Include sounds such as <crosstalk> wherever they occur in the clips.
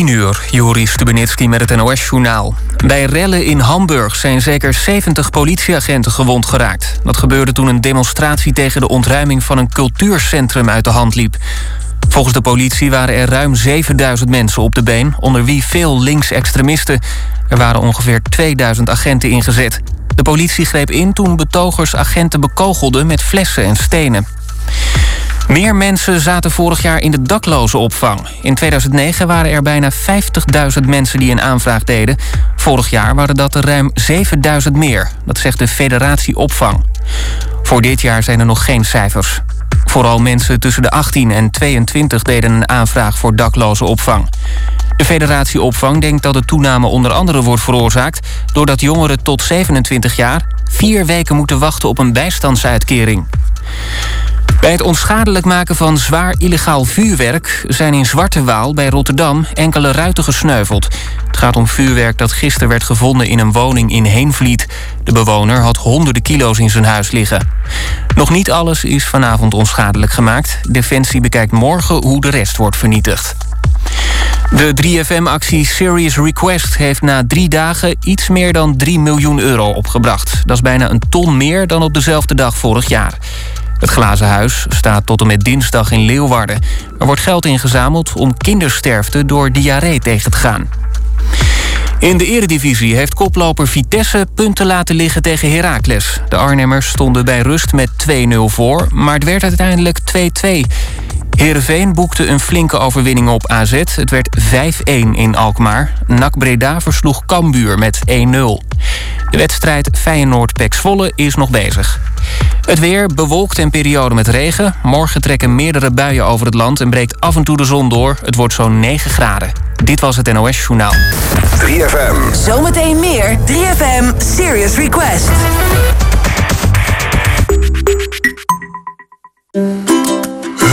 10 uur, Joris Stubenitski met het NOS-journaal. Bij rellen in Hamburg zijn zeker 70 politieagenten gewond geraakt. Dat gebeurde toen een demonstratie tegen de ontruiming van een cultuurcentrum uit de hand liep. Volgens de politie waren er ruim 7000 mensen op de been, onder wie veel linksextremisten. Er waren ongeveer 2000 agenten ingezet. De politie greep in toen betogers agenten bekogelden met flessen en stenen. Meer mensen zaten vorig jaar in de daklozenopvang. In 2009 waren er bijna 50.000 mensen die een aanvraag deden. Vorig jaar waren dat er ruim 7.000 meer. Dat zegt de Federatie Opvang. Voor dit jaar zijn er nog geen cijfers. Vooral mensen tussen de 18 en 22 deden een aanvraag voor daklozenopvang. De Federatie Opvang denkt dat de toename onder andere wordt veroorzaakt... doordat jongeren tot 27 jaar vier weken moeten wachten op een bijstandsuitkering. Bij het onschadelijk maken van zwaar illegaal vuurwerk... zijn in Zwarte Waal bij Rotterdam enkele ruiten gesneuveld. Het gaat om vuurwerk dat gisteren werd gevonden in een woning in Heenvliet. De bewoner had honderden kilo's in zijn huis liggen. Nog niet alles is vanavond onschadelijk gemaakt. Defensie bekijkt morgen hoe de rest wordt vernietigd. De 3FM-actie Serious Request heeft na drie dagen iets meer dan 3 miljoen euro opgebracht. Dat is bijna een ton meer dan op dezelfde dag vorig jaar. Het Glazen Huis staat tot en met dinsdag in Leeuwarden. Er wordt geld ingezameld om kindersterfte door diarree tegen te gaan. In de eredivisie heeft koploper Vitesse punten laten liggen tegen Heracles. De Arnhemmers stonden bij rust met 2-0 voor, maar het werd uiteindelijk 2-2. Heerenveen boekte een flinke overwinning op AZ. Het werd 5-1 in Alkmaar. NAC Breda versloeg Cambuur met 1-0. De wedstrijd Feyenoord-Pek Zwolle is nog bezig. Het weer bewolkt en periode met regen. Morgen trekken meerdere buien over het land en breekt af en toe de zon door. Het wordt zo'n 9 graden. Dit was het NOS Journaal. 3FM. Zometeen meer 3FM Serious Request.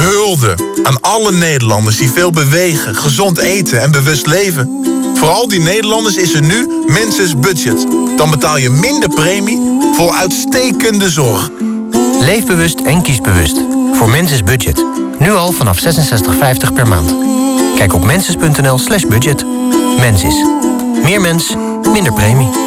Hulde aan alle Nederlanders die veel bewegen, gezond eten en bewust leven. Voor al die Nederlanders is er nu Menses Budget. Dan betaal je minder premie voor uitstekende zorg. Leef bewust en kies bewust. Voor Menses Budget. Nu al vanaf 66,50 per maand. Kijk op menses.nl slash budget. Mensis. Meer mens, minder premie.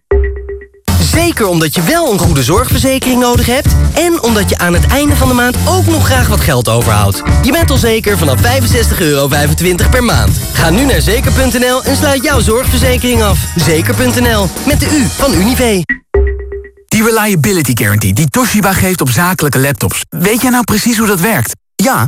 Zeker omdat je wel een goede zorgverzekering nodig hebt... en omdat je aan het einde van de maand ook nog graag wat geld overhoudt. Je bent al zeker vanaf 65,25 euro per maand. Ga nu naar zeker.nl en sluit jouw zorgverzekering af. Zeker.nl, met de U van Unive. Die Reliability Guarantee die Toshiba geeft op zakelijke laptops. Weet jij nou precies hoe dat werkt? Ja,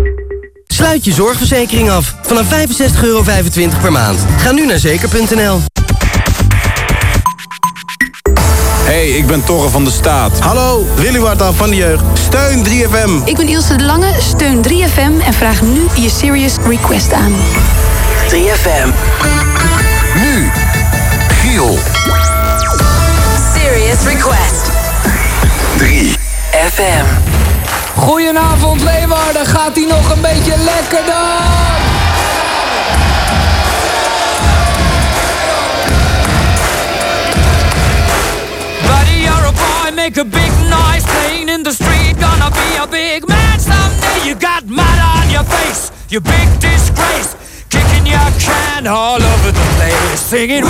Sluit je zorgverzekering af vanaf 65,25 euro per maand. Ga nu naar zeker.nl. Hey, ik ben Torre van de Staat. Hallo, Willy Warta van de Jeugd. Steun 3FM. Ik ben Ilse de Lange, steun 3FM en vraag nu je Serious Request aan. 3FM. Nu, Giel. Serious Request. 3FM. Goedenavond Leeuwarden, gaat hij nog een beetje lekker dan? Buddy, you're a boy, make a big noise playing in the street. Gonna be a big man someday. You got mud on your face, you big disgrace. Kicking your can all over the place, singing, We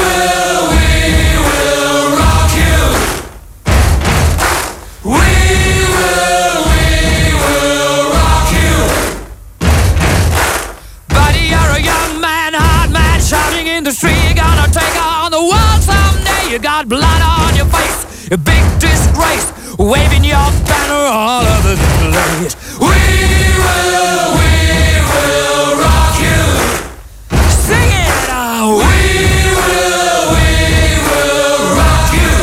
will, we will rock you. We shouting in the street. You're gonna take on the world someday. You got blood on your face, a big disgrace. waving your banner all over the place. We will, we will rock you. Sing it out. We will, we will rock you.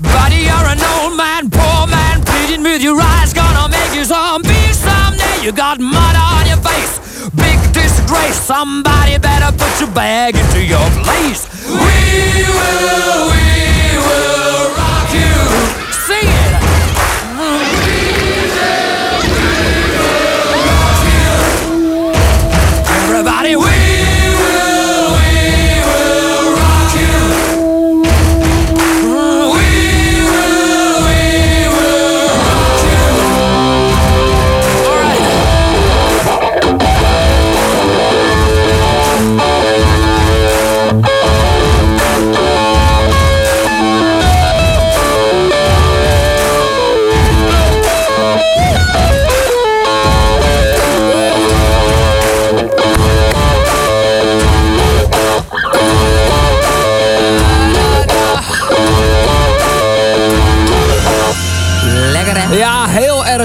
Buddy, you're an old man, poor man, pleading with your eyes, gonna make you someday. You got mud disgrace. Somebody better put your bag into your place. We will, we will rock you. Sing it.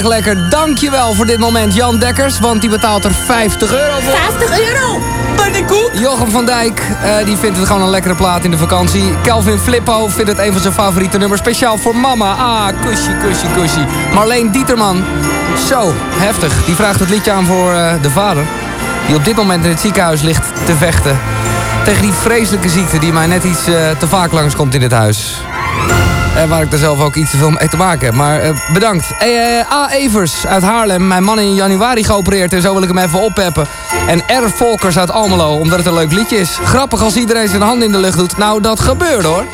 Lekker. Dankjewel voor dit moment Jan Dekkers, want die betaalt er 50 euro voor. 50 euro? Pannenkoek? Jochem van Dijk, eh, die vindt het gewoon een lekkere plaat in de vakantie. Kelvin Flippo vindt het een van zijn favoriete nummers. Speciaal voor mama. Ah, kusje, kusje, kusje. Marleen Dieterman, zo, heftig. Die vraagt het liedje aan voor eh, de vader. Die op dit moment in het ziekenhuis ligt te vechten. Tegen die vreselijke ziekte die mij net iets eh, te vaak langskomt in dit huis. En waar ik er zelf ook iets te veel mee te maken heb. Maar eh, bedankt. Eh, eh, A. Evers uit Haarlem. Mijn man in januari geopereerd en zo wil ik hem even oppeppen. En R. Volkers uit Almelo, omdat het een leuk liedje is. Grappig als iedereen zijn handen in de lucht doet. Nou, dat gebeurt hoor.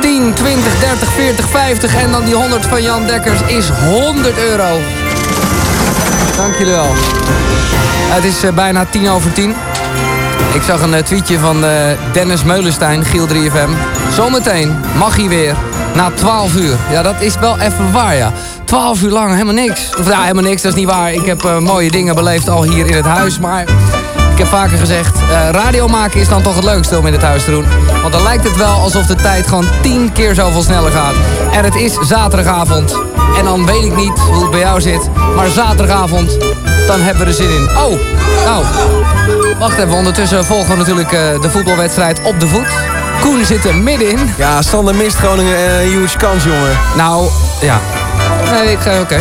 10, 20, 30, 40, 50 en dan die 100 van Jan Dekkers is 100 euro. Dank jullie wel. Het is eh, bijna 10 over 10. Ik zag een eh, tweetje van eh, Dennis Meulenstein, Giel 3FM. Zometeen mag hij weer na 12 uur. Ja, dat is wel even waar, ja. 12 uur lang, helemaal niks. Of ja, helemaal niks, dat is niet waar. Ik heb eh, mooie dingen beleefd al hier in het huis. Maar ik heb vaker gezegd, radio maken is dan toch het leukste om in het huis te doen. Want dan lijkt het wel alsof de tijd gewoon 10 keer zoveel sneller gaat. En het is zaterdagavond. En dan weet ik niet hoe het bij jou zit. Maar zaterdagavond, dan hebben we er zin in. Oh, nou. Wacht even, ondertussen volgen we natuurlijk eh, de voetbalwedstrijd op de voet. Koen zit er middenin. Ja, Sander mist Groningen eh, een huge kans, jongen. Nou, ja. Nee, ik ga oké.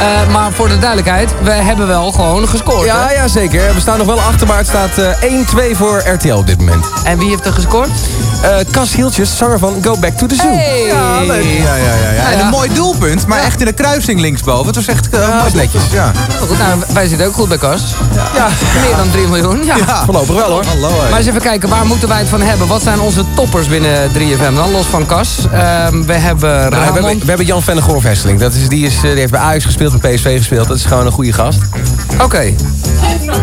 Eh, maar voor de duidelijkheid, we hebben wel gewoon gescoord. Ja, hè? ja, zeker. We staan nog wel achter, maar het staat eh, 1-2 voor RTL op dit moment. En wie heeft er gescoord? Eh Cas Hieltjes, zanger van Go Back to the Zoo. Hey. Ja, leuk. Ja, ja, ja, ja. En een mooi doelpunt, maar echt in de kruising linksboven. Het was echt uh, mooi netjes. Ja. Goed, nou, wij zitten ook goed bij Kas. Ja. Meer dan 3 miljoen. Ja. Voorlopig wel, hoor. Hallo. Maar eens even kijken, waar moeten wij het van hebben? Wat zijn onze toppers binnen 3FM dan, los van Kas? Ehm, we hebben Nou, we, hebben, we hebben Jan Vennegoor Vesseling. Dat is, die, is, eh, die heeft bij Ajax gespeeld, bij PSV gespeeld. Dat is gewoon een goede gast. Oké.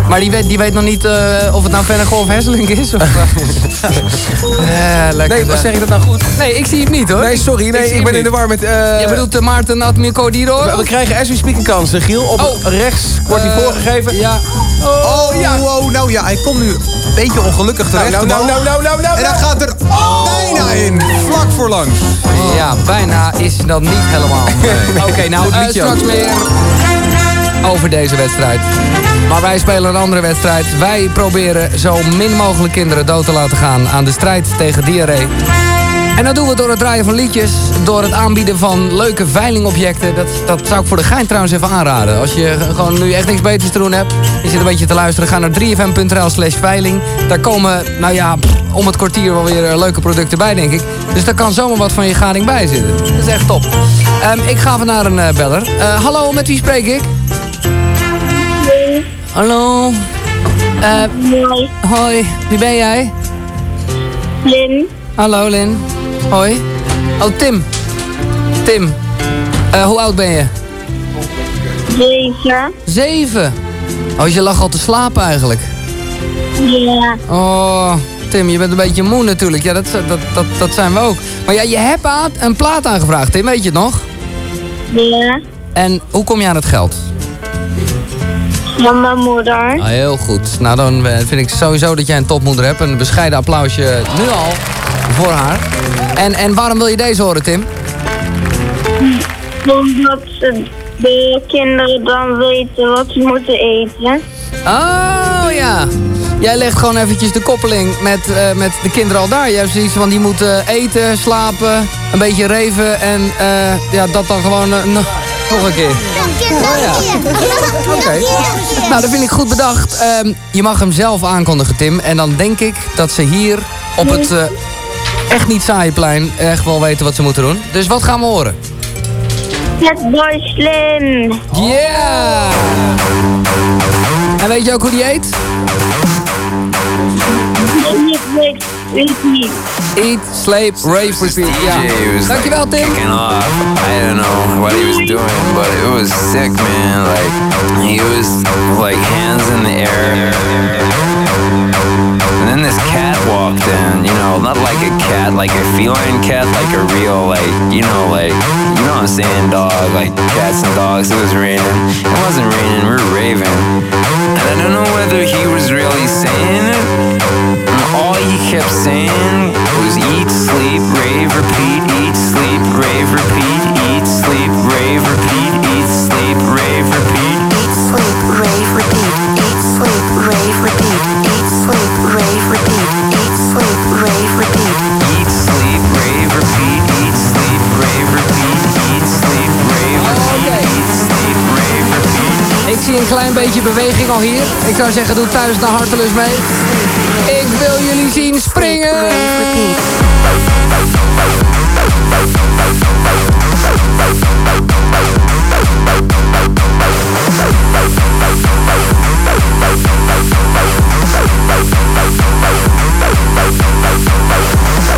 Maar die weet, die weet nog niet eh, of het nou Vennegoor of Hesselink is? Of, <laughs> Eh, lekker. Nee, wat zeg ik dat nou goed? Nee, ik zie het niet hoor. Nee, sorry. Nee, ik, ben in de war met... eh, Je bedoelt uh, Maarten Admir Diro? we, we krijgen as we speak een kans, eh, Giel. Op Oh. rechts wordt hij Eh, voorgegeven. Ja. Oh, ja. oh, nou ja, hij komt nu een beetje ongelukkig terecht. nou, de nou, nou, nou, nou, nou, En hij nou. gaat er bijna in. Vlak voor langs. Ja, bijna is dat niet helemaal. <laughs> Oké, nou, Goed eh, liedje straks meer over deze wedstrijd. Maar wij spelen een andere wedstrijd. Wij proberen zo min mogelijk kinderen dood te laten gaan aan de strijd tegen diarree. En dat doen we door het draaien van liedjes, door het aanbieden van leuke veilingobjecten. Dat, dat zou ik voor de gein trouwens even aanraden. Als je gewoon nu echt niks beters te doen hebt, je zit een beetje te luisteren, ga naar 3fm.nl slash veiling. Daar komen, nou ja, om het kwartier wel weer eh, leuke producten bij, denk ik. Dus daar kan zomaar wat van je gading bij zitten. Dat is echt top. Ehm, ik ga van naar een eh, beller. Eh, hallo, met wie spreek ik? Hallo. Hoi. Hoi, wie ben jij? Lin. Hallo Lin. Hoi. Oh, Tim. Tim. Eh, hoe oud ben je? Zeven. Zeven. Oh, je lag al te slapen eigenlijk. Ja. Oh, Tim, je bent een beetje moe natuurlijk. Ja, dat, dat, dat, dat zijn we ook. Maar ja, je hebt een plaat aangevraagd, Tim, weet je het nog? Ja. En hoe kom je aan het geld? Van mijn moeder. Ah, heel goed. Nou, dan eh, vind ik sowieso dat jij een topmoeder hebt. Een bescheiden applausje nu al. Voor haar. En, en waarom wil je deze horen, Tim? Omdat ze de kinderen dan weten wat ze moeten eten. Oh ja. Jij legt gewoon eventjes de koppeling met, eh, met de kinderen al daar. Hebt zoiets van die moeten eten, slapen, een beetje reven en eh, ja, dat dan gewoon eh, nog nog een keer. Oh, ja. Oké. Nou, dat vind ik goed bedacht. Ehm, je mag hem zelf aankondigen, Tim. En dan denk ik dat ze hier op het eh, echt niet saaie plein echt wel weten wat ze moeten doen. Dus wat gaan we horen? Het boy slim. Yeah! En weet je ook hoe die niet. Eat, sleep, rave, repeat. Ja. Dankjewel, like, Tim. off. I don't know what he was doing, but it was sick, man. Like he was like hands in the air. And then this cat walked in, you know, not like a cat, like a feline cat, like a real, like, you know, like, you know what I'm saying, dog, like cats and dogs. It was raining. It wasn't raining, we were raving. And I don't know whether he was really saying it. And all he kept saying was eat, sleep, rave, repeat, eat, sleep, rave, repeat, eat, sleep, rave, repeat, eat, sleep, rave, repeat. Een klein beetje beweging al hier. Ik zou zeggen, doe thuis de hartelus mee. Ik wil jullie zien springen.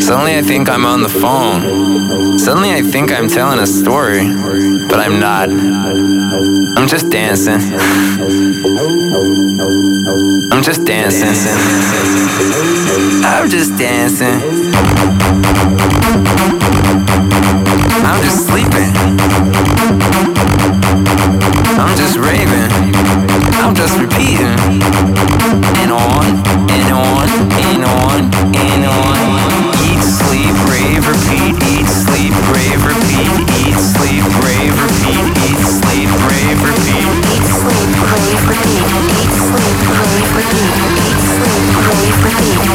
Suddenly I think I'm on the phone. Suddenly I think I'm telling a story, but I'm not. I'm just dancing. I'm just dancing. I'm just dancing. I'm just sleeping. I'm just raving. I'm just repeating. And on, and on, and on, and on. Eat, sleep, rave, repeat. Eat, sleep, rave, repeat. Eat, sleep, rave, repeat. Eat, sleep, rave, repeat. Eat, sleep, rave, repeat. Eat, sleep, rave, repeat. Eat, sleep, rave, repeat.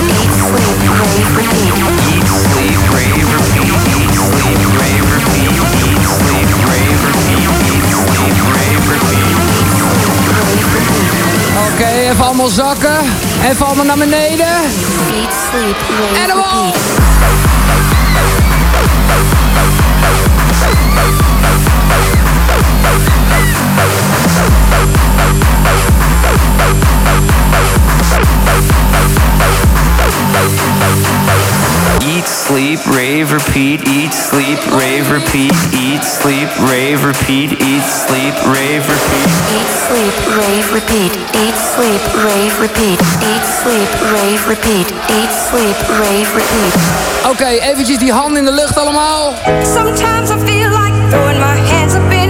Eat, sleep, rave, repeat. Eat, sleep, rave, repeat. Eat, sleep, rave, repeat. Oké, okay, even allemaal zakken. Even allemaal naar beneden. Animal! We'll Eat, sleep, rave, repeat. Eat, sleep, rave, repeat. Eat, sleep, rave, repeat. Eat, sleep, rave, repeat. Eat, sleep, rave, repeat. Eat, sleep, rave, repeat. Eat, sleep, rave, repeat. Eat, sleep, rave, repeat. Oké, eventjes die handen in de lucht allemaal. Sometimes I feel like throwing my hands up in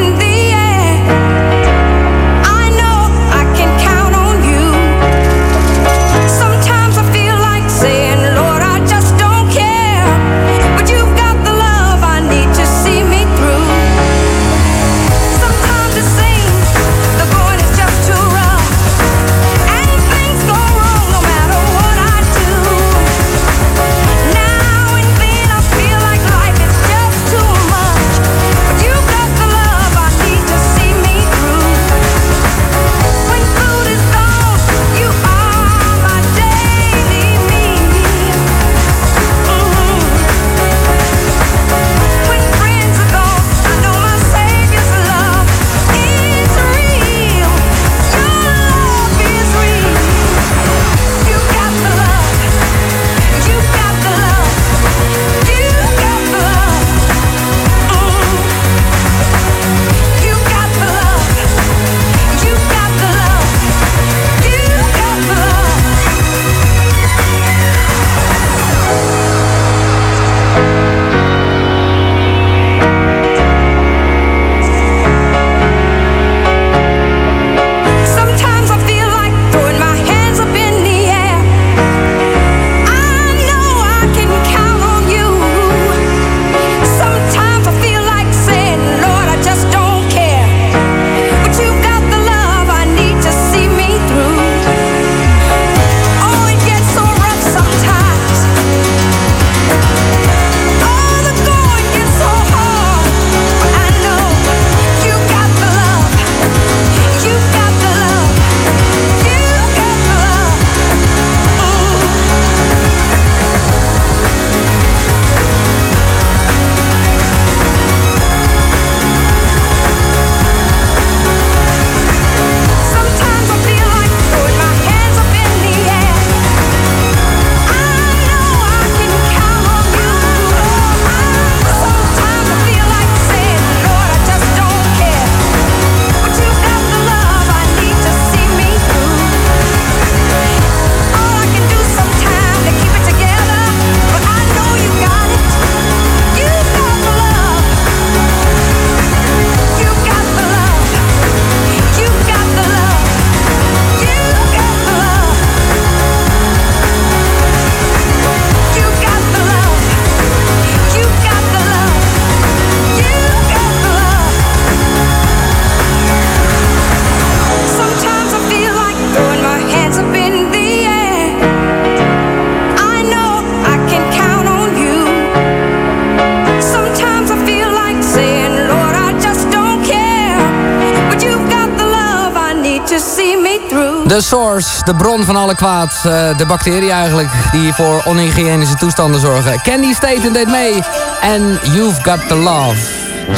de bron van alle kwaad. eh, de bacterie eigenlijk, die voor onhygiënische toestanden zorgen. Candy Staten deed mee. En You've Got The Love.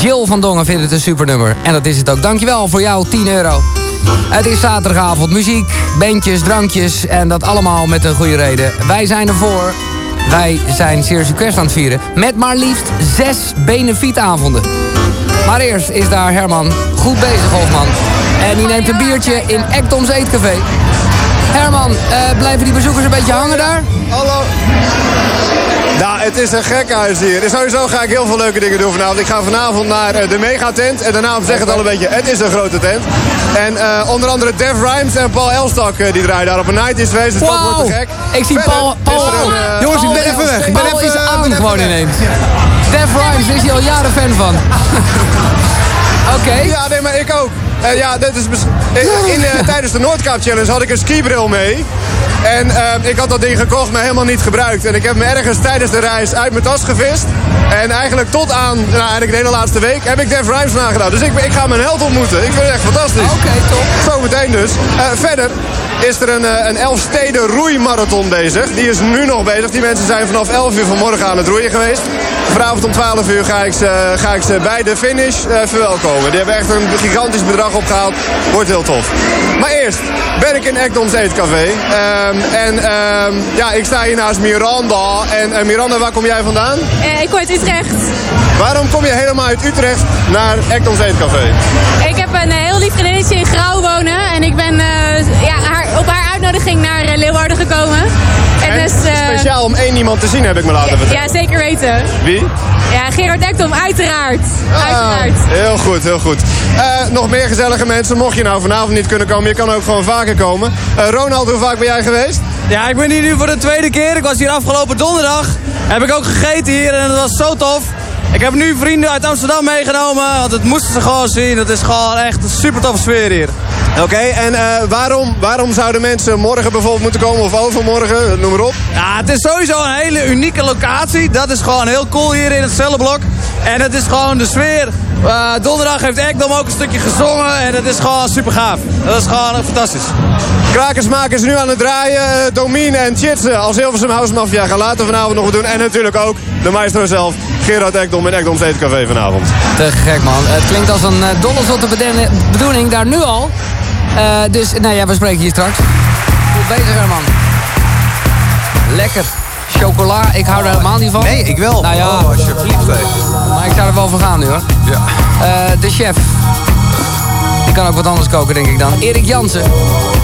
Jill van Dongen vindt het een supernummer. En dat is het ook. Dankjewel voor jouw 10 euro. Het is zaterdagavond. Muziek, bandjes, drankjes. En dat allemaal met een goede reden. Wij zijn ervoor. Wij zijn Serious Request aan het vieren. Met maar liefst zes benefietavonden. Maar eerst is daar Herman goed bezig, Hofman. En die neemt een biertje in Ectoms Eetcafé. Herman, eh, blijven die bezoekers een beetje hangen daar? Hallo. Nou, het is een gekhuis hier. Dus sowieso ga ik heel veel leuke dingen doen vanavond. Ik ga vanavond naar eh, de megatent. En de naam zegt het al een beetje. Het is een grote tent. En eh, onder andere Def Rhymes en Paul Elstak die draaien daar op een night is geweest. Dus dat wordt te gek. Ik zie Verder Paul... is Paul een, Jongens, ik ben Paul even weg. Ik ben Paul, even eh, aan gewoon ineens. Def Rhymes, is hij al jaren fan van. <laughs> Oké. Ja, nee, maar ik ook. Eh, ja, dit is in, in, eh, tijdens de Noordkaap Challenge had ik een skibril mee. En eh, ik had dat ding gekocht, maar helemaal niet gebruikt. En ik heb me ergens tijdens de reis uit mijn tas gevist. En eigenlijk tot aan, nou eigenlijk de hele laatste week, heb ik Def Rhymes nagedaan. Dus ik, ik ga mijn held ontmoeten. Ik vind het echt fantastisch. Oké, top. Zometeen dus. Eh, verder is er een, eh, een Elfsteden roeimarathon bezig. Die is nu nog bezig. Die mensen zijn vanaf 11 uur vanmorgen aan het roeien geweest. Vanavond om 12 uur ga ik ze, ga ik ze bij de finish eh, verwelkomen. Die hebben echt een gigantisch bedrag opgehaald. Wordt heel tof. Maar eerst ben ik in Ekdons Eetcafé. Ehm, en ehm, ja, ik sta hier naast Miranda. En eh, Miranda, waar kom jij vandaan? Eh, ik kom uit Utrecht. Waarom kom je helemaal uit Utrecht naar Ekdons Eetcafé? Ik heb een heel lief vriendinnetje in Grauw wonen. En ik ben eh, ja, haar, op haar uitnodiging naar eh, Leeuwarden gekomen. En, En dus, eh, speciaal om één iemand te zien, heb ik me laten vertellen. Ja, zeker weten. Wie? Ja, Gerard Ekdom, uiteraard. Ah, Uiteraard. heel goed, heel goed. Eh, nog meer gezellige mensen. Mocht je nou vanavond niet kunnen komen, je kan ook gewoon vaker komen. Eh, Ronald, hoe vaak ben jij geweest? Ja, ik ben hier nu voor de tweede keer. Ik was hier afgelopen donderdag. Heb ik ook gegeten hier en het was zo tof. Ik heb nu vrienden uit Amsterdam meegenomen, want het moesten ze gewoon zien. Het is gewoon echt een super toffe sfeer hier. Oké, en eh, waarom, waarom zouden mensen morgen bijvoorbeeld moeten komen of overmorgen, noem maar op? Ja, het is sowieso een hele unieke locatie. Dat is gewoon heel cool hier in het cellenblok. En het is gewoon de sfeer. Eh, donderdag heeft Ekdom ook een stukje gezongen en het is gewoon super gaaf. Dat is gewoon fantastisch. Krakersmakers nu aan het draaien. Eh, Domine en Chitsen als Hilversum House Mafia gaan later vanavond nog wat doen. En natuurlijk ook de maestro zelf, Gerard Ekdom in Ekdoms Eetcafé vanavond. Te gek man. Het klinkt als een uh, dolle zotte bedoeling daar nu al. Eh, dus nou ja, we spreken hier straks. Goed bezig Herman. Lekker. Chocola, ik hou er helemaal niet van. Nee, ik wel. Nou ja, Oh, alsjeblieft, maar ik zou er wel voor gaan nu hoor. Ja. Eh, de chef. Die kan ook wat anders koken denk ik dan. Erik Jansen.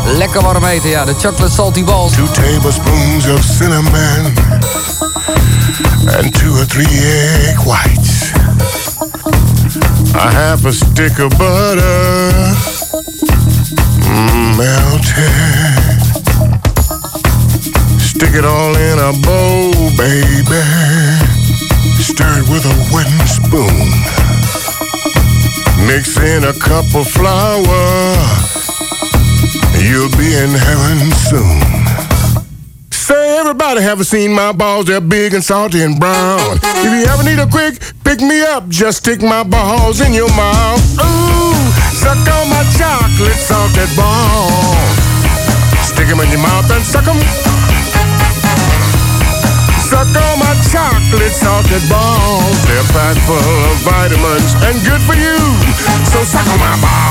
Lekker warm eten, ja. De chocolate salty balls. Two tablespoons of cinnamon and two or three egg whites. A half a stick of butter mm, melted. Stick it all in a bowl, baby. Stir it with a wooden spoon. Mix in a cup of flour. You'll be in heaven soon. Everybody haven't seen my balls. They're big and salty and brown. If you ever need a quick pick me up, just stick my balls in your mouth. Ooh, suck on my chocolate salted balls. Stick 'em in your mouth and suck 'em. Suck on my chocolate salted balls. They're packed full of vitamins and good for you. So suck on my balls.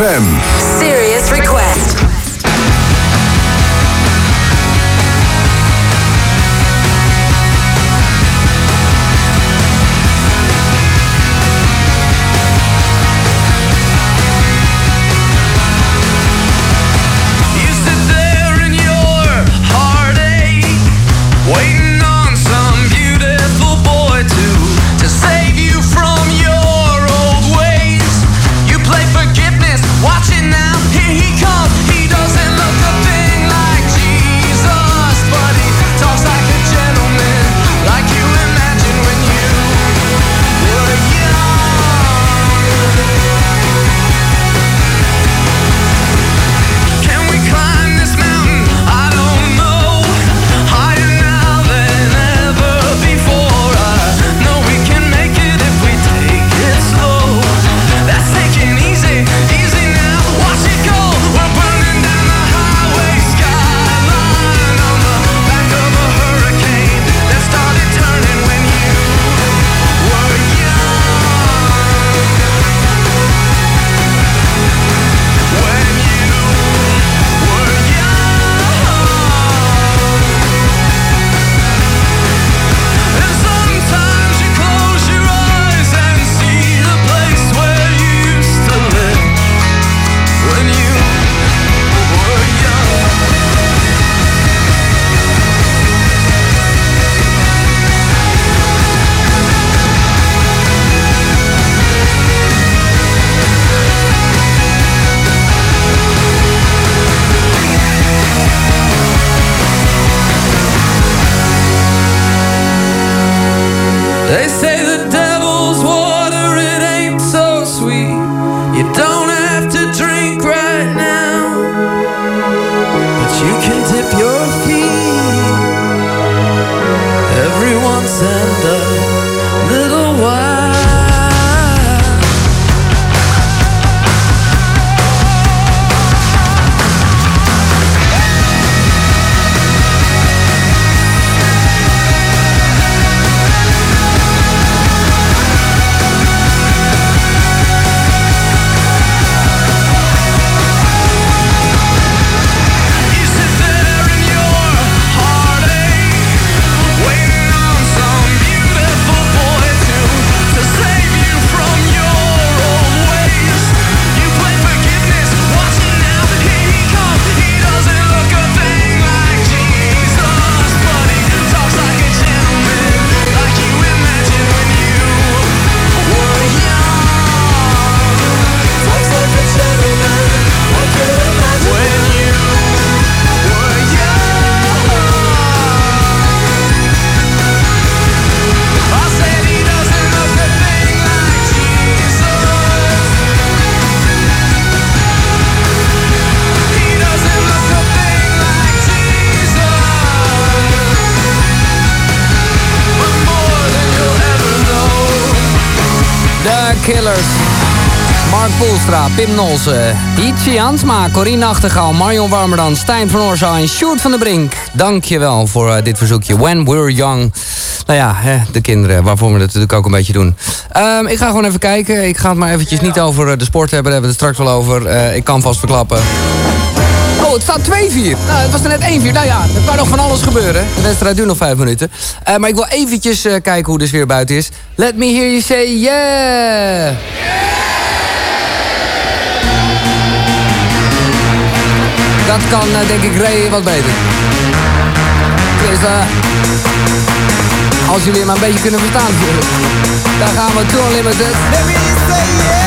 ZFM. Corine Nachtegaal, Marion Warmerdam, Stijn van Oorzaal en Sjoerd van der Brink. Dankjewel voor eh, dit verzoekje. When We're Young. Nou ja, hè, de kinderen, waarvoor we dat natuurlijk ook een beetje doen. Ehm, ik ga gewoon even kijken. Ik ga het maar eventjes niet over eh, de sport hebben. Daar hebben we het straks wel over. Eh, ik kan vast verklappen. Oh, het staat 2-4. Nou, het was er net 1-4. Nou ja, er kan nog van alles gebeuren. De wedstrijd duurt nog vijf minuten. Maar ik wil eventjes kijken hoe de sfeer buiten is. Let me hear you say yeah! Dat kan eh, denk ik Ray wat beter. Dus eh, als jullie hem een beetje kunnen verstaan. <laughs> Dan gaan we to Unlimited.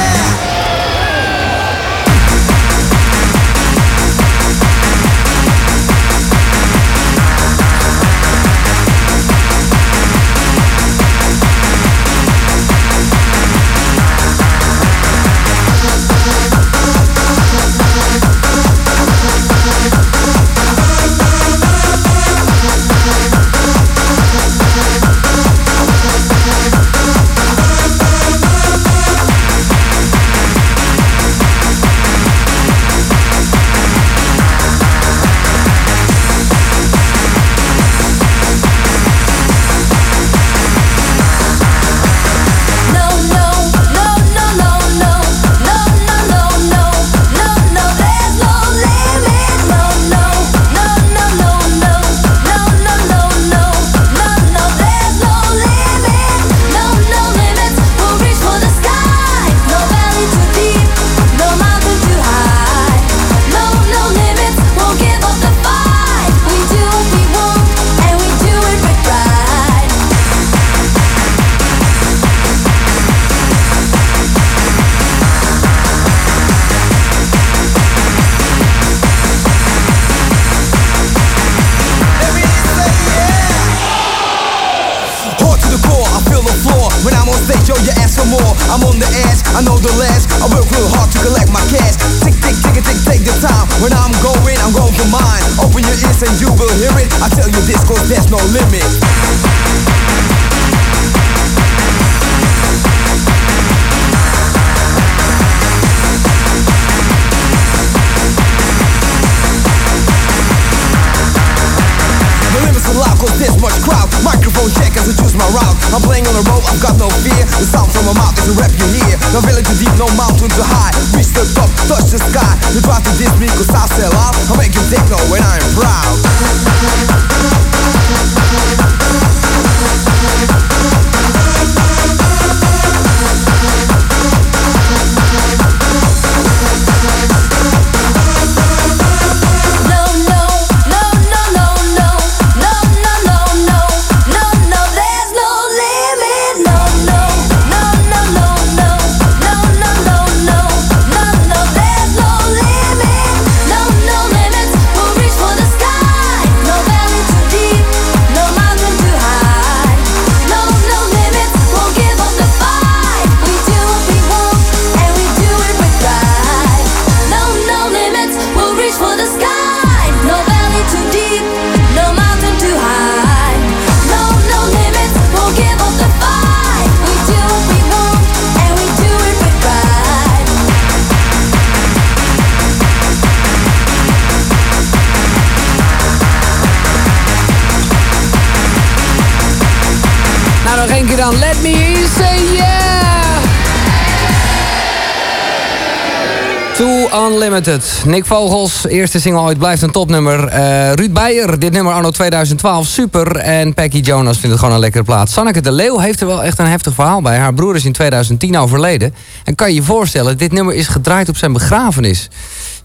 Unlimited. Nick Vogels, eerste single ooit, blijft een topnummer. Eh, Ruud Beijer, dit nummer anno 2012, super. En Peggy Jonas vindt het gewoon een lekkere plaat. Sanneke de Leeuw heeft er wel echt een heftig verhaal bij. Haar broer is in 2010 overleden. En kan je je voorstellen, dit nummer is gedraaid op zijn begrafenis.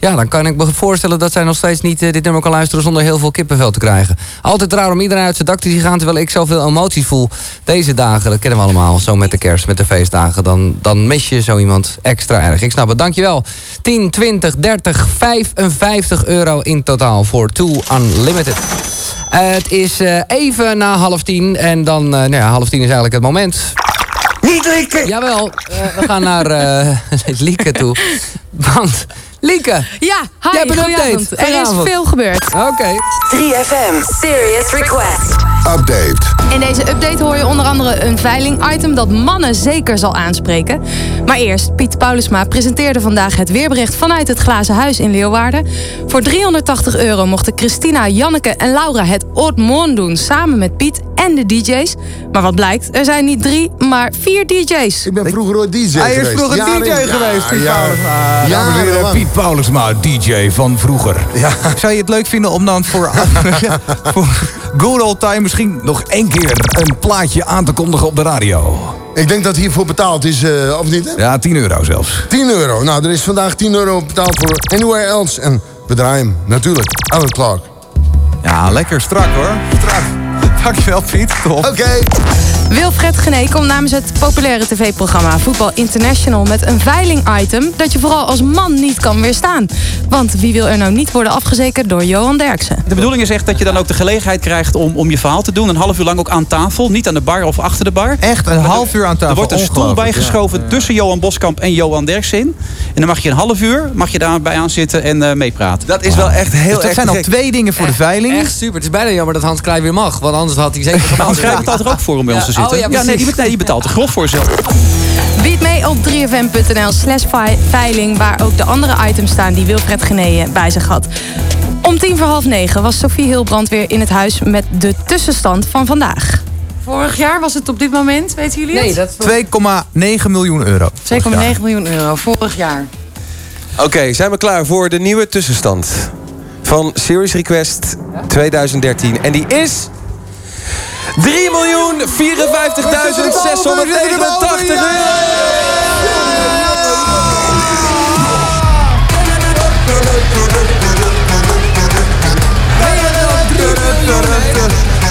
Ja, dan kan ik me voorstellen dat zij nog steeds niet eh, dit nummer kan luisteren zonder heel veel kippenvel te krijgen. Altijd raar om iedereen uit zijn dak te zien gaan, terwijl ik zoveel emoties voel. Deze dagen, dat kennen we allemaal, zo met de kerst, met de feestdagen. Dan, dan mis je zo iemand extra erg. Ik snap het, dankjewel. 10, 20, 30, 55 euro in totaal voor Two Unlimited. Het is eh, even na half tien en dan, eh, nou ja, half tien is eigenlijk het moment. Niet likken! Jawel, we gaan naar eh <laughs> Lieke toe. Want, Lieke, Ja, hi, jij hebt een update. goedenavond. Er is veel gebeurd. Oké. 3FM Serious Request. Update. In deze update hoor je onder andere een veiling-item dat mannen zeker zal aanspreken. Maar eerst, Piet Paulusma presenteerde vandaag het weerbericht vanuit het Glazen Huis in Leeuwarden. Voor 380 euro mochten Christina, Janneke en Laura het Oud doen samen met Piet en de DJ's. Maar wat blijkt, er zijn niet drie, maar vier DJ's. Ik ben vroeger ooit DJ Hij is geweest. vroeger DJ geweest, Piet ja, Paulusma. ja, heren, jarenlang. Piet Paulusma, DJ van vroeger. Ja. Zou je het leuk vinden om dan voor, <laughs> ja, voor good old time misschien... Nog één keer een plaatje aan te kondigen op de radio. Ik denk dat hiervoor betaald is, eh, of niet? Hè? Ja, 10 euro zelfs. 10 euro. Nou, er is vandaag 10 euro betaald voor Anywhere Else. En we draaien hem, natuurlijk. Alan Clark. Ja, lekker strak hoor. Strak. <laughs> Dankjewel Piet. Oké. Wilfred Gené komt namens het populaire tv-programma Voetbal International met een veiling-item dat je vooral als man niet kan weerstaan. Want wie wil er nou niet worden afgezekerd door Johan Derksen? De bedoeling is echt dat je dan ook de gelegenheid krijgt om, om je verhaal te doen. Een half uur lang ook aan tafel. Niet aan de bar of achter de bar. Echt, een half uur aan tafel. Er wordt een stoel bijgeschoven tussen Johan Boskamp en Johan Derksen in. En dan mag je een half uur mag je daarbij aan zitten en eh, meepraten. Dat is wel echt heel Dus dat zijn al twee dingen voor de veiling. Echt super. Het is bijna jammer dat Hans Kraaij weer mag. Want anders had hij zeker Maar Hans Kraaij betaalt er ook voor om bij ons te zitten. oh ja, nee, die, precies. nee, die betaalt er grof voor zelf. Bied mee op 3fm.nl slash veiling waar ook de andere items staan die Wilfred Gené bij zich had. Om tien voor half negen was Sophie Hilbrand weer in het huis met de tussenstand van vandaag. Vorig jaar was het op dit moment, weten jullie Nee, het? dat is 2,9 miljoen euro. 2,9 miljoen euro vorig jaar. Oké, zijn we klaar voor de nieuwe tussenstand van Series Request 2013. En die is... 3.054.689 euro!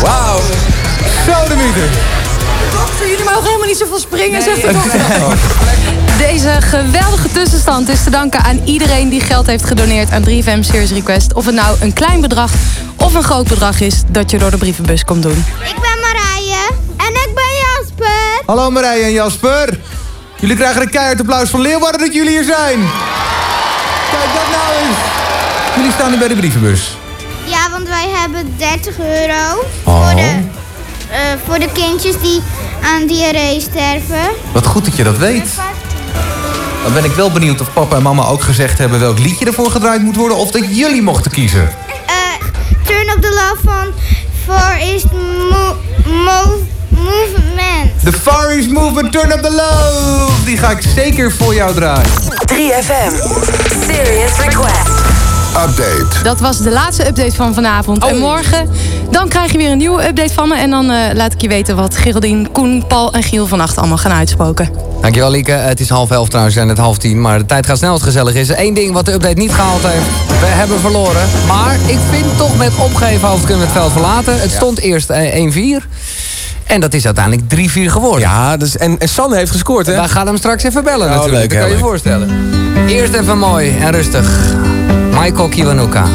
Wauw. Zo de meter. Jullie mogen helemaal niet zoveel springen, zegt de dokter. Deze geweldige tussenstand is te danken aan iedereen die geld heeft gedoneerd aan 3FM Series Request. Of het nou een klein bedrag of een groot bedrag is dat je door de brievenbus komt doen. Ik ben Marije. En ik ben Jasper. Hallo Marije en Jasper. Jullie krijgen een keihard applaus van Leeuwarden dat jullie hier zijn. Kijk dat nou eens. Jullie staan nu bij de brievenbus. Ja, want wij hebben 30 euro Oh. voor, de, eh, voor de kindjes die aan diarree sterven. Wat goed dat je dat weet. Dan ben ik wel benieuwd of papa en mama ook gezegd hebben welk liedje ervoor gedraaid moet worden. Of dat jullie mochten kiezen. Eh, turn up the love van Far East mo Mo- Movement. The Far East Movement, Turn Up The Love. Die ga ik zeker voor jou draaien. 3FM. Serious Request. Update. Dat was de laatste update van vanavond. En morgen dan krijg je weer een nieuwe update van me. En dan eh, laat ik je weten wat Geraldine, Koen, Paul en Giel vannacht allemaal gaan uitspoken. Dankjewel Lieke. Het is half elf trouwens en het half tien. Maar de tijd gaat snel als het gezellig is. Eén ding wat de update niet gehaald heeft. We hebben verloren. Maar ik vind toch met opgeven hoofd kunnen we het veld verlaten. Het stond eerst eh, 1-4. En dat is uiteindelijk 3-4 geworden. Ja, dus, en, en Sanne heeft gescoord, hè? We gaan hem straks even bellen Oh, natuurlijk. leuk, dat kan je je voorstellen. Eerst even mooi en rustig. Michael Kiwanuka.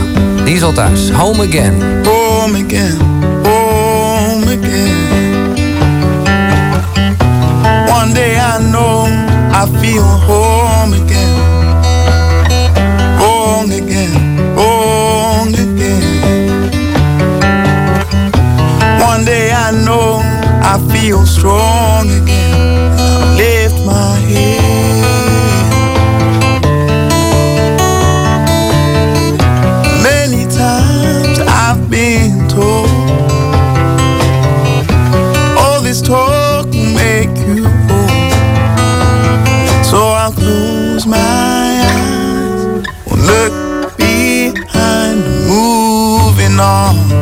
Diesel. Home again. Home again, home again. One day I know I feel home again. Home again, home again. One day I know I feel strong again. On,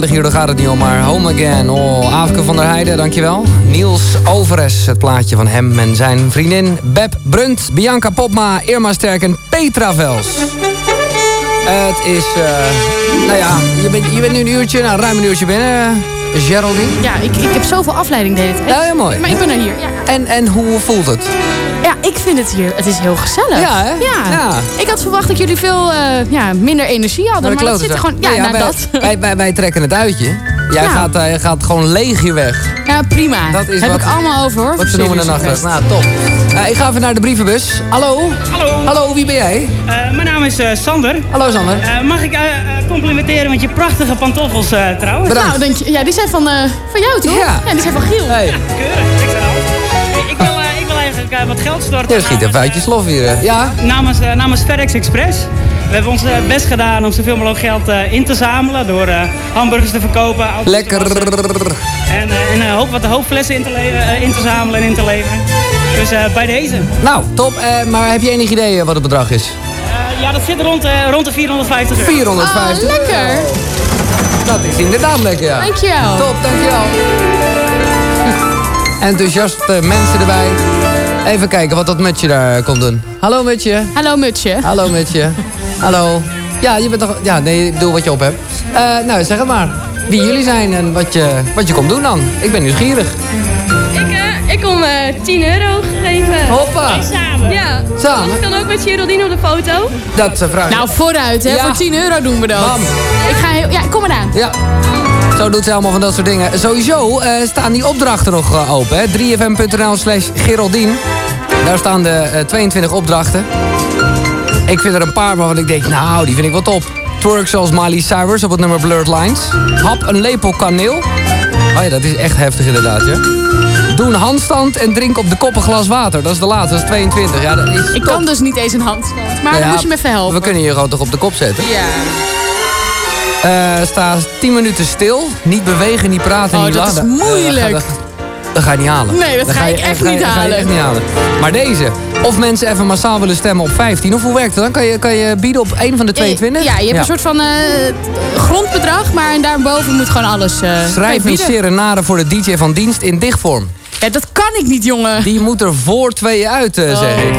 gezellig hier, daar gaat het niet om, maar Home Again. Oh, Aafke van der Heijden, dankjewel. Niels Overes, het plaatje van hem en zijn vriendin. Beb Brunt, Bianca Popma, Irma Sterk en Petra Vels. Het is, eh, nou ja, je bent, je bent nu een uurtje, nou, ruim een uurtje binnen, Geraldine. Ja, ik, ik heb zoveel afleiding de hele tijd. Ja, heel mooi. Maar ik ben er hier. Ja. En, en hoe voelt het? Ja, ik vind het hier, het is heel gezellig. Ja, hè? Ja. Ja. Ik had verwacht dat jullie veel eh, ja, minder energie hadden. Maar, dat zit er gewoon, ja, Nou nou, wij, dat. <laughs> Wij, wij, wij trekken het uitje. Jij Ja. gaat, je gaat gewoon leeg hier weg. Ja, prima. Dat is heb wat- ik allemaal over hoor. Wat ze noemen nachtwest. Request. Nou, top. Eh, ik ga even naar de brievenbus. Hallo? Hallo. Hallo, wie ben jij? Eh, mijn naam is eh, Sander. Hallo Sander. Eh, mag ik complimenteren met je prachtige pantoffels eh, trouwens? Nou, denk je, ja, die zijn van, eh, van jou toch? Ja. die zijn van Giel. Hey. Keurig, eigenlijk wat geld storten. Je schiet even uit je slof hier. hè. Ja? Namens, eh, namens FedEx Express. We hebben ons eh, best gedaan om zoveel mogelijk geld eh, in te zamelen. Door eh, hamburgers te verkopen. te Lekker. En, en eh, hoop, wat een hoop flessen in te, eh, in te zamelen en in te leveren. Dus eh, bij deze. Nou, top. Eh, maar heb je enig idee wat het bedrag is? Eh, ja, dat zit rond, eh, rond de 450 euro. 450 Ah, lekker. Dat is inderdaad lekker, ja. Dankjewel. Top, dankjewel. Enthousiaste mensen erbij. Even kijken wat dat mutje daar komt doen. Hallo mutje. Hallo Mutje. Hallo mutje. Hallo. Ja, je bent toch... Ja, nee, ik bedoel wat je op hebt. Eh, nou, zeg het maar. Wie jullie zijn en wat je, wat je komt doen dan. Ik ben nieuwsgierig. Ik, eh, ik kom eh 10 euro geven. Hoppa. samen? Ja. Samen? Ik kan ook met Geraldine op de foto. Dat uh, vraag ik. Nou, vooruit hè. Ja. Voor 10 euro doen we dat. Bam. Ik ga heel... Ja, kom eraan. Ja. Zo doet ze allemaal van dat soort dingen. Sowieso eh, staan die opdrachten nog open. hè. 3fm.nl slash Geraldine. Daar staan de eh, 22 opdrachten. Ik vind er een paar waarvan ik denk, nou, die vind ik wel top. Twerk zoals Miley Cyrus op het nummer Blurred Lines. Hap een lepel kaneel. Oh ja, dat is echt heftig inderdaad, ja. Doe een handstand en drink op de kop een glas water. Dat is de laatste, dat is 22. Ja, dat is Ik top. kan dus niet eens een handstand. Maar Nou dan moet je me even helpen. We kunnen je gewoon toch op de kop zetten. Ja. Eh sta 10 minuten stil. Niet bewegen, niet praten, Oh, niet dat is lachen. moeilijk. Eh, dat, dat ga je niet halen. Nee, dat Dan ga je ik echt ga niet dat ga je halen. echt niet halen. Maar deze. Of mensen even massaal willen stemmen op 15. Of hoe werkt het dan? Kan je, kan je bieden op één van de 22? Ja, je hebt een soort van eh, grondbedrag, maar en daarboven moet gewoon alles eh Schrijf een serenade voor de DJ van dienst in dichtvorm. Ja, dat kan ik niet, jongen. Die moet er voor tweeën uit, eh, zeg Oh. ik.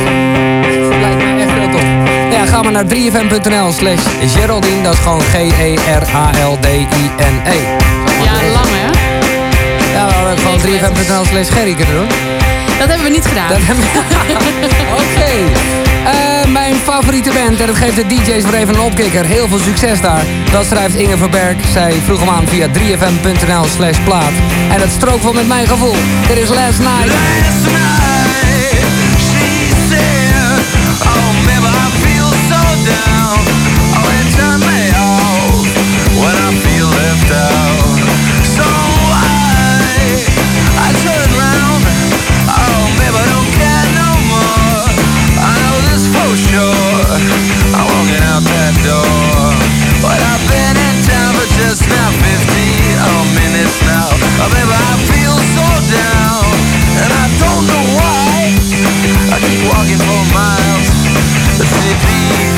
Lijkt me echt heel tof. Ja, ga maar naar 3fm.nl slash Geraldine. Dat is gewoon G-E-R-A-L-D-I-N-E. Ja, lang hè? Gewoon 3fm.nl slash Gerry kunnen doen. Dat hebben we niet gedaan. Dat hebben <laughs> Oké. Eh, mijn favoriete band, en dat geeft de DJ's weer even een opkikker. Heel veel succes daar. Dat schrijft Inge Verberg. Zij vroeg hem aan via 3fm.nl slash plaat. En het strookt wel met mijn gevoel. Dit is Last Night. Just walking for miles city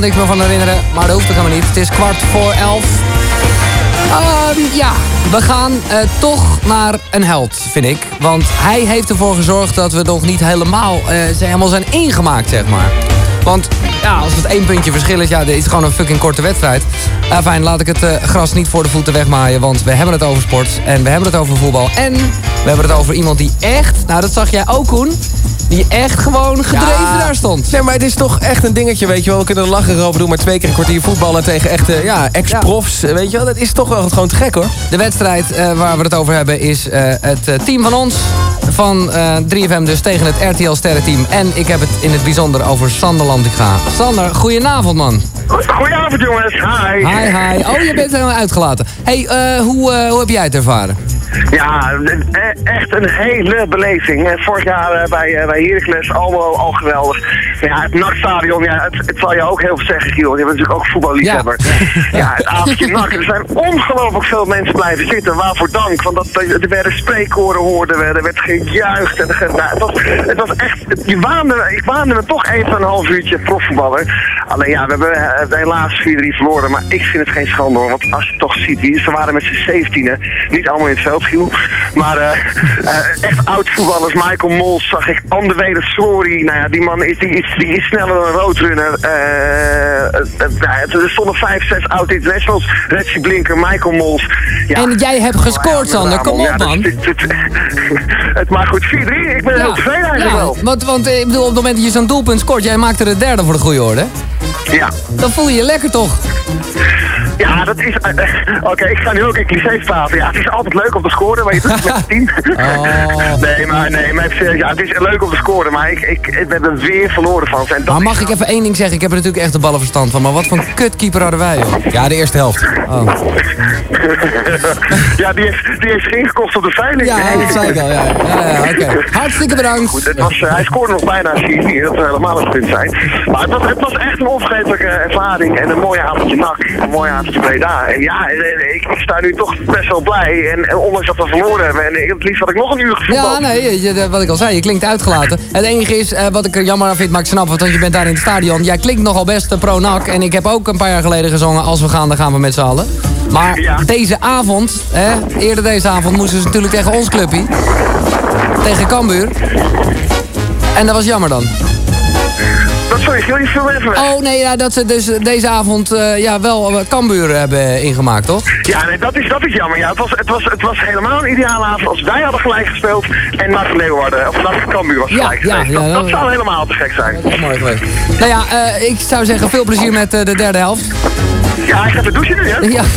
Ik niks meer van herinneren, maar dat hoeft ook helemaal niet. Het is kwart voor elf. Ehm, ja, we gaan eh, toch naar een held, vind ik. Want hij heeft ervoor gezorgd dat we nog niet helemaal, eh, zijn, helemaal zijn ingemaakt, zeg maar. Want ja, als het één puntje verschil is, ja, dit is gewoon een fucking korte wedstrijd. Fijn, laat ik het eh, gras niet voor de voeten wegmaaien. Want we hebben het over sport en we hebben het over voetbal. En we hebben het over iemand die echt, nou dat zag jij ook Koen, die echt gewoon gedreven daar stond. Nee, maar het is toch echt een dingetje, weet je wel. We kunnen er lachen over doen, maar twee keer een kwartier voetballen tegen echte ja, ex-profs. Weet je wel, dat is toch wel gewoon te gek hoor. De wedstrijd eh, waar we het over hebben is eh, het eh, team van ons. Van eh 3FM dus tegen het RTL Sterrenteam. En ik heb het in het bijzonder over Sander Lantinga. Sander, goedenavond man. Goedenavond jongens, hi. Hi, hi. Oh, je bent helemaal uitgelaten. hey, eh, hoe, eh, hoe heb jij het ervaren? Ja, e- echt een hele beleving. Eh, Vorig jaar eh, bij, eh, bij Heracles, allemaal al geweldig. Ja, het NAC-stadion, ja, het, het zal je ook heel veel zeggen, Giel. Je bent natuurlijk ook voetballiefhebber. Ja, het avondje NAC. Er zijn ongelooflijk veel mensen blijven zitten. Waarvoor dank. Want dat, er werden spreekkoren hoorden, we, er werd gejuicht. En, nou, het, was, het was echt, je waande, ik waande me toch even een half uurtje profvoetballer. Alleen ja, we hebben helaas 4-3 verloren. Maar ik vind het geen schande hoor. Want als je toch ziet, wie- ze waren met z'n zeventienen. Niet allemaal in het veld, Maar eh, eh, echt oud voetballers. Michael Mols zag ik. Anderwede Sorry. Nou ja, die man is, die is, die is sneller dan een roodrunner. Eh, nou, er stonden vijf, zes oud internationals. Reggie Blinker, Michael Mols. Ja, En jij hebt gescoord, Sander. Kom op, man. het maar goed, 4-3. Ik ben heel tevreden eigenlijk wel. want, want ik bedoel, op het moment dat je zo'n doelpunt scoort... jij maakte de derde voor de goede orde. Ja. Dan voel je je lekker toch? Ja, dat is... eh, eh, Oké, ik ga nu ook in clichés praten. Ja, het is altijd leuk om te scoren, maar je doet het met team. <laughs> Oh. Nee, maar, nee, maar even, ja, het is leuk om te scoren, maar ik, ik, we hebben weer verloren van. En Maar mag ik even één ding zeggen? Ik heb er natuurlijk echt de ballenverstand van. Maar wat voor een kutkeeper hadden wij, joh. Ja, de eerste helft. Oh. <laughs> ja, die heeft, die heeft zich ingekocht op de veiling. Ja, dat zei ik al, ja. Ja. <laughs> Hartstikke bedankt. Goed, het was, eh, hij scoorde nog bijna 4-4, dat zou helemaal het punt zijn. Maar het was, het was echt een onvergetelijke ervaring en een mooi avondje nak, een mooi avondje Breda. En ja, ik, ik sta nu toch best wel blij, en, en ondanks dat we verloren hebben, en het liefst had ik nog een uur gevoetbald. Ja, nee, je- wat ik al zei, je klinkt uitgelaten. Het enige is, eh, wat ik er jammer aan vind, maar ik snap het, want je bent daar in het stadion. Jij klinkt nogal best eh, pro-NAC. En ik heb ook een paar jaar geleden gezongen, als we gaan, dan gaan we met z'n allen. Maar deze avond, hè, eerder deze avond, moesten ze natuurlijk tegen ons clubje. Tegen Cambuur. En dat was jammer dan. Dat sorry, even weg. Oh nee, ja, dat ze dus deze avond eh, ja, wel eh, Cambuur hebben ingemaakt, toch? Ja, nee, dat is, dat is jammer. Ja, het, was, het, was, het was helemaal een ideale avond als wij hadden gelijk gespeeld en NAC Leeuwarden, of NAC Cambuur was Ja, gelijk ja, ja, dat, dat- zou helemaal te gek zijn. Dat is mooi geweest. Nou ja, eh, ik zou zeggen veel plezier met de derde helft. Ja, hij gaat de douchen nu, hè? <laughs> Ja. <laughs>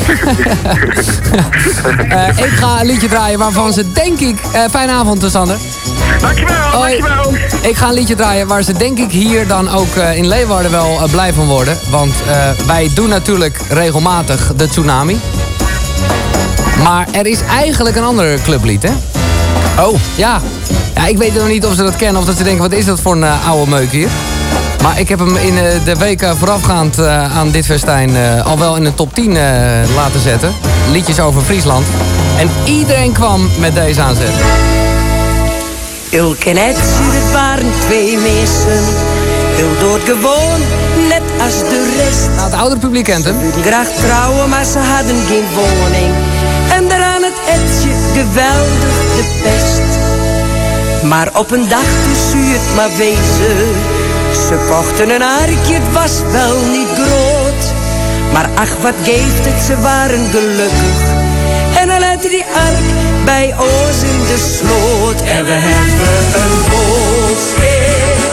Eh, ik ga een liedje draaien waarvan ze denk ik... eh fijne avond, Sander. Dankjewel, dankjewel. Ik ga een liedje draaien waar ze denk ik hier dan ook eh, in Leeuwarden wel eh, blij van worden. Want eh, wij doen natuurlijk regelmatig de tsunami. Maar er is eigenlijk een ander clublied, hè? Oh. Ja. ja. Ik weet nog niet of ze dat kennen of dat ze denken... wat is dat voor een eh, oude meuk hier? Maar ik heb hem in eh, de weken voorafgaand eh, aan dit festijn... eh, al wel in de top 10 eh, laten zetten. Liedjes over Friesland. En iedereen kwam met deze aanzet. Ilke en het waren twee mensen. Heel doodgewoon, net als de rest. Nou, het oudere publiek kent hem. Graag trouwen, maar ze hadden geen woning. En daaraan het Etje, geweldig de pest. Maar op een dag toen zie je het maar wezen. Ze kochten een arkje, het was wel niet groot. Maar ach, wat geeft het, ze waren gelukkig. En dan lette die ark bij ons in de sloot. En we hebben een bootschip.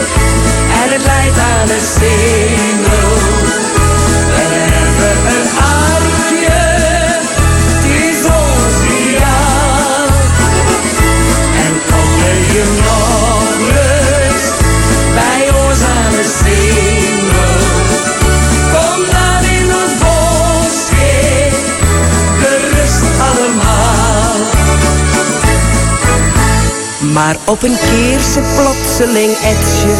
En het leidt aan een singel. Maar op een keer ze plotseling etje.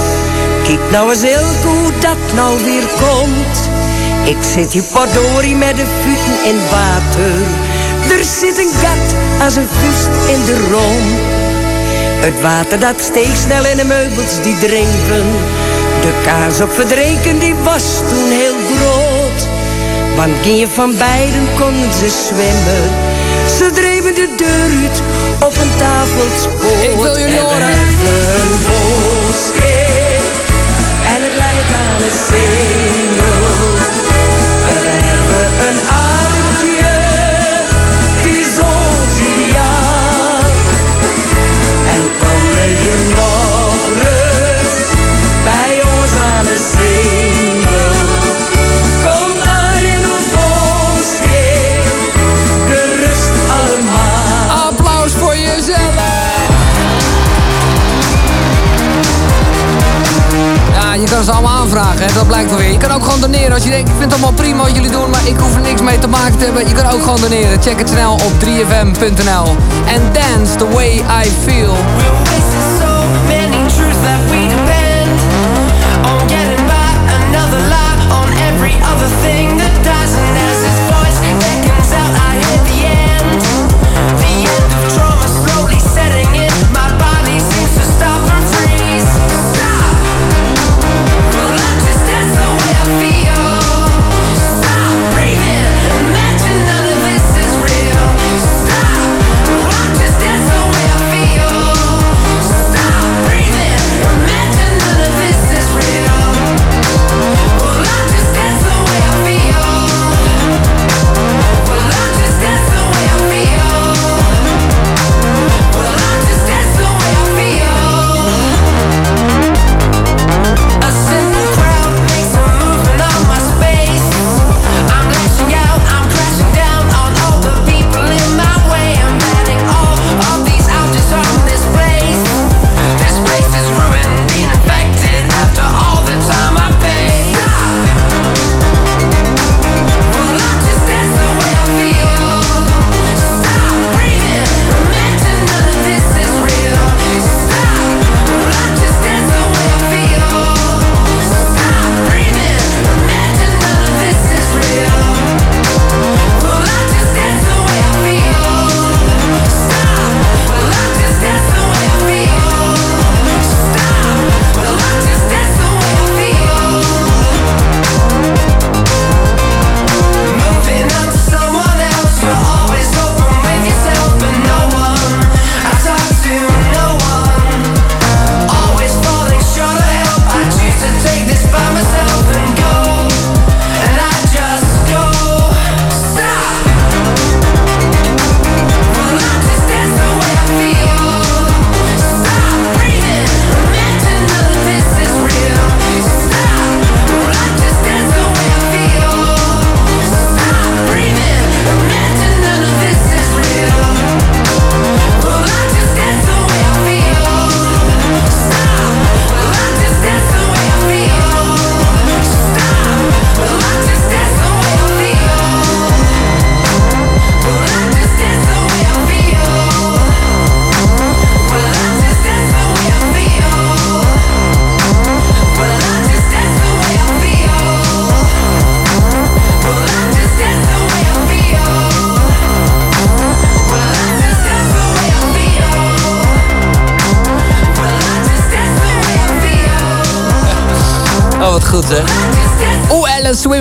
Kijk nou eens heel hoe dat nou weer komt. Ik zit hier potdorie met de voeten in water. Er zit een gat als een vuist in de romp. Het water dat steeg snel in de meubels die dreven. De kaas op verdreken die was toen heel groot. Want je van beiden konden ze zwemmen. De deur uit op een tafelspoor. Ik wil jullie horen. En een het lijkt aan een singel. Kan ze aanvragen, dat blijkt weer. Je kan ook gewoon doneren als je denkt, ik vind het allemaal prima wat jullie doen, maar ik hoef er niks mee te maken te hebben. Je kan ook gewoon doneren. Check het snel op 3fm.nl. And dance the way I feel. so many truths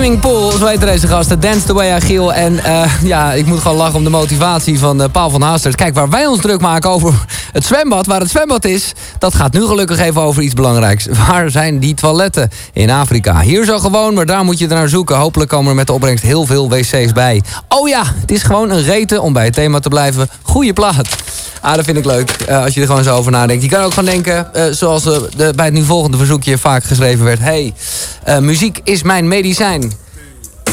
Swimming Pool, zo heet deze gasten. Dance the way I Giel. En eh, ja, ik moet gewoon lachen om de motivatie van eh, Paul van Haastert. Kijk, waar wij ons druk maken over het zwembad, waar het zwembad is... dat gaat nu gelukkig even over iets belangrijks. <laughs> Waar zijn die toiletten in Afrika? Hier zo gewoon, maar daar moet je er naar zoeken. Hopelijk komen er met de opbrengst heel veel wc's bij. Oh ja, het is gewoon een reten om bij het thema te blijven. Goeie plaat. Ah, dat vind ik leuk, eh, als je er gewoon zo over nadenkt. Je kan ook gewoon denken, eh, zoals eh, de, bij het nu volgende verzoekje vaak geschreven werd... hey, muziek is mijn medicijn.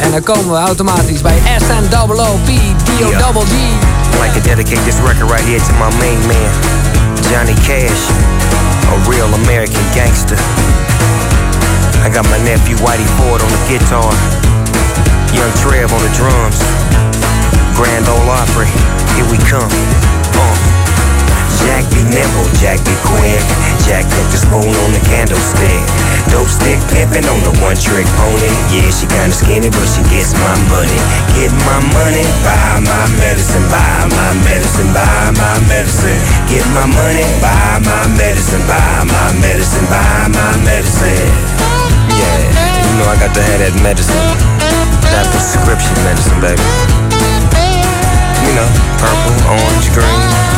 En dan komen we automatisch bij SNOOP, D-O-double G. I'd like to dedicate this record right here to my main man, Johnny Cash, a real American gangster. I got my nephew Whitey Ford on the guitar, Young Trev on the drums, Grand Ole Opry, here we come. Uh. Jack be nimble, Jack be quick. Jack took the spoon on the candlestick. Dope stick pimpin' on the one trick pony. Yeah, she kinda skinny, but she gets my money. Get my money, buy my medicine, buy my medicine, buy my medicine. Get my money, buy my medicine, buy my medicine, buy my medicine. Yeah, you know I got to have that medicine. That prescription medicine, baby. You know, purple, orange, green.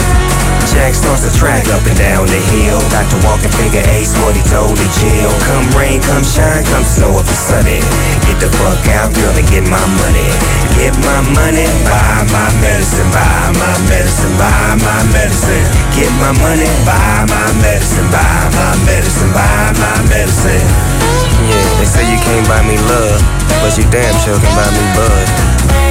Jack starts to track up and down the hill. Dr. Walker figure ace what he told the jail. Come rain, come shine, come snow if it's sunny. Get the fuck out, girl, and get my money. Get my money, buy my medicine, buy my medicine, buy my medicine. Get my money, buy my medicine, buy my medicine, buy my medicine. Yeah, they say you can't buy me love, but you damn sure can buy me bud.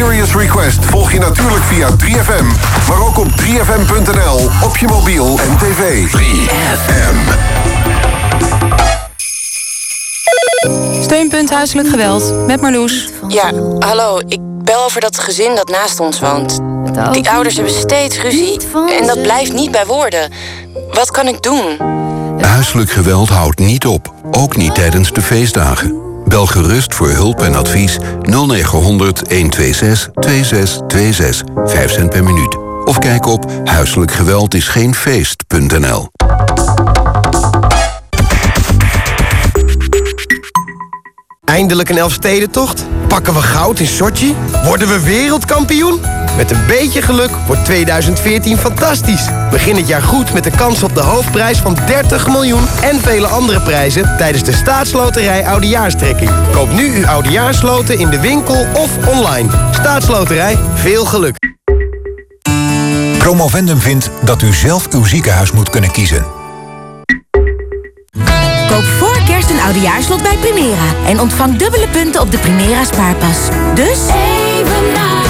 Serious Request volg je natuurlijk via 3FM, maar ook op 3FM.nl, op je mobiel en tv. 3FM. Steunpunt Huiselijk Geweld met Marloes. Ja, hallo. Ik bel over dat gezin dat naast ons woont. Die ouders hebben steeds ruzie en dat blijft niet bij woorden. Wat kan ik doen? Huiselijk geweld houdt niet op, ook niet tijdens de feestdagen. Bel gerust voor hulp en advies 0900 126 2626, 5 cent per minuut. Of kijk op huiselijkgeweldisgeenfeest.nl. Eindelijk een Elfstedentocht? Pakken we goud in Sochi? Worden we wereldkampioen? Met een beetje geluk wordt 2014 fantastisch. Begin het jaar goed met de kans op de hoofdprijs van 30 miljoen... en vele andere prijzen tijdens de staatsloterij Oudejaarstrekking. Koop nu uw Oudejaarsloten in de winkel of online. Staatsloterij, veel geluk. Promovendum vindt dat u zelf uw ziekenhuis moet kunnen kiezen. Koop voor kerst een oudejaarslot bij Primera. En ontvang dubbele punten op de Primera spaarpas. Dus... Even naar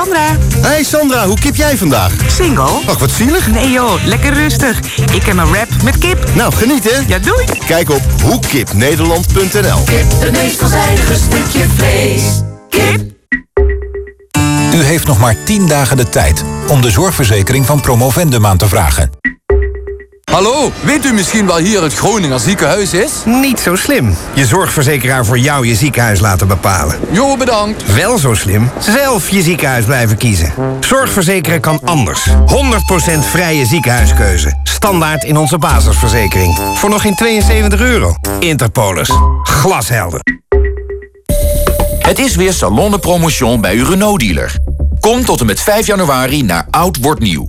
Sandra. Hey Sandra, hoe kip jij vandaag? Single? Ach, wat zielig. Nee joh, lekker rustig. Ik heb een rap met kip. Nou, geniet hè. Ja, doei. Kijk op hoekipnederland.nl Het meest veelzijdige stukje vlees. Kip. U heeft nog maar 10 dagen de tijd om de zorgverzekering van Promovendum aan te vragen. Hallo, weet u misschien wel hier het Groninger ziekenhuis is? Niet zo slim. Je zorgverzekeraar voor jou je ziekenhuis laten bepalen. Jo, bedankt. Wel zo slim. Zelf je ziekenhuis blijven kiezen. Zorgverzekeren kan anders. 100% vrije ziekenhuiskeuze. Standaard in onze basisverzekering. Voor nog geen 72 euro. Interpolis. Glashelder. Het is weer Salon de Promotion bij uw Renault-dealer. Kom tot en met 5 januari naar Oud Wordt Nieuw.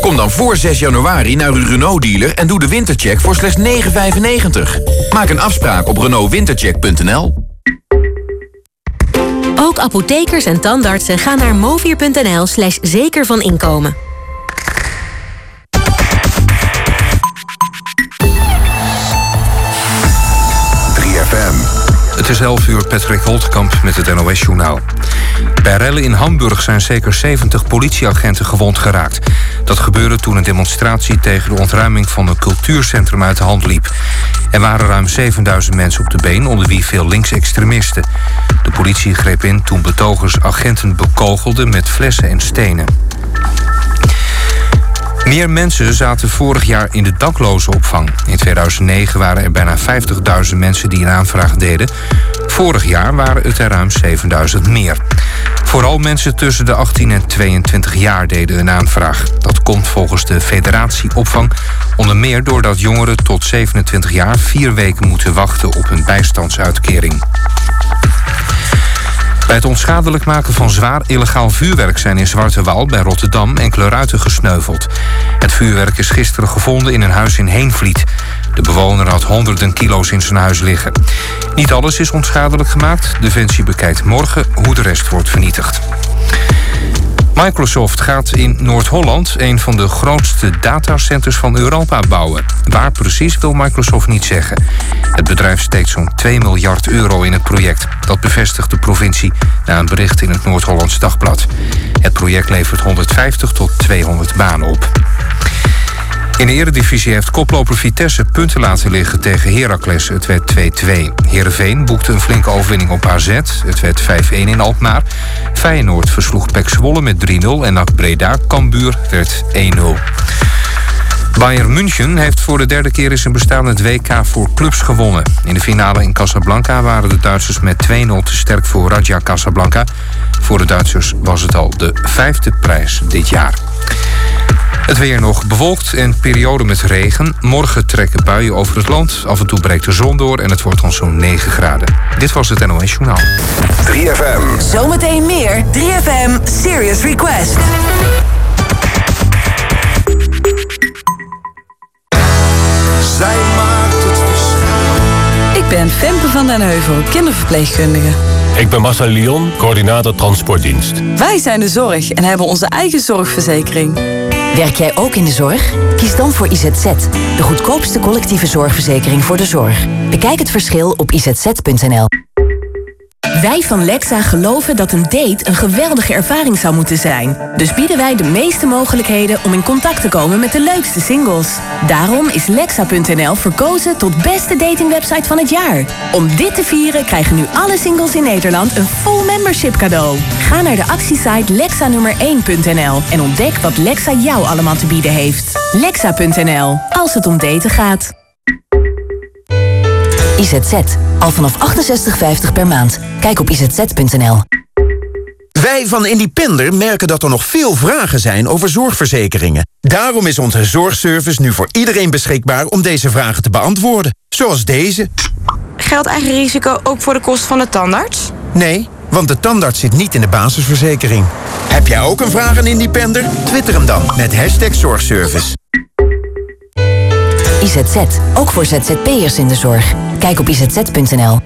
Kom dan voor 6 januari naar uw Renault-dealer en doe de wintercheck voor slechts 9,95. Maak een afspraak op renaultwintercheck.nl. Ook apothekers en tandartsen gaan naar movier.nl slash zeker van inkomen. Het is 11 uur, Patrick Holtkamp met het NOS-journaal. Bij rellen in Hamburg zijn zeker 70 politieagenten gewond geraakt. Dat gebeurde toen een demonstratie tegen de ontruiming van een cultuurcentrum uit de hand liep. Er waren ruim 7000 mensen op de been, onder wie veel linksextremisten. De politie greep in toen betogers agenten bekogelden met flessen en stenen. Meer mensen zaten vorig jaar in de daklozenopvang. In 2009 waren er bijna 50.000 mensen die een aanvraag deden. Vorig jaar waren het er ruim 7.000 meer. Vooral mensen tussen de 18 en 22 jaar deden een aanvraag. Dat komt volgens de Federatie Opvang onder meer doordat jongeren tot 27 jaar vier weken moeten wachten op een bijstandsuitkering. Bij het onschadelijk maken van zwaar illegaal vuurwerk zijn in Zwarte Wal bij Rotterdam enkele ruiten gesneuveld. Het vuurwerk is gisteren gevonden in een huis in Heenvliet. De bewoner had honderden kilo's in zijn huis liggen. Niet alles is onschadelijk gemaakt. Defensie bekijkt morgen hoe de rest wordt vernietigd. Microsoft gaat in Noord-Holland een van de grootste datacenters van Europa bouwen. Waar precies wil Microsoft niet zeggen. Het bedrijf steekt zo'n 2 miljard euro in het project. Dat bevestigt de provincie na een bericht in het Noord-Hollands Dagblad. Het project levert 150 tot 200 banen op. In de eredivisie heeft koploper Vitesse punten laten liggen tegen Heracles. Het werd 2-2. Heerenveen boekte een flinke overwinning op AZ. Het werd 5-1 in Alkmaar. Feyenoord versloeg Pek Zwolle met 3-0 en NAC Breda Cambuur werd 1-0. Bayern München heeft voor de derde keer in zijn bestaan het WK voor clubs gewonnen. In de finale in Casablanca waren de Duitsers met 2-0 te sterk voor Raja Casablanca. Voor de Duitsers was het al de vijfde prijs dit jaar. Het weer nog bewolkt en periode met regen. Morgen trekken buien over het land. Af en toe breekt de zon door en het wordt dan zo'n 9 graden. Dit was het NOS Journaal. 3FM. Zometeen meer 3FM Serious Request. Zij maakt het verschil. Ik ben Femke van den Heuvel, kinderverpleegkundige. Ik ben Marcel Lyon, coördinator transportdienst. Wij zijn de zorg en hebben onze eigen zorgverzekering. Werk jij ook in de zorg? Kies dan voor IZZ, de goedkoopste collectieve zorgverzekering voor de zorg. Bekijk het verschil op izz.nl. Wij van Lexa geloven dat een date een geweldige ervaring zou moeten zijn. Dus bieden wij de meeste mogelijkheden om in contact te komen met de leukste singles. Daarom is Lexa.nl verkozen tot beste datingwebsite van het jaar. Om dit te vieren krijgen nu alle singles in Nederland een full membership cadeau. Ga naar de actiesite lexanummer1.nl en ontdek wat Lexa jou allemaal te bieden heeft. Lexa.nl, als het om daten gaat. IZZ. Al vanaf 68,50 per maand. Kijk op izz.nl. Wij van Independer merken dat er nog veel vragen zijn over zorgverzekeringen. Daarom is onze zorgservice nu voor iedereen beschikbaar om deze vragen te beantwoorden. Zoals deze. Geldt eigen risico ook voor de kost van de tandarts? Nee, want de tandarts zit niet in de basisverzekering. Heb jij ook een vraag aan Independer? Twitter hem dan met hashtag zorgservice. IZZ. Ook voor ZZP'ers in de zorg. Kijk op izz.nl.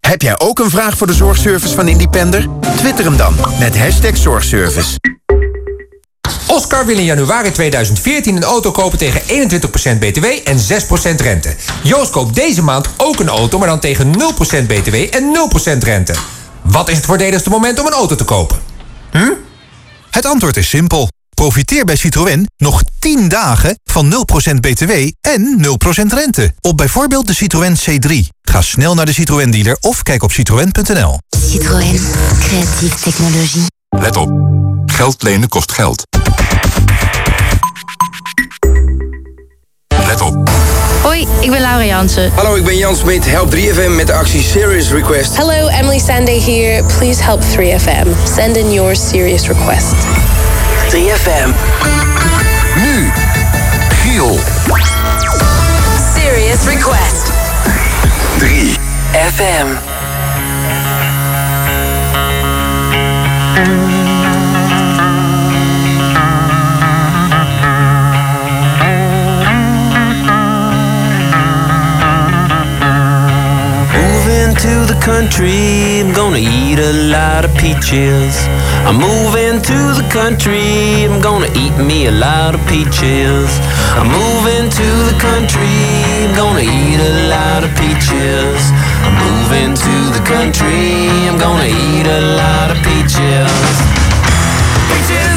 Heb jij ook een vraag voor de zorgservice van Independer? Twitter hem dan met hashtag zorgservice. Oscar wil in januari 2014 een auto kopen tegen 21% btw en 6% rente. Joost koopt deze maand ook een auto, maar dan tegen 0% btw en 0% rente. Wat is het voordeligste moment om een auto te kopen? Hm? Het antwoord is simpel. Profiteer bij Citroën nog 10 dagen van 0% btw en 0% rente. Op bijvoorbeeld de Citroën C3. Ga snel naar de Citroën dealer of kijk op citroën.nl. Citroën. Creatieve technologie. Let op. Geld lenen kost geld. Let op. Hoi, ik ben Laura Jansen. Hallo, ik ben Jan Smit. Help 3FM met de actie Serious Request. Hello, Emily Sande here. Please help 3FM. Send in your serious request. 3FM. Nu, Giel. Serious request. 3 FM. Moving to the country, I'm gonna eat a lot of peaches. I'm moving to the country, I'm gonna eat me a lot of peaches. I'm moving to the country, I'm gonna eat a lot of peaches. I'm moving to the country, I'm gonna eat a lot of peaches. Peaches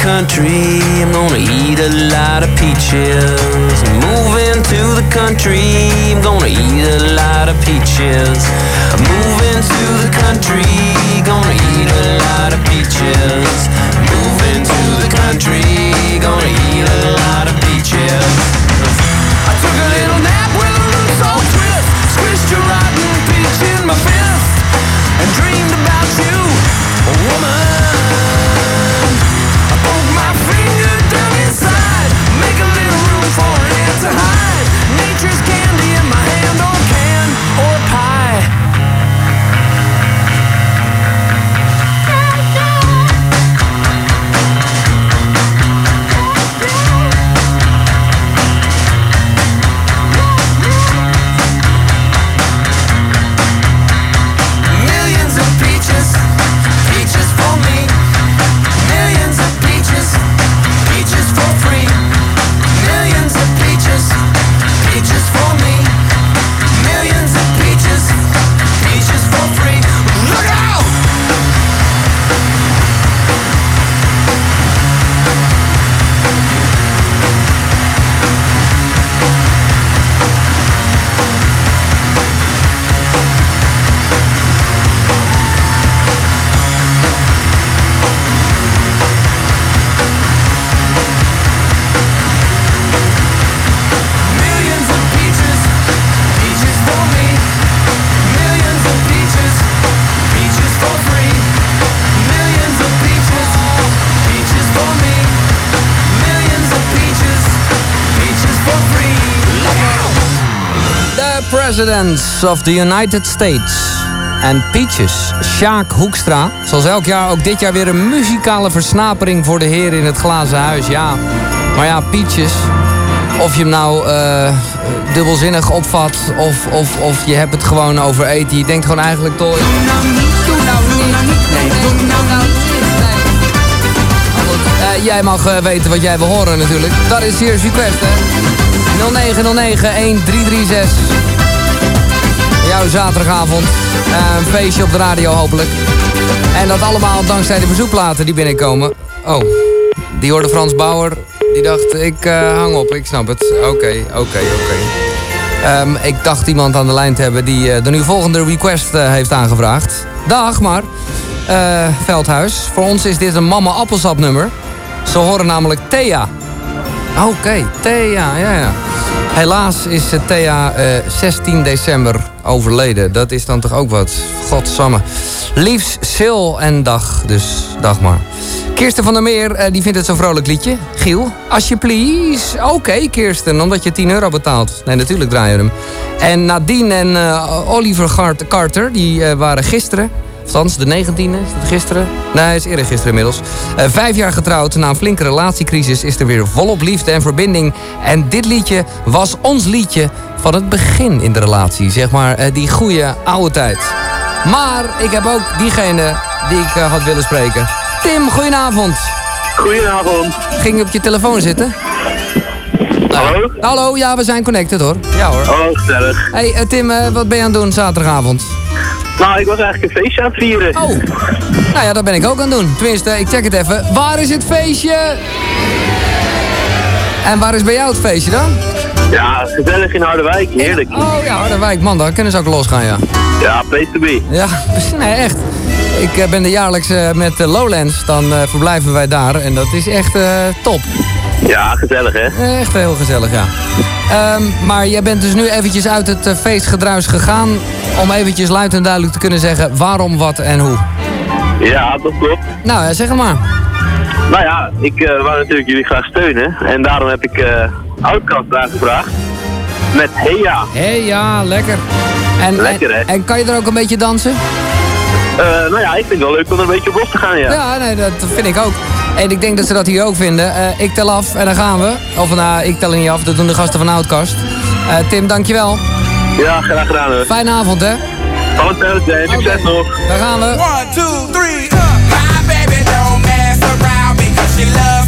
country, I'm gonna eat a lot of peaches. Moving to the country, I'm gonna eat a lot of peaches. Moving to the country, gonna eat a lot of peaches. Moving to the country, gonna eat a lot of peaches. I took a little nap Presidents of the United States. En Peaches, Sjaak Hoekstra. Zoals elk jaar ook dit jaar weer een muzikale versnapering voor de heren in het glazen huis. Ja, maar ja, Peaches. Of je hem nou eh, dubbelzinnig opvat of, of, of je hebt het gewoon over eten. Je denkt gewoon eigenlijk toch... Doe nou niet, doe nou niet. Nee, doe nou nou niet. jij mag eh, weten wat jij wil horen natuurlijk. Dat is Serious Request, hè. 0909-1336. Jouw zaterdagavond. Eh, een feestje op de radio hopelijk. En dat allemaal dankzij de verzoekplaten die binnenkomen. Oh, die hoorde Frans Bauer. Die dacht, ik eh, hang op, ik snap het. Oké, oké, oké. Ehm, ik dacht iemand aan de lijn te hebben die eh, de nu volgende request heeft aangevraagd. Dag maar. Veldhuis. Voor ons is dit een mama appelsap nummer. Ze horen namelijk Thea. Oké, Thea, ja ja. Helaas is eh, Thea eh, 16 december overleden. Dat is dan toch ook wat. Godsamme. Liefs, Sil en dag. Dus dag maar. Kirsten van der Meer, eh, die vindt het zo'n vrolijk liedje. Giel, als je please. Oké, Kirsten, omdat je 10 euro betaalt. Nee, natuurlijk draaien we hem. En Nadine en eh, Oliver Carter, die eh, waren gisteren... Althans, de 19e, is dat gisteren? Nee, is eerder gisteren inmiddels. Eh, vijf jaar getrouwd, na een flinke relatiecrisis... is er weer volop liefde en verbinding. En dit liedje was ons liedje van het begin in de relatie. Zeg maar, eh, die goede oude tijd. Maar ik heb ook diegene die ik eh, had willen spreken. Tim, goedenavond. Goedenavond. Ging je op je telefoon zitten? Hallo? Hallo, ja, we zijn connected hoor. Ja hoor. Oh, gezellig. Hey Tim, wat ben je aan het doen zaterdagavond? Nou, ik was eigenlijk een feestje aan het vieren. Oh. Nou ja, dat ben ik ook aan het doen. Tenminste, ik check het even. Waar is het feestje? En waar is bij jou het feestje dan? Ja, gezellig in Harderwijk. Heerlijk. Oh ja, Harderwijk. Man, daar kunnen ze ook losgaan, ja. Ja, place to be. Ja, <laughs> nee, echt. Ik eh, ben er jaarlijks eh, met eh, Lowlands. Dan verblijven wij daar. En dat is echt top. Ja, gezellig hè? Echt heel gezellig, ja. Ehm, maar jij bent dus nu eventjes uit het eh, feestgedruis gegaan... om eventjes luid en duidelijk te kunnen zeggen waarom, wat en hoe. Ja, dat klopt. Nou, ja, zeg maar. Nou ja, ik eh wou natuurlijk jullie graag steunen. En daarom heb ik eh Outcast aangevraagd. Met Heya. Hé, hey, ja, lekker. En, Lekker, hè? en, en kan je er ook een beetje dansen? Eh, nou ja, ik vind het wel leuk om er een beetje op los te gaan, ja. Ja, nee, dat vind ik ook. En ik denk dat ze dat hier ook vinden. Eh, ik tel af en dan gaan we. Of nou, ik tel er niet af, dat doen de gasten van Outcast. Eh, Tim, dankjewel. Ja, graag gedaan hoor. Fijne avond, hè? Valentijnsdag, en succes nog. Daar gaan we. One, two, three. Uh. My baby don't mess around because she loves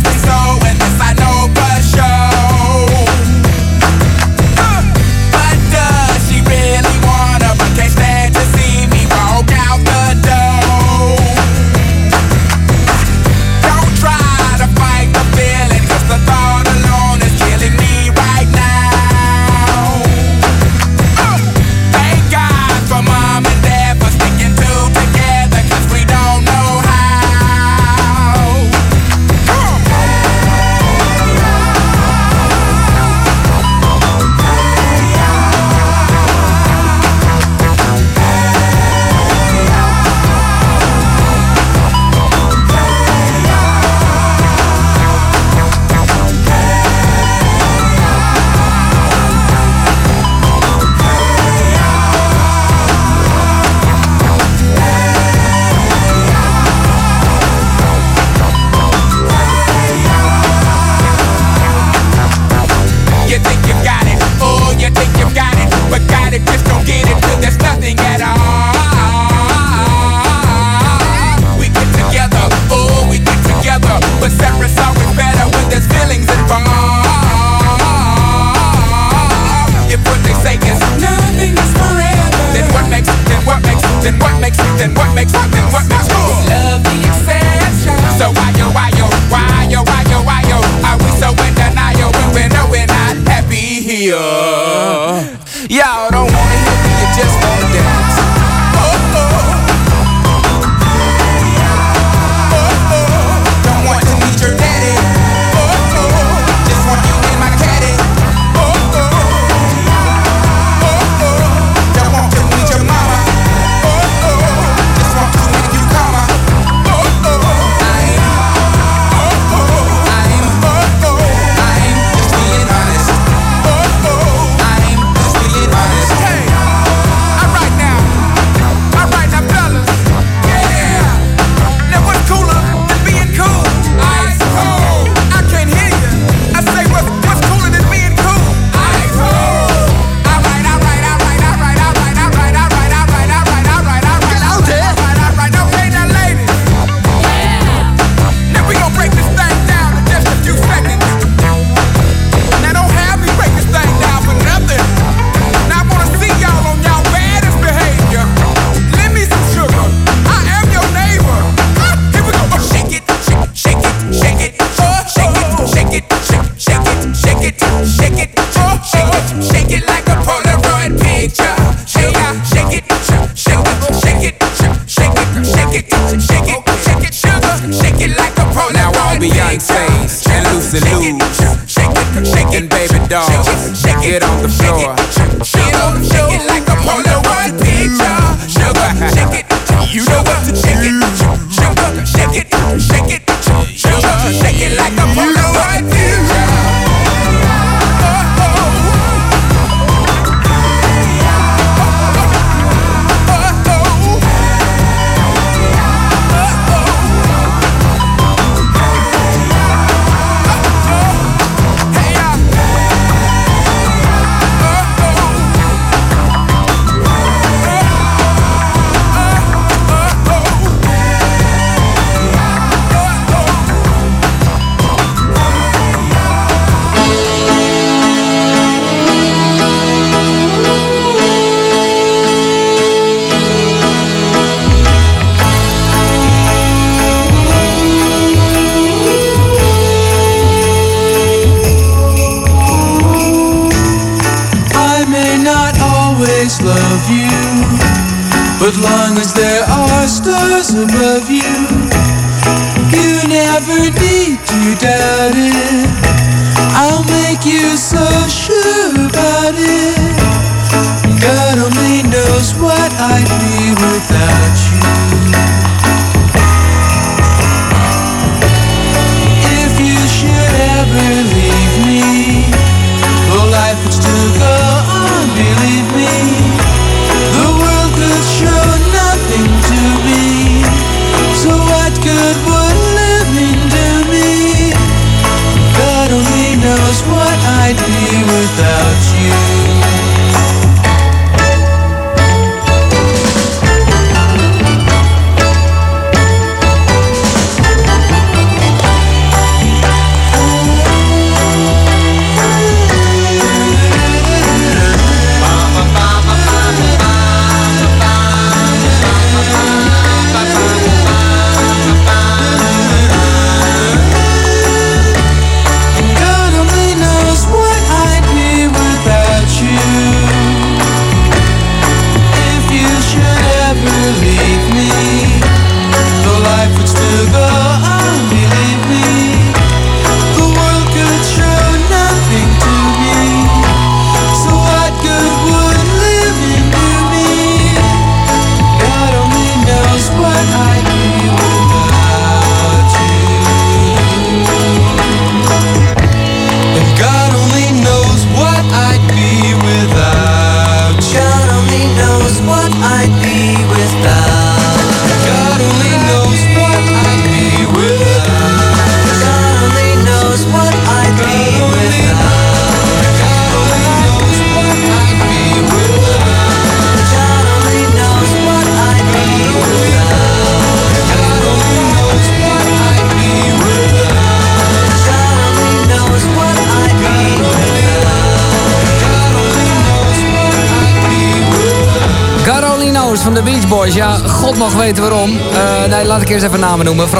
what I'd be without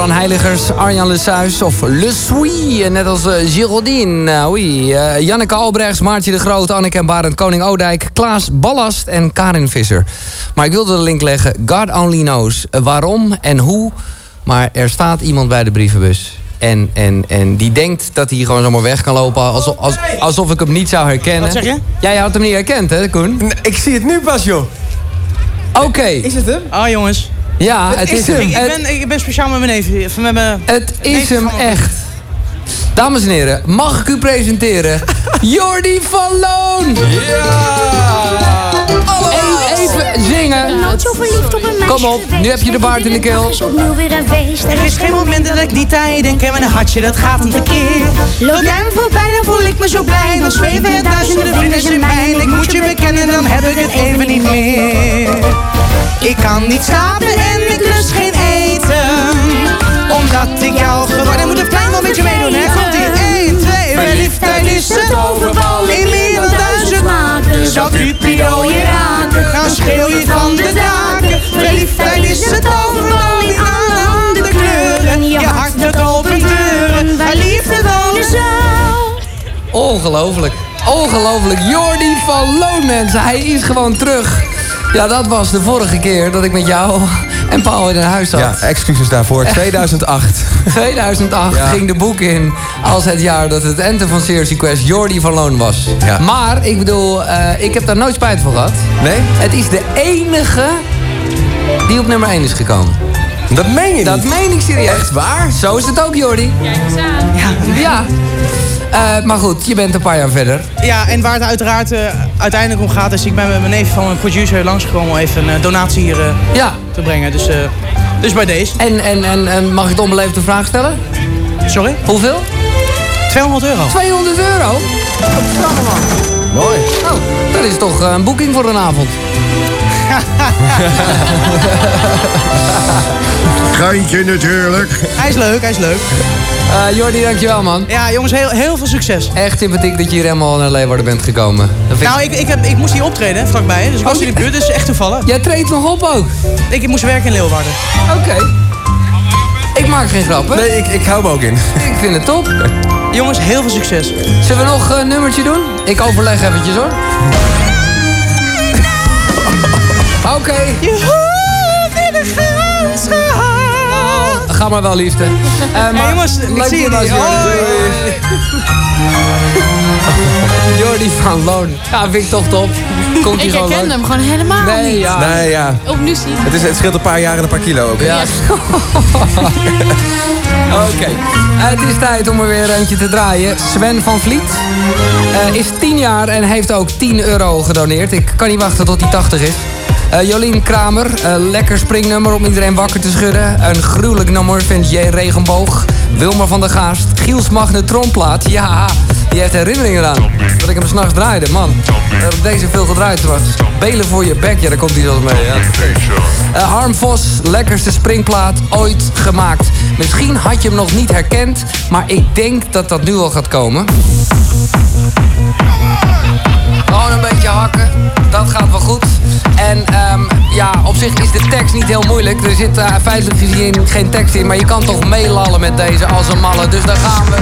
Fran Heiligers, Arjan Le Suis of Le. Net als eh, eh, oui. Eh, Janneke Albrechts, Maartje de Groot, Anneke en Barend Koning Oudijk, Klaas Ballast en Karin Visser. Maar ik wilde de link leggen. God only knows waarom en hoe. Maar er staat iemand bij de brievenbus. En, en, en die denkt dat hij gewoon zomaar weg kan lopen alsof, als- alsof ik hem niet zou herkennen. Wat zeg je? Jij had hem niet herkend, hè, Koen? Ik zie het nu pas, joh. Oké. Is het hem? Ah, jongens. Ja, het is hem. Ik, ik Het- ben, ik ben speciaal met mijn neef. Met mijn... Het is hem echt. Dames en heren, mag ik u presenteren? <laughs> Jordi van Loon! Ja! Even zingen. Kom op, nu heb je de baard in de keel. Er is geen moment dat ik niet aan je denk en mijn hartje dat gaat een verkeer. Loop jij me voorbij, dan voel ik me zo blij. Dan zweven er duizenden vrienden in mij. Ik moet je bekennen, dan heb ik het even niet meer. Ik kan niet slapen en ik lust geen eten. Omdat ik jou geworden moet een klein wel met je meedoen. Hè? Komt ie 1, 2, verliefdheid is het overval. In meer dan duizend maanden zal Cupido je raken. Dan schreeuw je van de daken. Verliefdheid is het overval. In allerhande kleuren. Je hart met open deuren. Waar liefde wonen zou. Ongelooflijk. Ongelooflijk. Jordi van Loon, mensen. Hij is gewoon terug. Ja, dat was de vorige keer dat ik met jou en Paul in een huis zat. Ja, excuses daarvoor. <laughs> 2008. 2008 Ja. ging de boek in als het jaar dat het enter van Serious Request Jordi van Loon was. Ja. Maar, ik bedoel, eh, ik heb daar nooit spijt van gehad. Nee? Het is de enige die op nummer 1 is gekomen. Dat meen je Dat niet? meen ik serieus. Echt waar? Zo is het ook, Jordi. Ja. ja. Eh, maar goed, je bent een paar jaar verder. Ja, en waar het uiteraard eh, uiteindelijk om gaat, is ik ben met mijn neef van mijn producer langsgekomen om even een eh, donatie hier eh, Ja. te brengen. Dus, eh, dus bij deze. En, en, en, en mag ik de onbeleefde vraag stellen? Sorry? Hoeveel? 200 euro. 200 euro? Godsamme, man. Mooi. Oh, dat is toch een boeking voor een avond. <laughs> Geintje natuurlijk. Hij is leuk, hij is leuk. Eh Jordi, dankjewel man. Ja, jongens, heel, heel veel succes. Echt sympathiek dat je hier helemaal naar Leeuwarden bent gekomen. Nou, ik, ik, heb, ik moest hier optreden, hè, vlakbij. Dus ik was Oh, in de buurt, dus echt toevallig. Jij treedt nog op ook? Ik moest werken in Leeuwarden. Oké. Ik maak geen grappen. Nee, ik, ik hou me ook in. Ik vind het top. Jongens, heel veel succes. Zullen we nog een nummertje doen? Ik overleg eventjes hoor. <laughs> Oké. nergens gehad. Ga maar wel, liefde. <laughs> Eh, maar Hey, jongens, ik zie jullie. Jordi. Hoi. <laughs> Jordi van Loon. Ja, vind ik toch top. Komt hij Ik gewoon leuk. hem gewoon helemaal Nee, niet. ja. Nee, ja. Op nu zie Het, is, het scheelt een paar jaar en een paar kilo ook. Ja. <laughs> Oké, het is tijd om er weer eentje te draaien. Sven van Vliet eh, is 10 jaar en heeft ook 10 euro gedoneerd. Ik kan niet wachten tot hij 80 is. Eh, Jolien Kramer, eh, lekker springnummer om iedereen wakker te schudden. Een gruwelijk nummer vindt J. Regenboog. Wilmer van der Gaast, Giels magnetronplaat. Ja, die heeft herinneringen aan. Dat ik hem s'nachts draaide, man. Heb ik deze veel gedraaid trouwens. Belen voor je bek, ja, daar komt hij zelfs mee. Ja. Eh, Harm Vos, lekkerste springplaat ooit gemaakt. Misschien had je hem nog niet herkend, maar ik denk dat dat nu al gaat komen. Gewoon een beetje hakken, dat gaat wel goed. En ehm, ja, op zich is de tekst niet heel moeilijk. Er zit eh, feitelijk gezien geen tekst in, maar je kan toch meelallen met deze als een malle. Dus daar gaan we.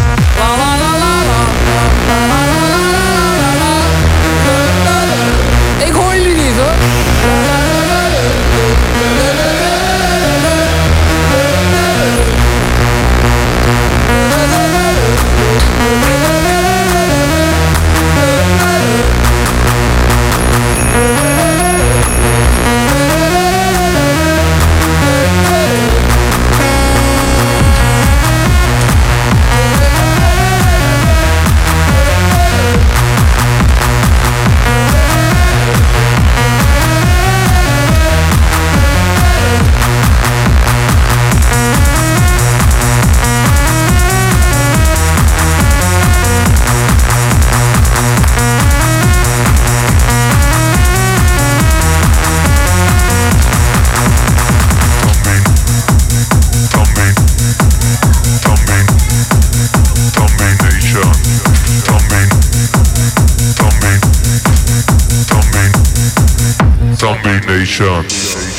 Domination. Oh,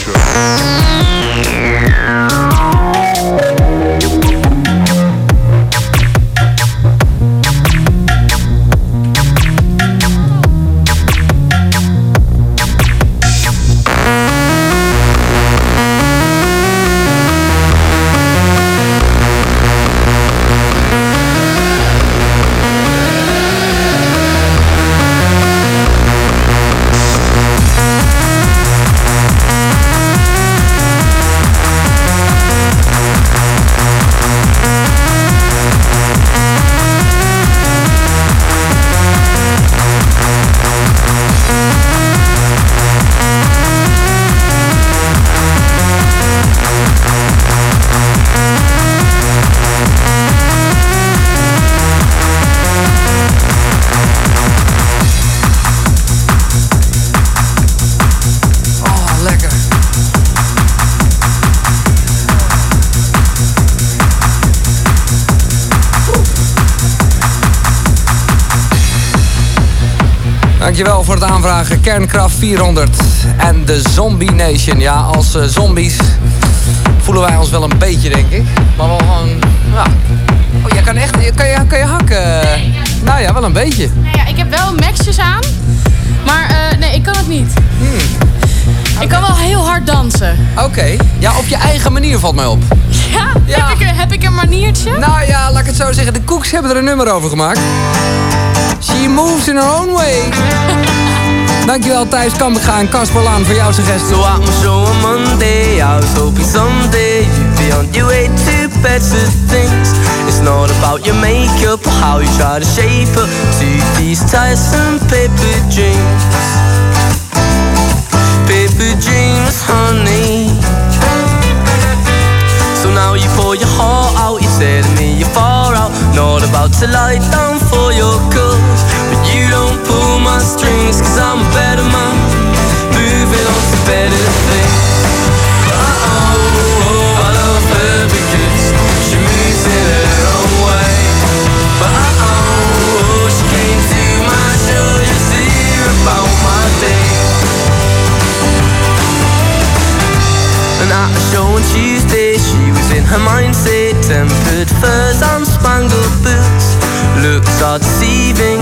Dankjewel voor het aanvragen. Kernkraft 400 en de Zombie Nation. Ja, als eh, zombies voelen wij ons wel een beetje, denk ik. Maar wel gewoon, ja. Oh, jij kan echt, kan je, kan je hakken? Nou ja, wel een beetje. Nou ja, ik heb wel maxjes aan. Maar eh, nee, ik kan het niet. Ik kan wel heel hard dansen. Oké. Ja, op je eigen manier valt mij op. Ja? Heb, ik, een- heb ik een maniertje? Nou ja, laat ik het zo zeggen. De Koeks hebben er een nummer over gemaakt. She moves in her own way. Dankjewel Thijs Kammerga en Casper Laan voor jouw suggestie. So at my show on Monday, I was hoping someday you'd be on your way to better things. It's not about your makeup or how you try to shape up to these tiresome paper dreams. Paper dreams, honey. So now you pour your heart out, you're telling me you're far out. Not about to lie down for your cause. My strings, cause I'm a better man. Moving on to better things. Oh, I love her because she moves in her own way. But oh, she came to my show just to hear about my day. And at a show on Tuesday, she was in her mindset. Tempered furs and spangled boots. Looks are deceiving,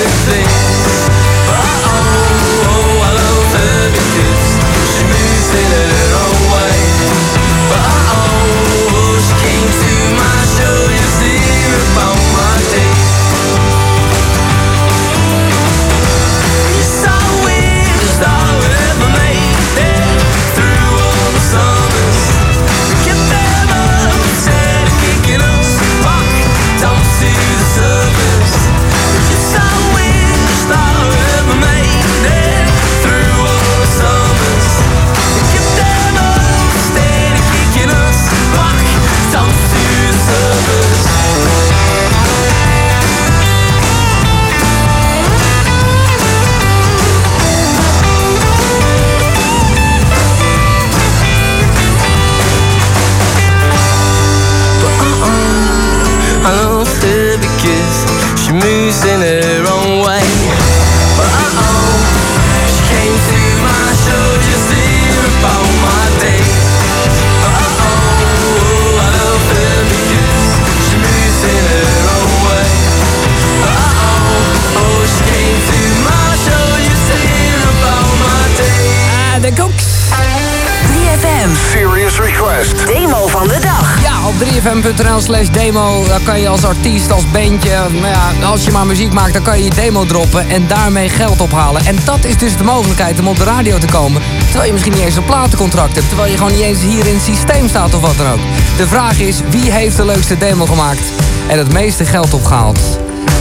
op 3fm.nl slash demo daar kan je als artiest, als bandje... Nou ja, als je maar muziek maakt, dan kan je je demo droppen... en daarmee geld ophalen. En dat is dus de mogelijkheid om op de radio te komen... terwijl je misschien niet eens een platencontract hebt... terwijl je gewoon niet eens hier in het systeem staat of wat dan ook. De vraag is, wie heeft de leukste demo gemaakt... en het meeste geld opgehaald?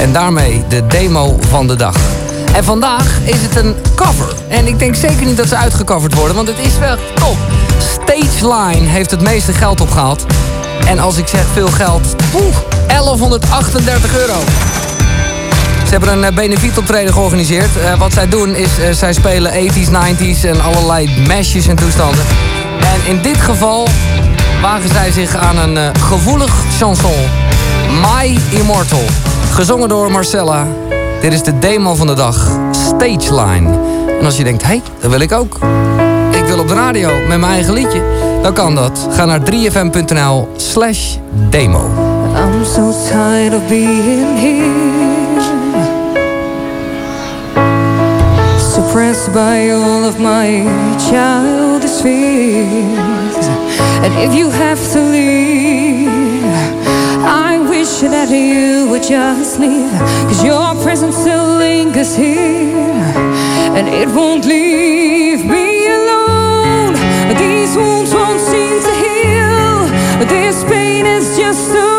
En daarmee de demo van de dag. En vandaag is het een cover. En ik denk zeker niet dat ze uitgecoverd worden, want het is wel top. Stageline heeft het meeste geld opgehaald. En als ik zeg veel geld, oeh, 1138 euro. Ze hebben een eh, benefietoptreden georganiseerd. Eh, wat zij doen is, eh, zij spelen 80s, 90s en allerlei meshes en toestanden. En in dit geval wagen zij zich aan een gevoelig chanson. My Immortal. Gezongen door Marcella. Dit is de demo van de dag. Stageline. En als je denkt, hé, hey, dat wil ik ook. Ik wil op de radio met mijn eigen liedje. Dan kan dat. Ga naar 3fm.nl slash demo. I'm so tired of being here, suppressed by all of my childish fears. And if you have to leave, I wish that you would just leave, cause your presence still lingers here, and it won't leave just too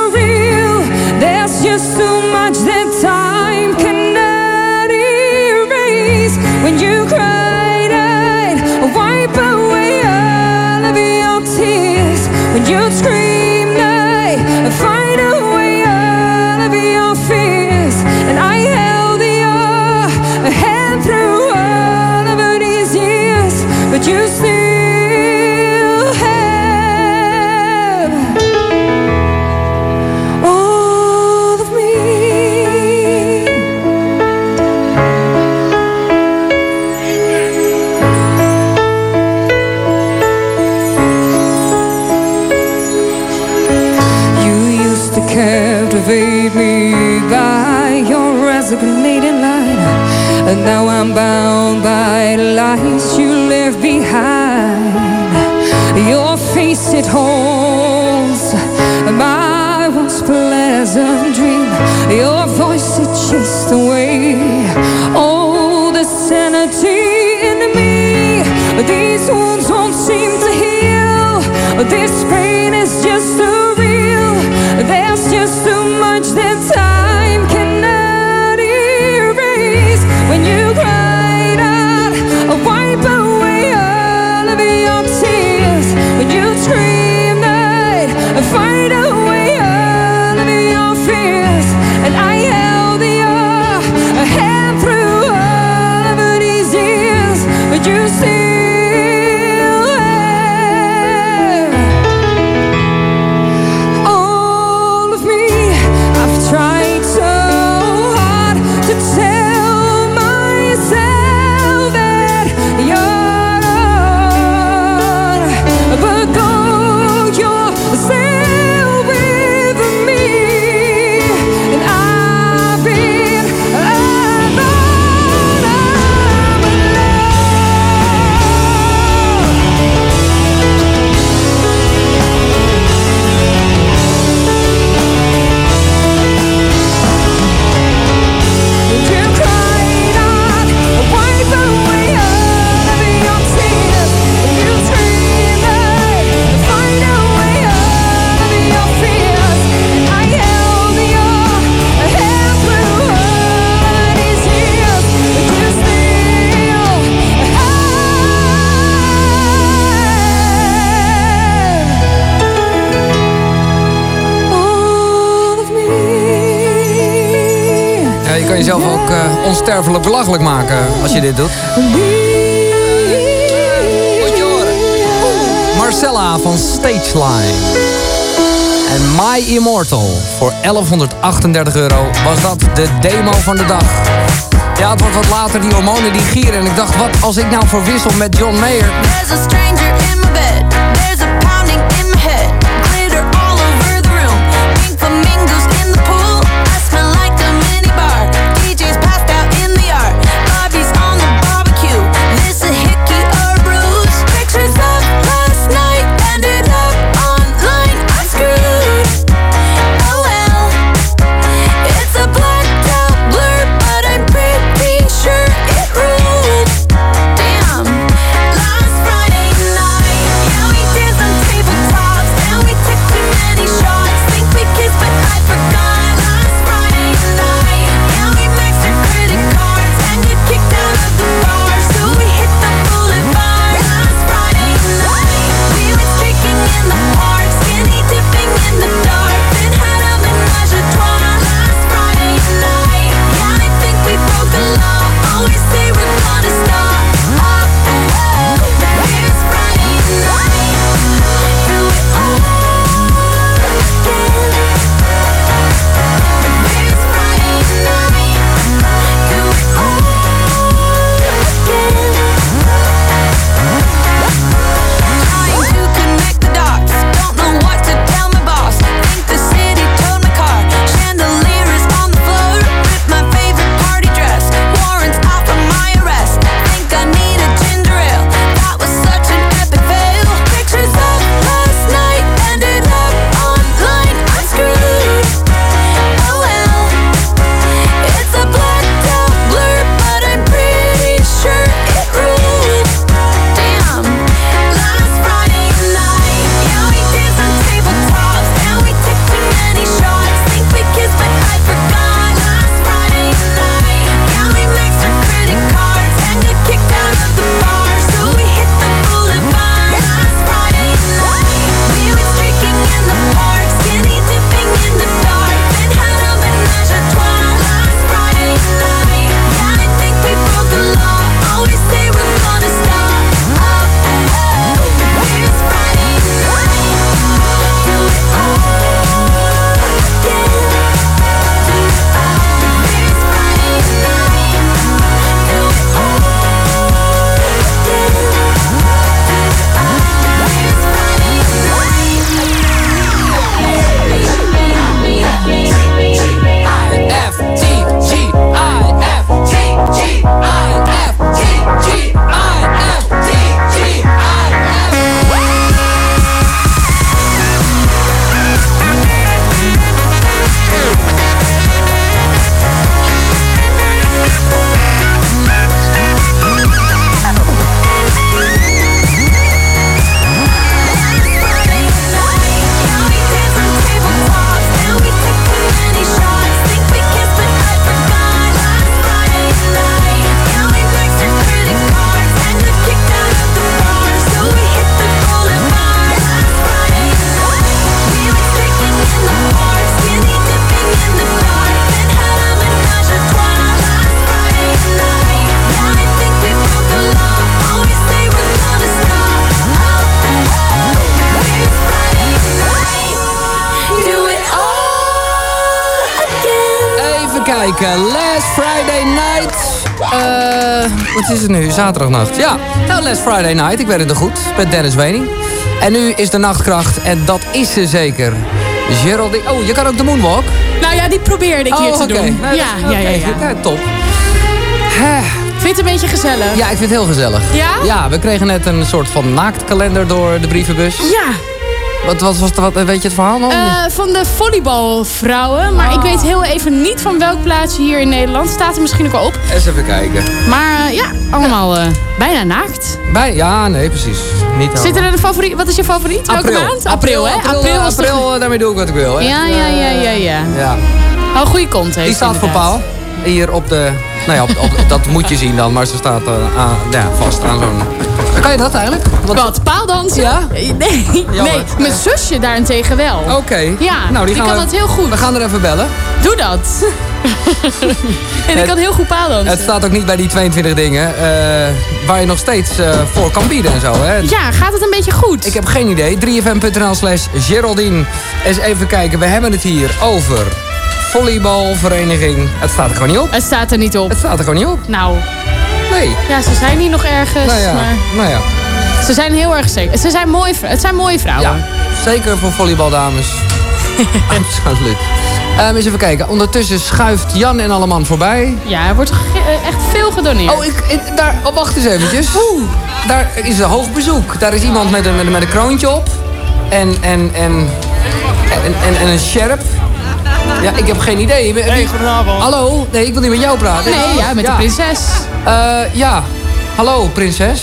bound by the lies you left behind. Your face at haunts onsterfelijk belachelijk maken als je dit doet. Marcella van Stageline. En My Immortal. Voor 1138 euro was dat de demo van de dag. Ja, het wordt wat later, die hormonen die gieren. En ik dacht, wat als ik nou verwissel met John Mayer? Zaterdagnacht. Ja, nou, Last Friday night. Ik weet het nog goed. Met Dennis Wening. En nu is de nachtkracht. En dat is ze zeker. Geraldine. Oh, je kan ook de moonwalk. Nou ja, die probeerde ik hier Oh, te oké. doen. Nou, ja, dat- ja, ja, ja. ja, top. Vind je het een beetje gezellig? Ja, ik vind het heel gezellig. Ja? Ja, we kregen net een soort van naaktkalender door de brievenbus. Ja. Wat, wat was het, wat, weet je het verhaal nog? Eh, van de volleybalvrouwen. Maar ik weet heel even niet van welk plaatsje hier in Nederland. Staat er misschien ook wel op. Eens even kijken. Maar eh, ja, allemaal eh, bijna naakt. Bij, ja, nee, precies. Niet Zit er een favoriet? Wat is je favoriet? Welke April. maand? April, hè? April, April, is april, toch- eh, daarmee doe ik wat ik wil. Hè? Ja, ja, ja, ja, ja. ja. Oh, goede kont heeft Die staat voor paal. Hier op de... Nou ja, op, op- dat moet je zien dan, maar ze staat eh, aan, ja, vast aan zo'n... Kan je dat eigenlijk? Wat, paaldansen? Ja? Nee, nee. Mijn zusje daarentegen wel. Oké. Ja, nou, die, kan we- dat heel goed. We gaan er even bellen. Doe dat. <laughs> En ik kan heel goed paaldansen. Het staat ook niet bij die 22 dingen. eh, waar je nog steeds eh, voor kan bieden en zo. Hè? Ja, gaat het een beetje goed? Ik heb geen idee. 3fm.nl slash Geraldine. Eens even kijken. We hebben het hier over volleybalvereniging. Het staat er gewoon niet op. Het staat er niet op. Het staat er gewoon niet op. Nou. Nee. Ja, ze zijn hier nog ergens. Nou ja, Maar nou ja. ze zijn heel erg zeker. Ze zijn mooi, het zijn mooie vrouwen. Ja, zeker voor volleybaldames. <laughs> Absoluut. Ehm eens even kijken. Ondertussen schuift Jan en Alleman voorbij. Ja, er wordt eh, echt veel gedoneerd. Oh, ik, ik- daar, oh, wacht eens eventjes. Daar is een hoog bezoek. Daar is iemand met een, met een, met een kroontje op. En, en, en, en, en, en een sjerp. Ja, ik heb geen idee. Hey, goedenavond. Hallo? Nee, ik wil niet met jou praten. Nee, ja, met de prinses. Eh, ja. Hallo, prinses.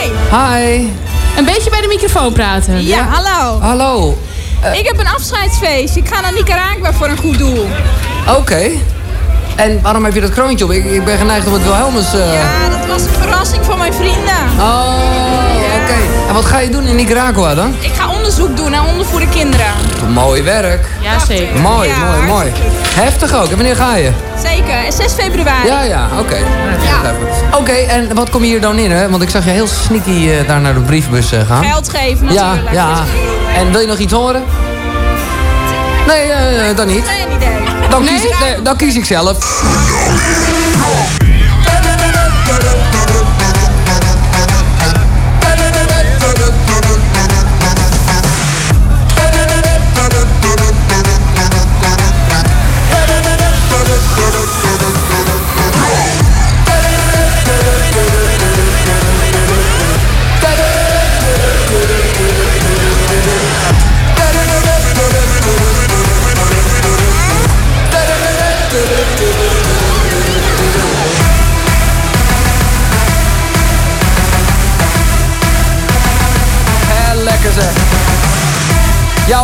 Hi. Hi. Een beetje bij de microfoon praten. Ja, hallo. Hallo. Ik heb een afscheidsfeest. Ik ga naar Nicaragua voor een goed doel. Oké. En waarom heb je dat kroontje op? Ik, ik ben geneigd om het Wilhelmus... eh Ja, dat was een verrassing voor mijn vrienden. Oh, oké. En wat ga je doen in Nicaragua dan? Ik ga onderzoek doen naar onder voor de kinderen. Mooi werk. Ja, zeker. Mooi, Ja, mooi, mooi. Heftig ook. En wanneer ga je? Zeker, 6 februari. Ja, ja, oké. Oké, en wat kom je hier dan in, hè? Want ik zag je heel sneaky eh, daar naar de brievenbus eh, gaan. Geld geven Ja, natuurlijk. ja. En wil je nog iets horen? Nee, eh, dan niet. Dan kies, ik, nee, dan kies ik zelf.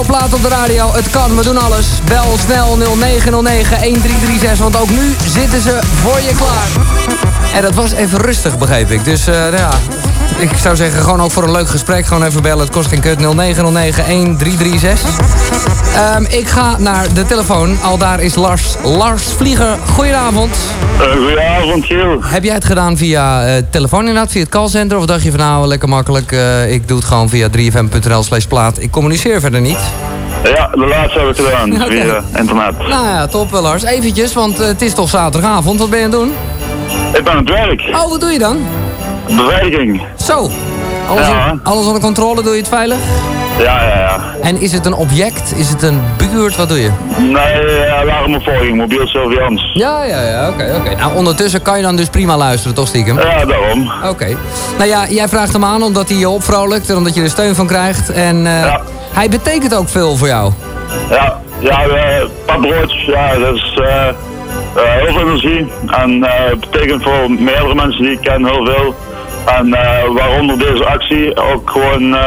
Jouw op de radio, het kan, we doen alles. Bel snel 0909-1336, want ook nu zitten ze voor je klaar. En dat was even rustig, begreep ik. Dus nou ja, ik zou zeggen, gewoon ook voor een leuk gesprek, gewoon even bellen. Het kost geen kut, 0909-1336. Ehm, ik ga naar de telefoon, al daar is Lars. Lars Vlieger, goedenavond. goedenavond, Giel. Heb jij het gedaan via eh, telefoon inderdaad, via het callcenter? Of dacht je van nou, lekker makkelijk, eh, ik doe het gewoon via 3fm.nl slash plaat. Ik communiceer verder niet. Ja, de laatste heb ik gedaan, <laughs> via internet. Nou ja, top wel Lars. Eventjes, want eh, het is toch zaterdagavond. Wat ben je aan het doen? Ik ben aan het werk. Oh, wat doe je dan? Beveiliging. Zo. Alles, Ja. in- alles onder controle, doe je het veilig? Ja, ja, ja. En is het een object? Is het een buurt? Wat doe je? Nee, ja, alarmopvolging, mobiel surveillance. Ja, ja, ja, oké, oké. Nou, ondertussen kan je dan dus prima luisteren, toch stiekem? Ja, daarom. Oké. Nou ja, jij vraagt hem aan omdat hij je opvrolijkt en omdat je er steun van krijgt. En eh, hij betekent ook veel voor jou. Ja, ja, uh, ja, dat is eh, heel veel energie. En het betekent voor meerdere mensen die ik ken heel veel. En eh, waaronder deze actie ook gewoon, eh,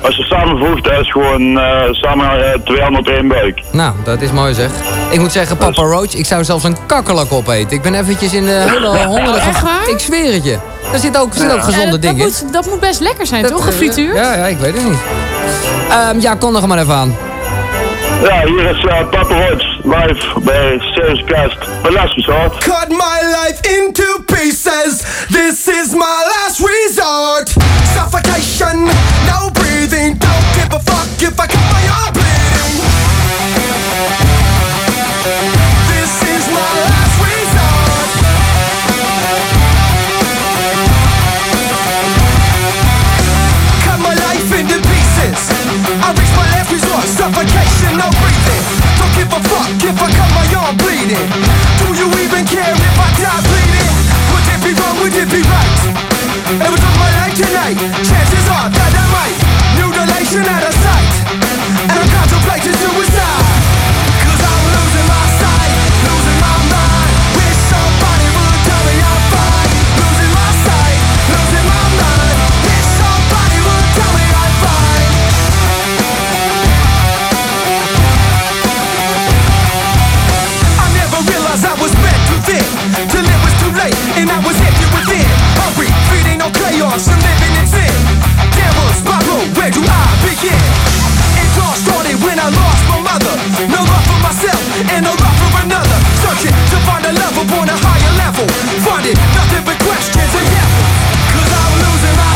als je samenvoegt, dat is gewoon eh, samen eh, 200 op één buik. Nou, dat is mooi zeg. Ik moet zeggen, Papa Roach, ik zou zelfs een kakkerlak opeten. Ik ben eventjes in de hele hongerige... Echt waar? Ik zweer het je. Er zitten ook, er zitten ook Ja, gezonde dat, dat dingen in. moet, dat moet best lekker zijn, toch? Gefrituurd? Ja, ja, ik weet het niet. Ehm, ja, kondig er maar even aan. Ja, hier is uh, Papa Roach live bij Serious Cast bij Last Resort. Cut my life into pieces. This is my last resort. Suffocation, no breathing. Don't give a fuck if I cut my arm bleeding. This is my last resort. Cut my life into pieces. I reach my last resort. Suffocation, no breathing. Don't give a fuck if I cut my arm bleeding. Do you even care if I die bleeding? It was on my life tonight. Chances are that I might. Mutilation out of sight. And I'm contemplating suicide. chaos and living in sin. Terror spiral, where do I begin? It all started when I lost my mother. No love for myself and no love for another. Searching to find a love upon a higher level. Finding nothing but questions and devils. Cause I'm losing my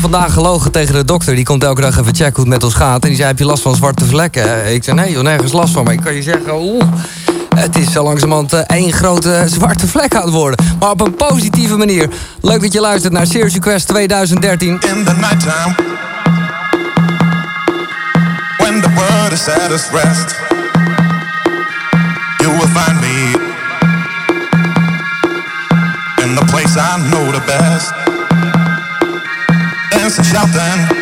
vandaag gelogen tegen de dokter. Die komt elke dag even checken hoe het met ons gaat. En die zei, heb je last van zwarte vlekken? Ik zei, nee joh, nergens last van. Maar ik kan je zeggen, oeh... Het is zo langzamerhand eh, één grote zwarte vlek aan het worden. Maar op een positieve manier. Leuk dat je luistert naar Serious Request 2013. In the nighttime, when the world is at its rest, you will find me in the place I know the best. shouting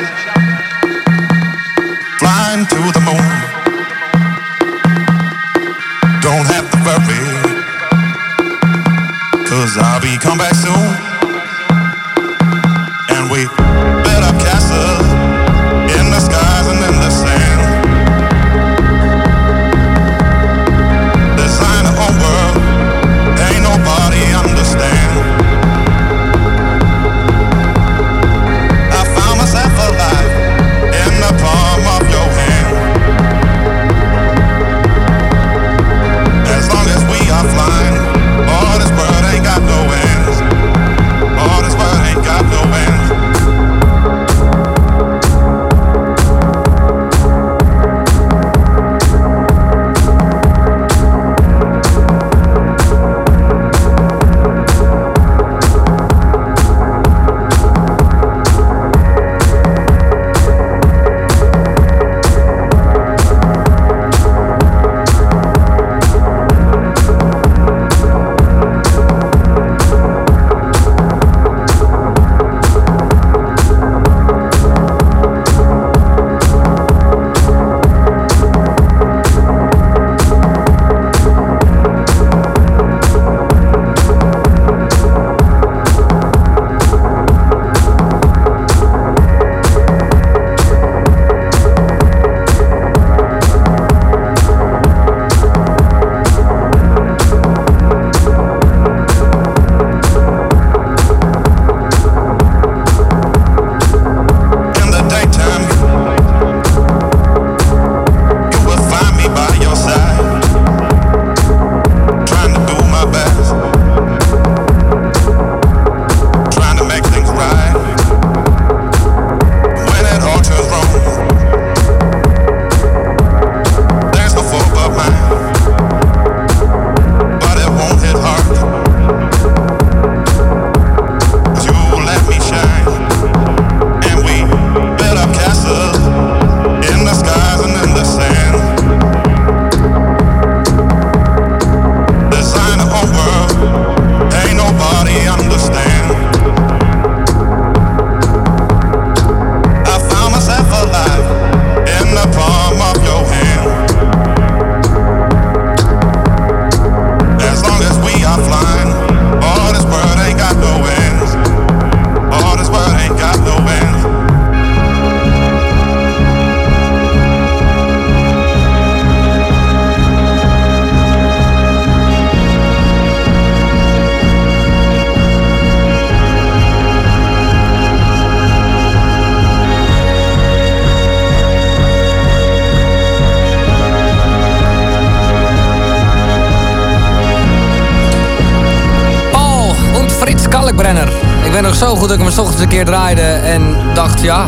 keer draaide en dacht, ja,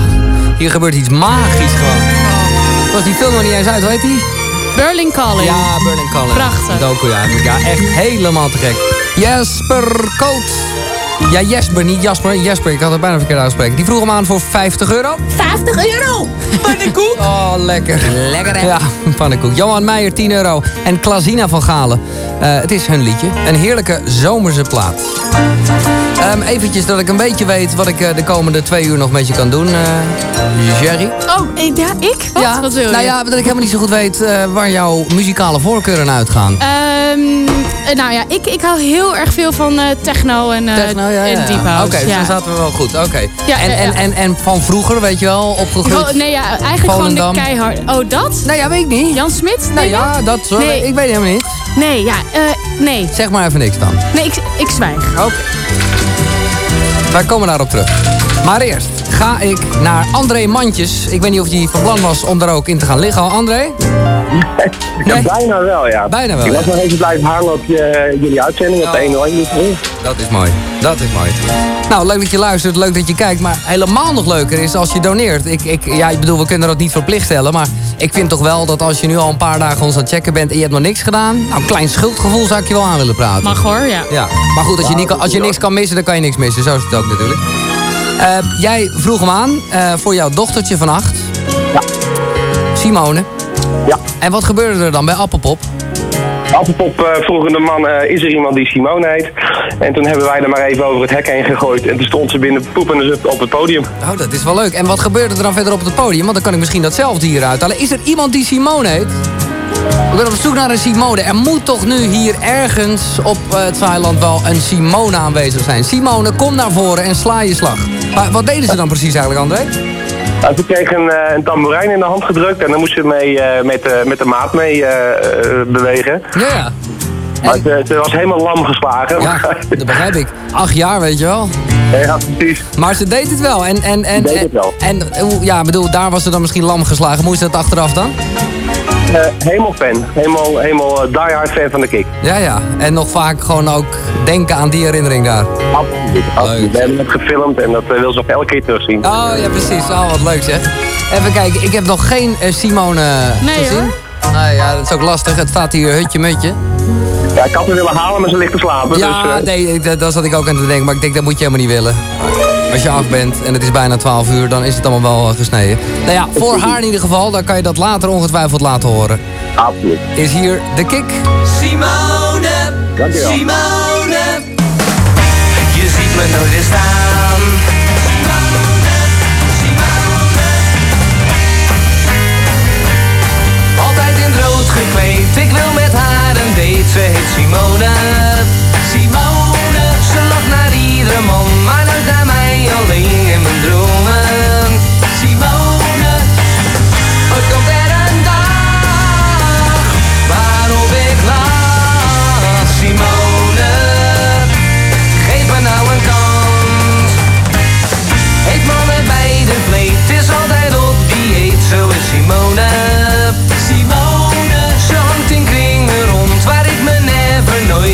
hier gebeurt iets magisch gewoon. Was die film nog niet eens uit, hoe heet die? Berlin Calling. Ja, Burning Calling. Prachtig. Doku, ja. Ja, echt helemaal te gek. Jesper Koot. Ja, Jesper, niet Jasper. Jesper, ik had het bijna verkeerd uitspreken. Die vroeg hem aan voor 50 euro. 50 euro! Pannenkoek! <laughs> Oh, lekker. Lekker, hè? Ja, pannenkoek. Johan Meijer, 10 euro. En Klazina van Galen. Eh, het is hun liedje. Een heerlijke zomerse plaat. Ehm eventjes dat ik een beetje weet wat ik eh, de komende twee uur nog met je kan doen, eh Jerry. Oh, ik- ja, ik? Wat? Ja, Wat wil je? Nou ja, dat ik helemaal niet zo goed weet eh, waar jouw muzikale voorkeuren uitgaan. Ehm, eh, nou ja, ik, ik hou heel erg veel van eh, techno en, eh Techno, ja, en ja. deep house. Oké, dus ja. dan zaten we wel goed. Oké. Ja, en, en, en, en van vroeger, weet je wel, opgegroeid? Gewoon- nee, ja, eigenlijk gewoon Volendam. de keihard. Oh, dat? Nou ja, weet ik niet. Jan Smit? Nou ja, dat zo. Nee. Ik weet helemaal niet. Nee, ja, eh, nee. Zeg maar even niks dan. Nee, ik, ik zwijg. Oké. Wij komen daarop terug. Maar eerst ga ik naar André Mandjes. Ik weet niet of hij van plan was om daar ook in te gaan liggen. André? <laughs> Ja, bijna wel, ja. Bijna wel, Ik was nog even blijven halen op je, jullie uitzending op 1 Dat is mooi. Dat is mooi. Nou, leuk dat je luistert, leuk dat je kijkt. Maar helemaal nog leuker is als je doneert. Ik, ik, ja, ik bedoel, we kunnen dat niet verplicht stellen. Maar ik vind toch wel dat als je nu al een paar dagen ons aan het checken bent... en je hebt nog niks gedaan... Nou, een klein schuldgevoel zou ik je wel aan willen praten. Mag hoor, ja. Ja, maar goed, als je, niet als je niks kan missen, dan kan je niks missen. Zo is het ook natuurlijk. Eh, jij vroeg hem aan eh, voor jouw dochtertje van acht. Ja. Simone. Ja. En wat gebeurde er dan bij Appelpop? Appelpop uh, vroegen de man, eh, is er iemand die Simone heet? En toen hebben wij er maar even over het hek heen gegooid. En toen stond ze binnen poep en dus op het podium. Oh, dat is wel leuk. En wat gebeurde er dan verder op het podium? Want dan kan ik misschien datzelfde hier uithalen. Is er iemand die Simone heet? We zijn op zoek naar een Simone. Er moet toch nu hier ergens op eh, het eiland wel een Simone aanwezig zijn. Simone, kom naar voren en sla je slag. Maar wat deden ze dan precies eigenlijk, André? Nou, ze kreeg een, eh, een tamboerijn in de hand gedrukt en dan moest ze mee, eh, met, eh, met de maat mee eh, bewegen. Ja. Maar ze, ze was helemaal lam geslagen. Ja, dat begrijp ik. Acht jaar, weet je wel. Ja, precies. Maar ze deed het wel. En, en, en, Deed het wel. En, ja, bedoel, daar was ze dan misschien lam geslagen. Is dat achteraf dan? Eh, helemaal fan. Helemaal, helemaal eh, diehard fan van de kick. Ja, ja. En nog vaak gewoon ook denken aan die herinnering daar. Absoluut. absoluut. We hebben het gefilmd en dat eh, wil ze nog elke keer terugzien. Oh ja, precies. Oh, wat leuk zeg. Even kijken, ik heb nog geen Simone Nee, gezien. Nee, ja, dat is ook lastig. Het staat hier hutje mutje. Ja, ik had haar willen halen, maar ze ligt te slapen. Ja, dus, eh, nee, dat, dat zat ik ook aan te denken. Maar ik denk, dat moet je helemaal niet willen. Als je af bent en het is bijna 12 uur, dan is het allemaal wel eh, gesneden. Nou ja, voor haar in ieder geval, dan kan je dat later ongetwijfeld laten horen. Absoluut. Is hier de kick. Simone, Dankjewel. Simone, je ziet me nooit weer staan. Altijd in het rood gekleed, ik wil met date, ze heet Simone. Simone, ze lacht naar iedere man, maar nooit naar mij alleen in mijn dromen.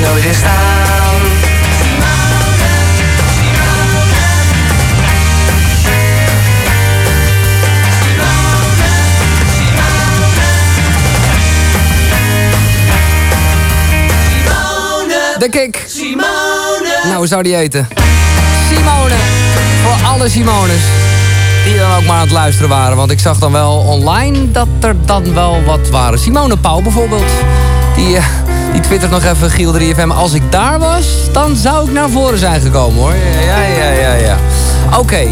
Nooit eens staan. Simone, Simone. Simone, Simone. De kick. Simone. Nou, hoe zou die eten? Simone. Voor alle Simones. Die dan ook maar aan het luisteren waren. Want ik zag dan wel online dat er dan wel wat waren. Simone Pauw bijvoorbeeld. Die, eh, die twittert nog even Giel 3FM. Als ik daar was, dan zou ik naar voren zijn gekomen hoor. Ja, ja, ja, ja. Oké,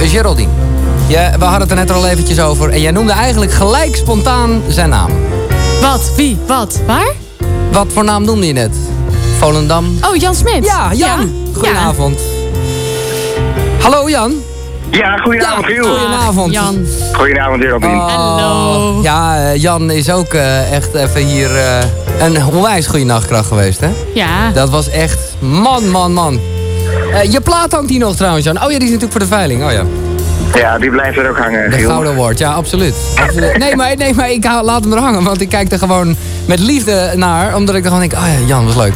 Geraldine. Ja, we hadden het er net al eventjes over. En jij noemde eigenlijk gelijk spontaan zijn naam. Wat? Wie? Wat? Waar? Wat voor naam noemde je net? Volendam? Oh, Jan Smit. Ja, Jan. Goedenavond. Hallo Jan. Ja, goedenavond Giel. Goedenavond. Jan. Goedenavond Geraldine. Hallo. Ja, eh, Jan is ook eh, echt even hier eh, een onwijs goede nachtkracht geweest, hè? Ja. Dat was echt, man, man, man. Eh, je plaat hangt hier nog trouwens, Jan. Oh ja, die is natuurlijk voor de veiling. Oh ja. Ja, die blijft er ook hangen, De. Gouden Award, ja, absoluut. absoluut. Nee, maar, nee, maar ik laat hem er hangen, want ik kijk er gewoon met liefde naar. Omdat ik dan gewoon denk, oh ja, Jan, was leuk.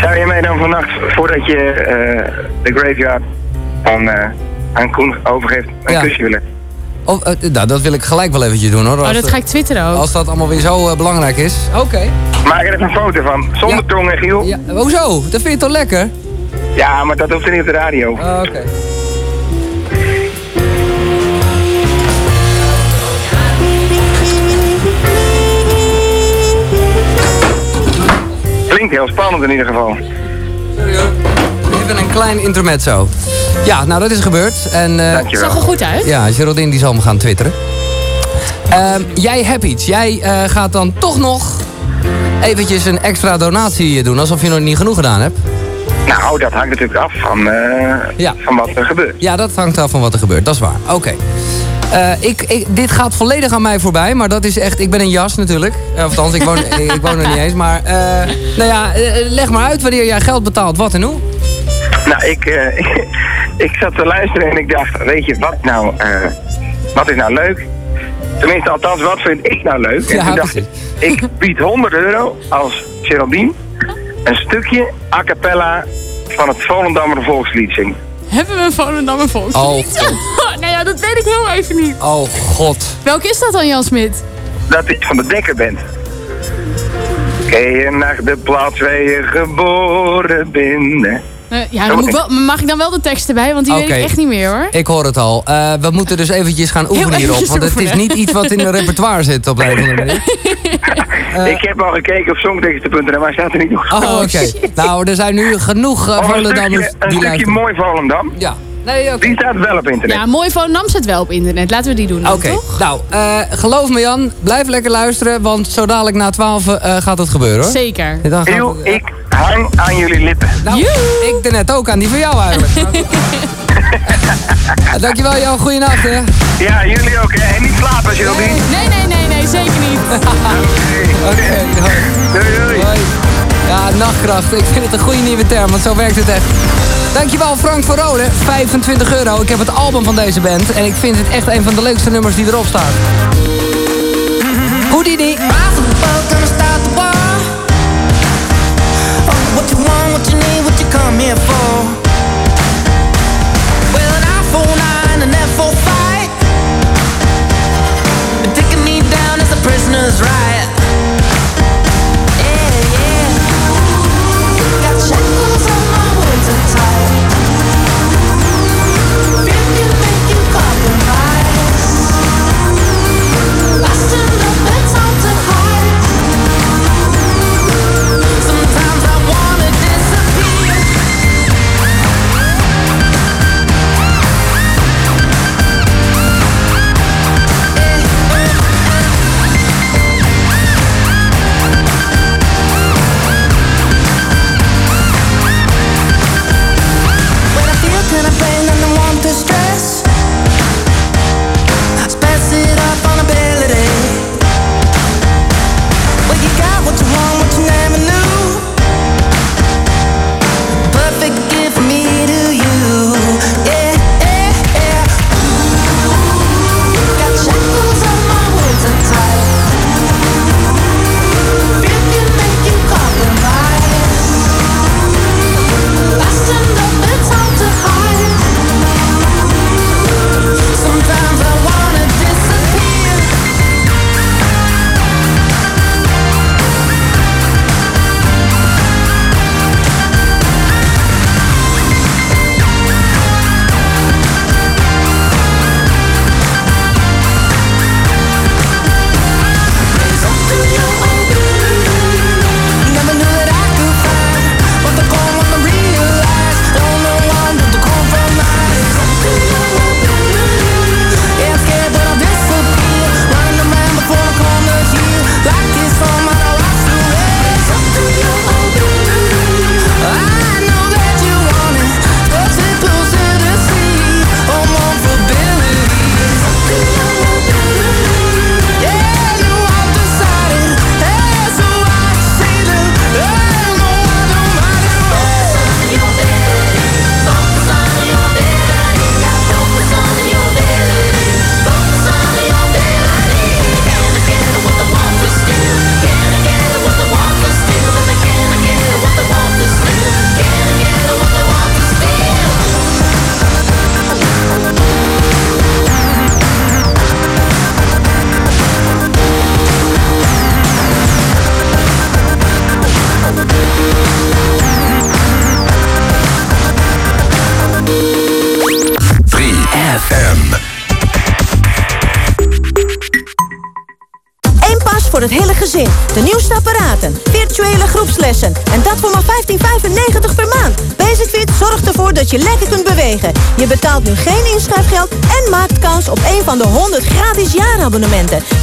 Zou je mij dan vannacht, voordat je eh, de graveyard aan, eh, aan Koen overgeeft, een Ja. kusje willen? Oh, eh, nou, dat wil ik gelijk wel eventjes doen hoor. Oh, dat ga ik twitteren ook. Als dat allemaal weer zo eh, belangrijk is. Oké. Maak er even een foto van. Zonder tong en Giel. Ja, hoezo? Dat vind je toch lekker? Ja, maar dat hoeft er niet op de radio. Oké. Klinkt heel spannend in ieder geval. Even een klein intermezzo. Ja, nou dat is gebeurd. En, eh, Dankjewel. Zag er goed uit. Ja, Geraldine die zal me gaan twitteren. Ehm, jij hebt iets. Jij eh, gaat dan toch nog eventjes een extra donatie doen. Alsof je nog niet genoeg gedaan hebt. Nou, dat hangt natuurlijk af van, eh, van wat er gebeurt. Ja, dat hangt af van wat er gebeurt. Dat is waar. Oké. Eh, ik, ik, dit gaat volledig aan mij voorbij, maar dat is echt... Ik ben een jas natuurlijk. Of althans, ik woon, <laughs> ik woon er niet eens. Maar eh, nou ja, leg maar uit wanneer jij geld betaalt, wat en hoe. Nou, ik, eh, ik, <laughs> ik zat te luisteren en ik dacht, weet je, wat nou, eh, wat is nou leuk? Tenminste, althans, wat vind ik nou leuk? En Ja, toen dacht ik, ik bied 100 euro als Geraldine een stukje a cappella van het Volendammer volkslied zingt. Hebben we een Volendammer volkslied? Oh, <laughs> nou ja, dat weet ik heel even niet. Oh, god. Welke is dat dan, Jan Smit? Dat ik van de Dekker bent. Ken je naar de plaats waar je geboren bent? Eh, ja, dan moet ik wel, mag ik dan wel de tekst erbij? Want die weet ik echt niet meer hoor. Ik hoor het al. Eh, we moeten dus eventjes gaan oefenen hierop. Want het is niet iets wat in een <laughs> repertoire zit op een of andere manier. <laughs> ik heb al gekeken op songteksten.nl, maar staat er niet nog. Oh, oké. Nou, er zijn nu genoeg uh, een stukje, een die stukje luisteren. mooi Volendam. Ja. Nee, Die staat wel op internet. Ja, mooi Volendam staat wel op internet. Laten we die doen dan, Oké, toch? nou, eh, geloof me Jan, blijf lekker luisteren, want zo dadelijk na 12 eh, gaat het gebeuren hoor. Zeker. Dan gaan Heel, we- ik hang aan jullie lippen. Nou, ik er net ook aan, die van jou eigenlijk. <laughs> Eh, Dankjewel Jan, goeienacht hè. Ja, jullie ook hè. En niet slapen, Geraldine. Nee, nee, nee, nee, zeker niet. <laughs> Oké, hoi. Doei, doei. Ja, nachtkracht. Ik vind het een goede nieuwe term, want zo werkt het echt. Dankjewel Frank van Rode, 25 euro. Ik heb het album van deze band en ik vind het echt een van de leukste nummers die erop staan. Houdini. What you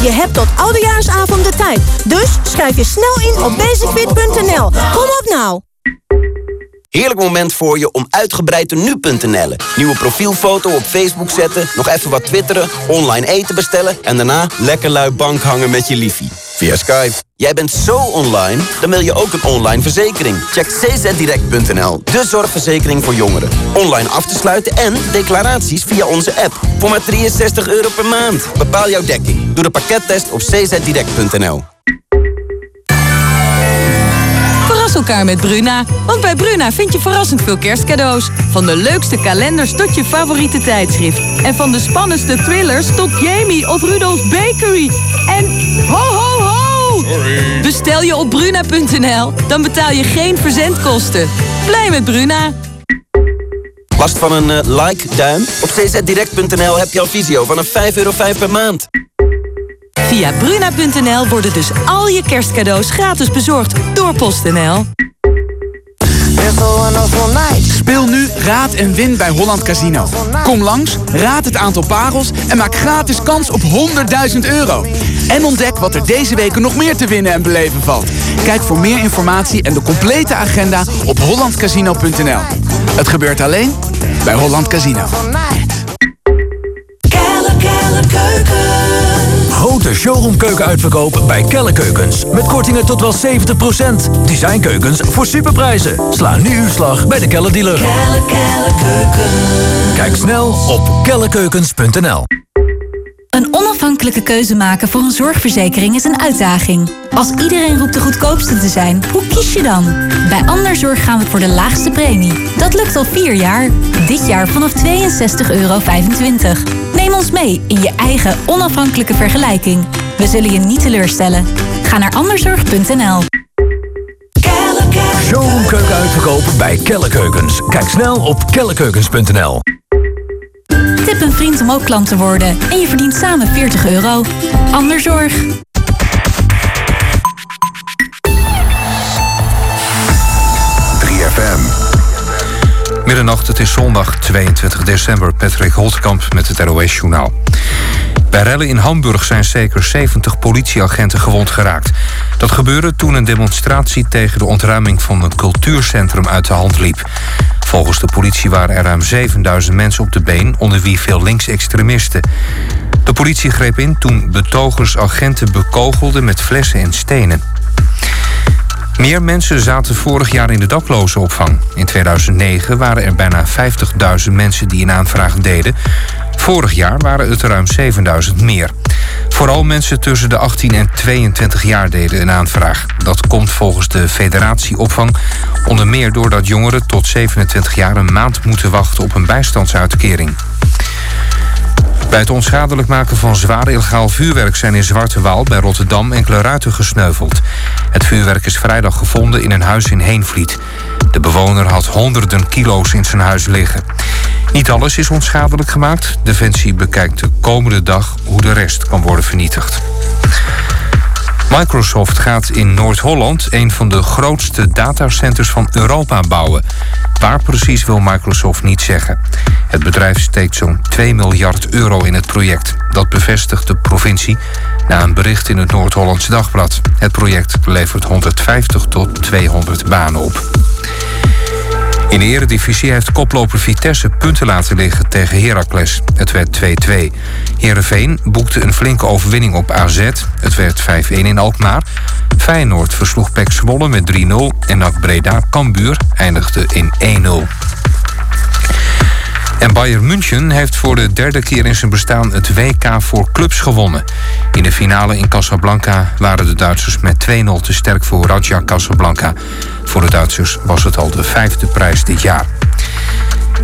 Je hebt tot oudejaarsavond de tijd. Dus schrijf je snel in op basicfit.nl. Kom op nou! Heerlijk moment voor je om uitgebreid te nu.nl. Nieuwe profielfoto op Facebook zetten, nog even wat twitteren, online eten bestellen... en daarna lekker lui bank hangen met je liefie. Via Skype. Jij bent zo online, dan wil je ook een online verzekering. Check czdirect.nl, de zorgverzekering voor jongeren. Online af te sluiten en declaraties via onze app. Voor maar 63 euro per maand. Bepaal jouw dekking. Doe de pakkettest op czdirect.nl. Verras elkaar met Bruna. Want bij Bruna vind je verrassend veel kerstcadeaus. Van de leukste kalenders tot je favoriete tijdschrift. En van de spannendste thrillers tot Jamie of Rudolf's Bakery. En ho ho! Bestel je op bruna.nl, dan betaal je geen verzendkosten. Blij met Bruna. Last van een eh, like, duim? Op czdirect.nl heb je al visio vanaf 5,5 euro per maand. Via bruna.nl worden dus al je kerstcadeaus gratis bezorgd door PostNL. Speel nu Raad en Win bij Holland Casino. Kom langs, raad het aantal parels en maak gratis kans op 100.000 euro. En ontdek wat er deze weken nog meer te winnen en beleven valt. Kijk voor meer informatie en de complete agenda op hollandcasino.nl. Het gebeurt alleen bij Holland Casino. Grote showroomkeuken uitverkoop bij Kelle Keukens. Met kortingen tot wel 70%. Designkeukens voor superprijzen. Sla nu uw slag bij de Kelle dealer. Kijk snel op kellekeukens.nl Een onafhankelijke keuze maken voor een zorgverzekering is een uitdaging. Als iedereen roept de goedkoopste te zijn, hoe kies je dan? Bij Anderzorg gaan we voor de laagste premie. Dat lukt al vier jaar. Dit jaar vanaf 62,25 euro. Ons mee in je eigen onafhankelijke vergelijking. We zullen je niet teleurstellen. Ga naar anderzorg.nl. Showroomkeuken uitverkoop bij Kelle Keukens. Kijk snel op kellekeukens.nl Tip een vriend om ook klant te worden. En je verdient samen 40 euro. Anderzorg. 3FM. Het is zondag 22 december. Patrick Holtkamp met het NOS Journaal. Bij rellen in Hamburg zijn zeker 70 politieagenten gewond geraakt. Dat gebeurde toen een demonstratie tegen de ontruiming van een cultuurcentrum uit de hand liep. Volgens de politie waren er ruim 7000 mensen op de been, onder wie veel linksextremisten. De politie greep in toen betogers agenten bekogelden met flessen en stenen. Meer mensen zaten vorig jaar in de daklozenopvang. In 2009 waren er bijna 50.000 mensen die een aanvraag deden. Vorig jaar waren het ruim 7000 meer. Vooral mensen tussen de 18 en 22 jaar deden een aanvraag. Dat komt volgens de federatie opvang onder meer doordat jongeren tot 27 jaar een maand moeten wachten op een bijstandsuitkering. Bij het onschadelijk maken van zwaar illegaal vuurwerk zijn in Zwarte Waal bij Rotterdam enkele ruiten gesneuveld. Het vuurwerk is vrijdag gevonden in een huis in Heenvliet. De bewoner had honderden kilo's in zijn huis liggen. Niet alles is onschadelijk gemaakt. Defensie bekijkt de komende dag hoe de rest kan worden vernietigd. Microsoft gaat in Noord-Holland een van de grootste datacenters van Europa bouwen. Waar precies wil Microsoft niet zeggen. Het bedrijf steekt zo'n 2 miljard euro in het project. Dat bevestigt de provincie na een bericht in het Noord-Hollands Dagblad. Het project levert 150 tot 200 banen op. In de eredivisie heeft koploper Vitesse punten laten liggen tegen Heracles. Het werd 2-2. Heerenveen boekte een flinke overwinning op AZ. Het werd 5-1 in Alkmaar. Feyenoord versloeg PEC Zwolle met 3-0. En NAC Breda Cambuur eindigde in 1-0. En Bayern München heeft voor de derde keer in zijn bestaan het WK voor clubs gewonnen. In de finale in Casablanca waren de Duitsers met 2-0 te sterk voor Raja Casablanca. Voor de Duitsers was het al de vijfde prijs dit jaar.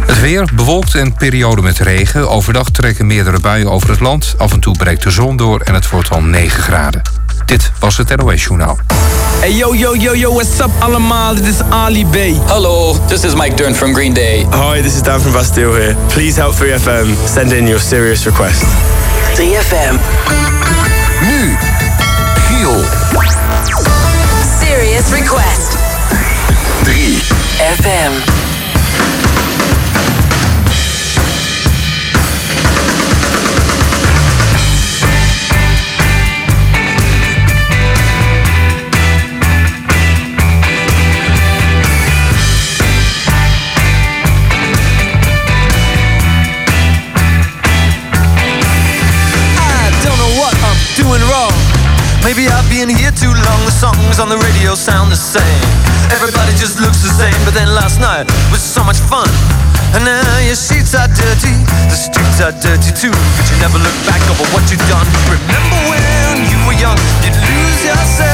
Het weer bewolkt en periode met regen. Overdag trekken meerdere buien over het land. Af en toe breekt de zon door en het wordt al 9 graden. Dit was het NOS Journaal. Hey yo yo yo yo, what's up allemaal? Dit is Ali B. Hello, this is Mike Dern from Green Day. Hi, this is Dan from Bastille here. Please help 3FM. Send in your serious request. 3FM. Nu, Giel. Serious Request. 3 songs on the radio sound the same. Everybody just looks the same. But then last night was so much fun. And now your sheets are dirty. The streets are dirty too. But you never look back over what you've done. Remember when you were young, you'd lose yourself.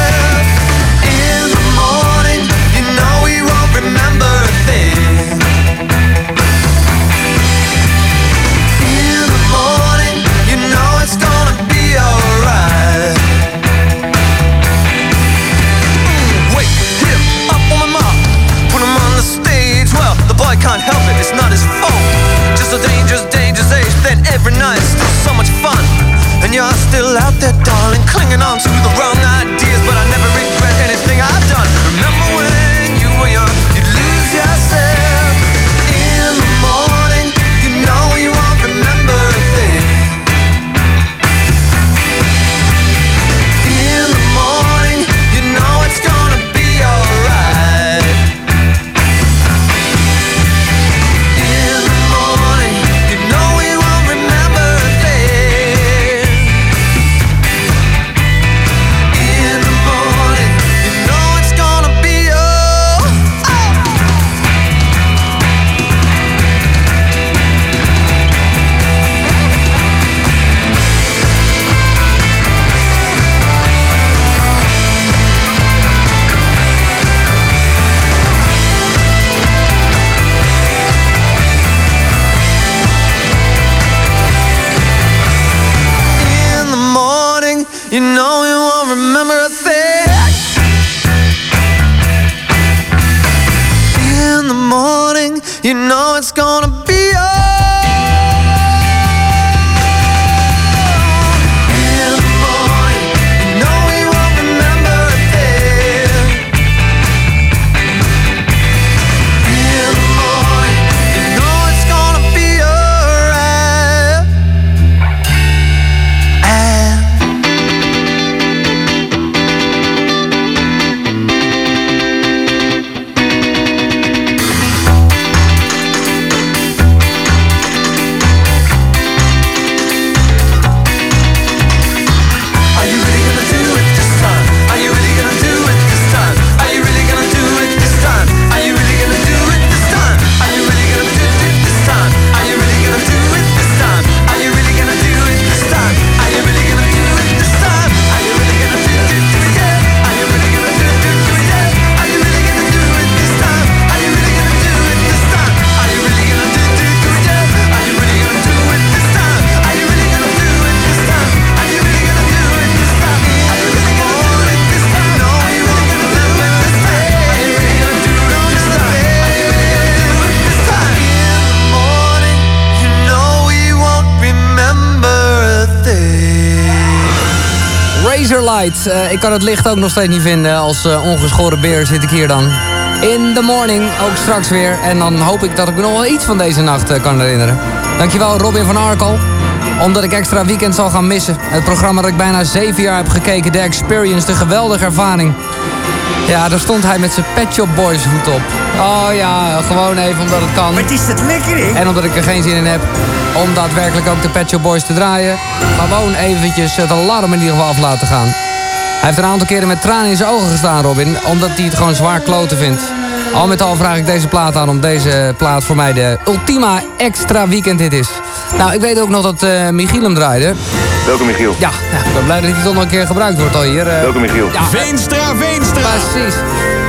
Out there, darling, clinging on to the wrong ideas. Eh, ik kan het licht ook nog steeds niet vinden. Als eh, ongeschoren beer zit ik hier dan. In the morning, ook straks weer. En dan hoop ik dat ik me nog wel iets van deze nacht eh, kan herinneren. Dankjewel Robin van Arkel. Omdat ik extra weekend zal gaan missen. Het programma dat ik bijna zeven jaar heb gekeken. The Experience, de geweldige ervaring. Ja, daar stond hij met zijn Pet Shop Boys hoed op. Oh ja, gewoon even omdat het kan. Wat is dat lekker, hè? En omdat ik er geen zin in heb om daadwerkelijk ook de Pet Shop Boys te draaien. Gewoon eventjes het alarm in ieder geval af laten gaan. Hij heeft een aantal keren met tranen in zijn ogen gestaan, Robin. Omdat hij het gewoon zwaar kloten vindt. Al met al vraag ik deze plaat aan om deze plaat voor mij de ultima extra weekendhit is. Nou, ik weet ook nog dat eh Michiel hem draaide. Welke Michiel? Ja, nou, ik ben blij dat hij toch nog een keer gebruikt wordt al hier. eh. Welke Michiel? Ja, Veenstra, Veenstra! Precies.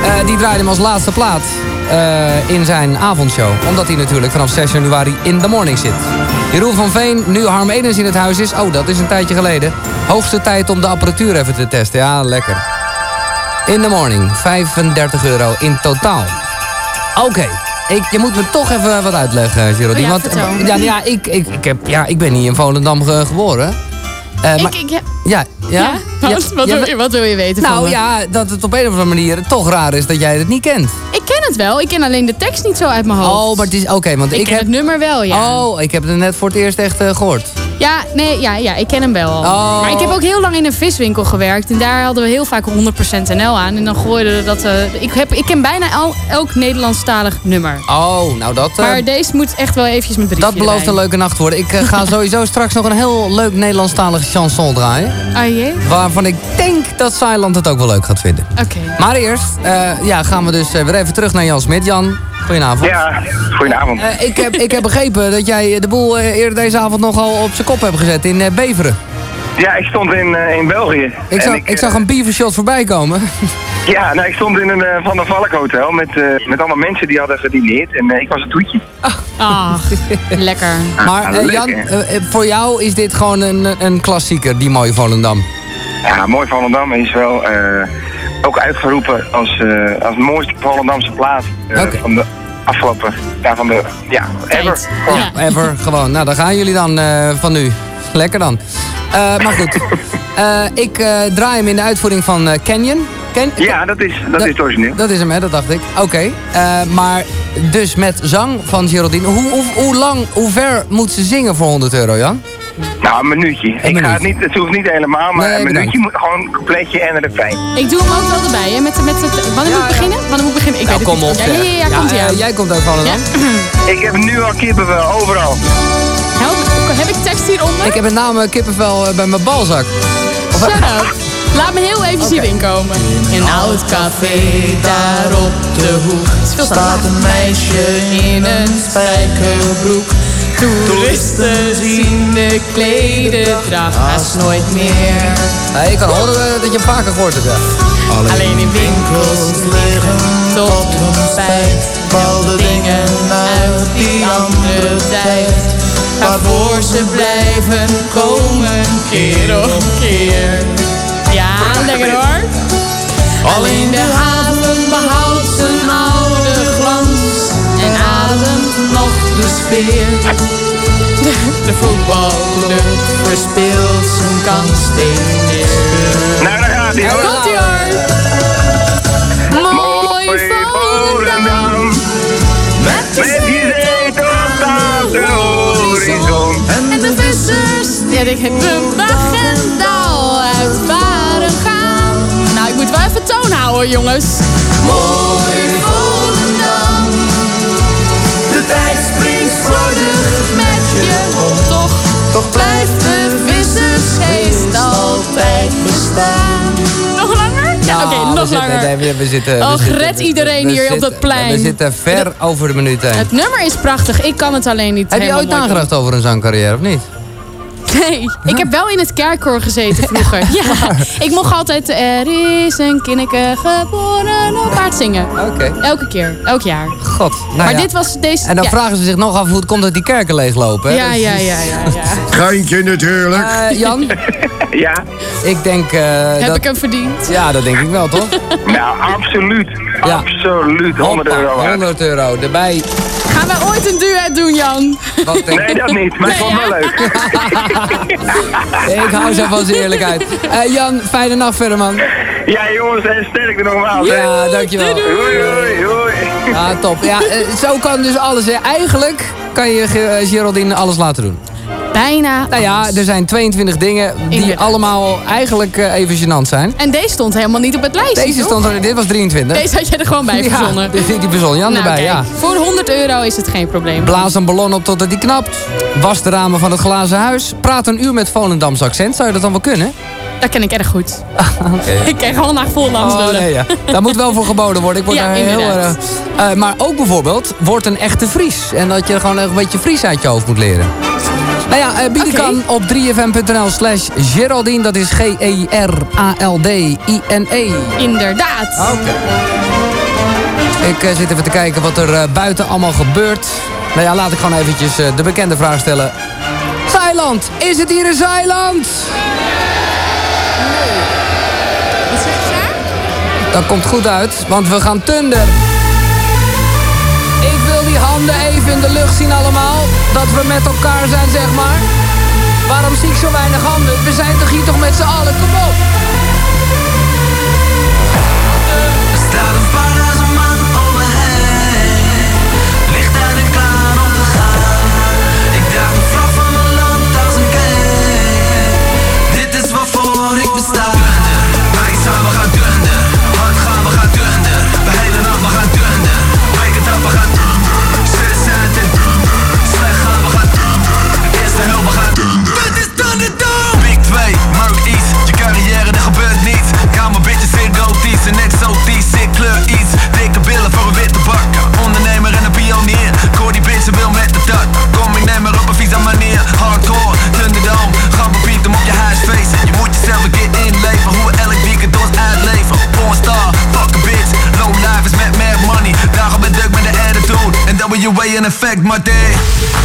Eh, die draaide hem als laatste plaat eh, in zijn avondshow. Omdat hij natuurlijk vanaf 6 januari in de morning zit. Jeroen van Veen, nu Harm Edens in het huis is. Oh, dat is een tijdje geleden. Hoogste tijd om de apparatuur even te testen. Ja, lekker. In the morning, 35 euro in totaal. Oké. Ik, je moet me toch even wat uitleggen, Geraldine. Oh ja, want ja, ja, ik, ik, ik, heb, ja, ik ben niet in Volendam ge- geboren. Eh, Ik- maar, ik Ja, Ja? Wat, Ja, wat, ja, wil, je, wat wil je weten van Nou me? ja, dat het op een of andere manier toch raar is dat jij het niet kent. Ik ken het wel. Ik ken alleen de tekst niet zo uit mijn hoofd. Oh, maar het is... Oké, want ik, ik, ken heb... het nummer wel, ja. Oh, ik heb het net voor het eerst echt eh, gehoord. Ja, nee, ja, ja, ik ken hem wel. Oh. Maar ik heb ook heel lang in een viswinkel gewerkt. En daar hadden we heel vaak 100% NL aan. En dan gooiden we dat... eh, ik, heb, ik ken bijna al, elk Nederlandstalig nummer. Oh, nou dat... eh, Maar deze moet echt wel eventjes met briefje dat belooft erbij. een leuke nacht worden. Ik eh, ga <laughs> sowieso straks nog een heel leuk Nederlandstalige chanson draaien. Ah jee? Waarvan ik denk dat Silent het ook wel leuk gaat vinden. Oké. Maar eerst ja, gaan we dus weer even terug naar Jan Smit. Jan, goedenavond. Ja, goedenavond. Eh, ik, heb, ik heb begrepen dat jij de boel eh, eerder deze avond nogal op zijn kop hebt gezet in eh, Beveren. Ja, ik stond in, eh, in België. Ik zag, ik, zag een beavershot voorbij komen. <laughs> Ja, nou, ik stond in een eh, Van der Valk hotel met, eh, met allemaal mensen die hadden gedineerd. En ik was een toetje. Ach, lekker. <laughs> Maar eh, leuk, Jan, voor jou is dit gewoon een, een klassieker, die mooie Volendam. Ja, mooi Volendam is wel eh, ook uitgeroepen als, eh, als de mooiste Volendamse plaat eh, van de afgelopen, ja, van de, ja, ever. Ja, ever, gewoon. Nou, daar gaan jullie dan eh, van nu. Lekker dan. Eh, maar goed, <laughs> Eh, ik eh, draai hem in de uitvoering van eh, Canyon. Ken, Ja, dat is, dat, is het origineel. Dat is hem, hè? Dat dacht ik. Oké. eh, maar dus met zang van Geraldine. Hoe, hoe, hoe lang, hoe ver moet ze zingen voor 100 euro, Jan? Nou, een minuutje. ik ga het niet, het hoeft niet helemaal, maar Nee, een bedankt. minuutje moet gewoon een coupletje en een refrein. Ik doe hem ook wel erbij, hè? Met, met het, wanneer moet ik beginnen? Wanneer moet ik beginnen? Ik Nou, kom op. Ja, ja, ja, ja, komt aan. jij komt uit <clears throat> Volendam. Ik heb nu al kippenvel, overal. Help, heb ik tekst hieronder? Ik heb met name kippenvel eh, bij mijn balzak. Shut up. Laat me heel even hierin komen. In een oud café daar op de hoek staat een meisje in een spijkerbroek. Toeristen zien de kleden draagt haast nooit meer. Nee, ik kan horen eh, dat je hem vaker gehoord hebt. Ja. Alleen in winkels liggen tot hun spijt wel de dingen uit die andere tijd. Waarvoor ze blijven komen keer op keer. Ja, lekker hoor. Alleen de haven behoudt de speer. De, voetbalclub verspeelt zijn kans steeds meer. Nou, daar gaat hij hoor. Komt ie hoor. Mooi Volendam. Met die zee tot aan de horizon. En de vissers, ja, ik heb de dag en dauw uit varen gaan. Nou, ik moet wel even toon houden, jongens. Mooi Volendam. Tijd springt slordig met je. Toch, toch blijft de vissersgeest altijd bestaan. Nog langer? Ja, oké, Nou, we nog zitten- langer. nee, we, we zitten, Oh, we zitten- red we- iedereen we hier op dat plein. We zitten ver over de minuut heen. Het nummer is prachtig, ik kan het alleen niet Heb je ooit nagedacht over een zangcarrière, of niet? Nee, ik heb wel in het kerkkoor gezeten vroeger. <laughs> Ja, ik mocht altijd Er is een kinneke geboren op paard zingen. Oké. Elke keer, elk jaar. God. Nou maar ja. dit was deze... En dan ja. vragen ze zich nog af hoe het komt dat die kerken leeglopen. Hè? Ja, ja, ja, ja, ja. Geintje natuurlijk. Eh, Jan? <laughs> ja? Ik denk... eh, Heb dat... ik hem verdiend? Ja, dat denk ik wel, toch? <laughs> Nou, absoluut. Absoluut. 100 Hoppa, euro waard. 100 euro erbij. Gaan wij ooit een duet doen, Jan? Wat denk Nee, dat niet. Maar ik vond het wel leuk. <laughs> Ik hou zo van zijn eerlijkheid. Eh, Jan, fijne nacht verder, man. Ja, jongens, en sterk er nogmaals. hè. Ja, dankjewel. Doei, doei, doei. Ja, top. Ja, eh, zo kan dus alles. Hè. Eigenlijk kan je eh, Geraldine alles laten doen. Bijna. Nou ja, er zijn 22 dingen die Inderdaad. allemaal eigenlijk eh, even gênant zijn. En deze stond helemaal niet op het lijstje, Deze toch? stond er, dit was 23. Deze had jij er gewoon bij <laughs> Ja, verzonnen. die, die verzon Jan Nou, erbij, kijk, ja. Voor 100 euro is het geen probleem. Blaas een ballon op totdat die knapt. Was de ramen van het glazen huis. Praat een uur met Volendams accent. Zou je dat dan wel kunnen? Dat ken ik erg goed. <laughs> Oké. <laughs> Ik ken gewoon naar Volendams Oh, nee, ja. Daar moet wel voor geboden worden. Ik word Ja, daar heel erg- Eh, maar ook bijvoorbeeld, word een echte Fries. En dat je gewoon een beetje Fries uit je hoofd moet leren. Nou ja, eh bieden kan op 3fm.nl slash Geraldine. Dat is G-E-R-A-L-D-I-N-E. Inderdaad. Oké. Ik eh, zit even te kijken wat er eh, buiten allemaal gebeurt. Nou ja, laat ik gewoon eventjes de bekende vraag stellen. Zeiland, is het hier in Zeiland? Wat je? Dat komt goed uit, want we gaan tunder. Ik wil die handen even in de lucht zien allemaal. Dat we met elkaar zijn, zeg maar. Waarom zie ik zo weinig handen? We zijn toch hier toch met z'n allen? Kom op! Erotisch en exotisch. Ik kleur iets. Dikke billen voor een witte bakker. Ondernemer en een pionier. Koor die bitch, wil met de tak. Kom, ik neem er op een visa manier. Hardcore, Thunderdome. Gaan we hem op je huisfeest. Je moet jezelf een keer inleven. Hoe we elk weekend ons uitleven. Pornstar, fuck a bitch. Low life is met mad money. Dagen met druk met de attitude. En WA in effect, maar day.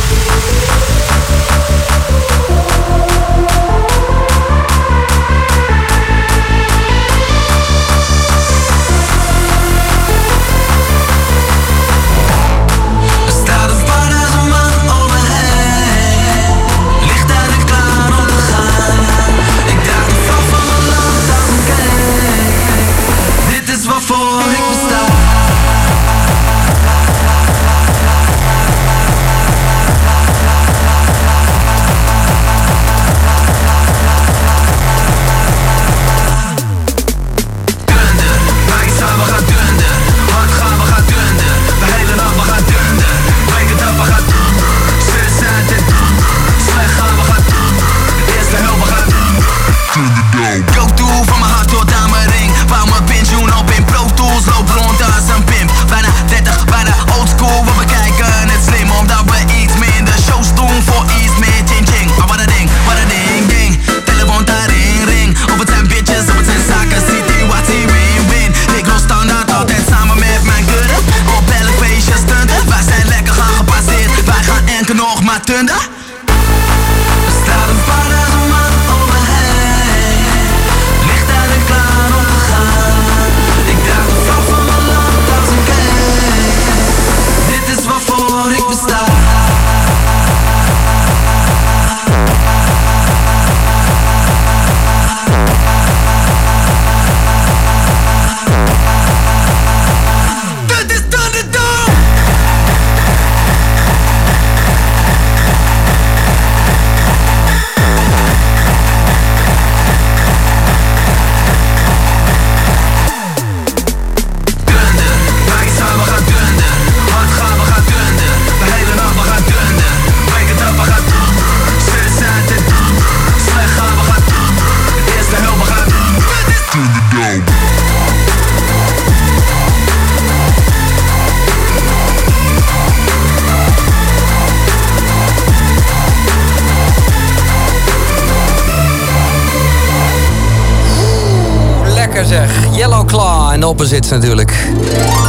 Natuurlijk.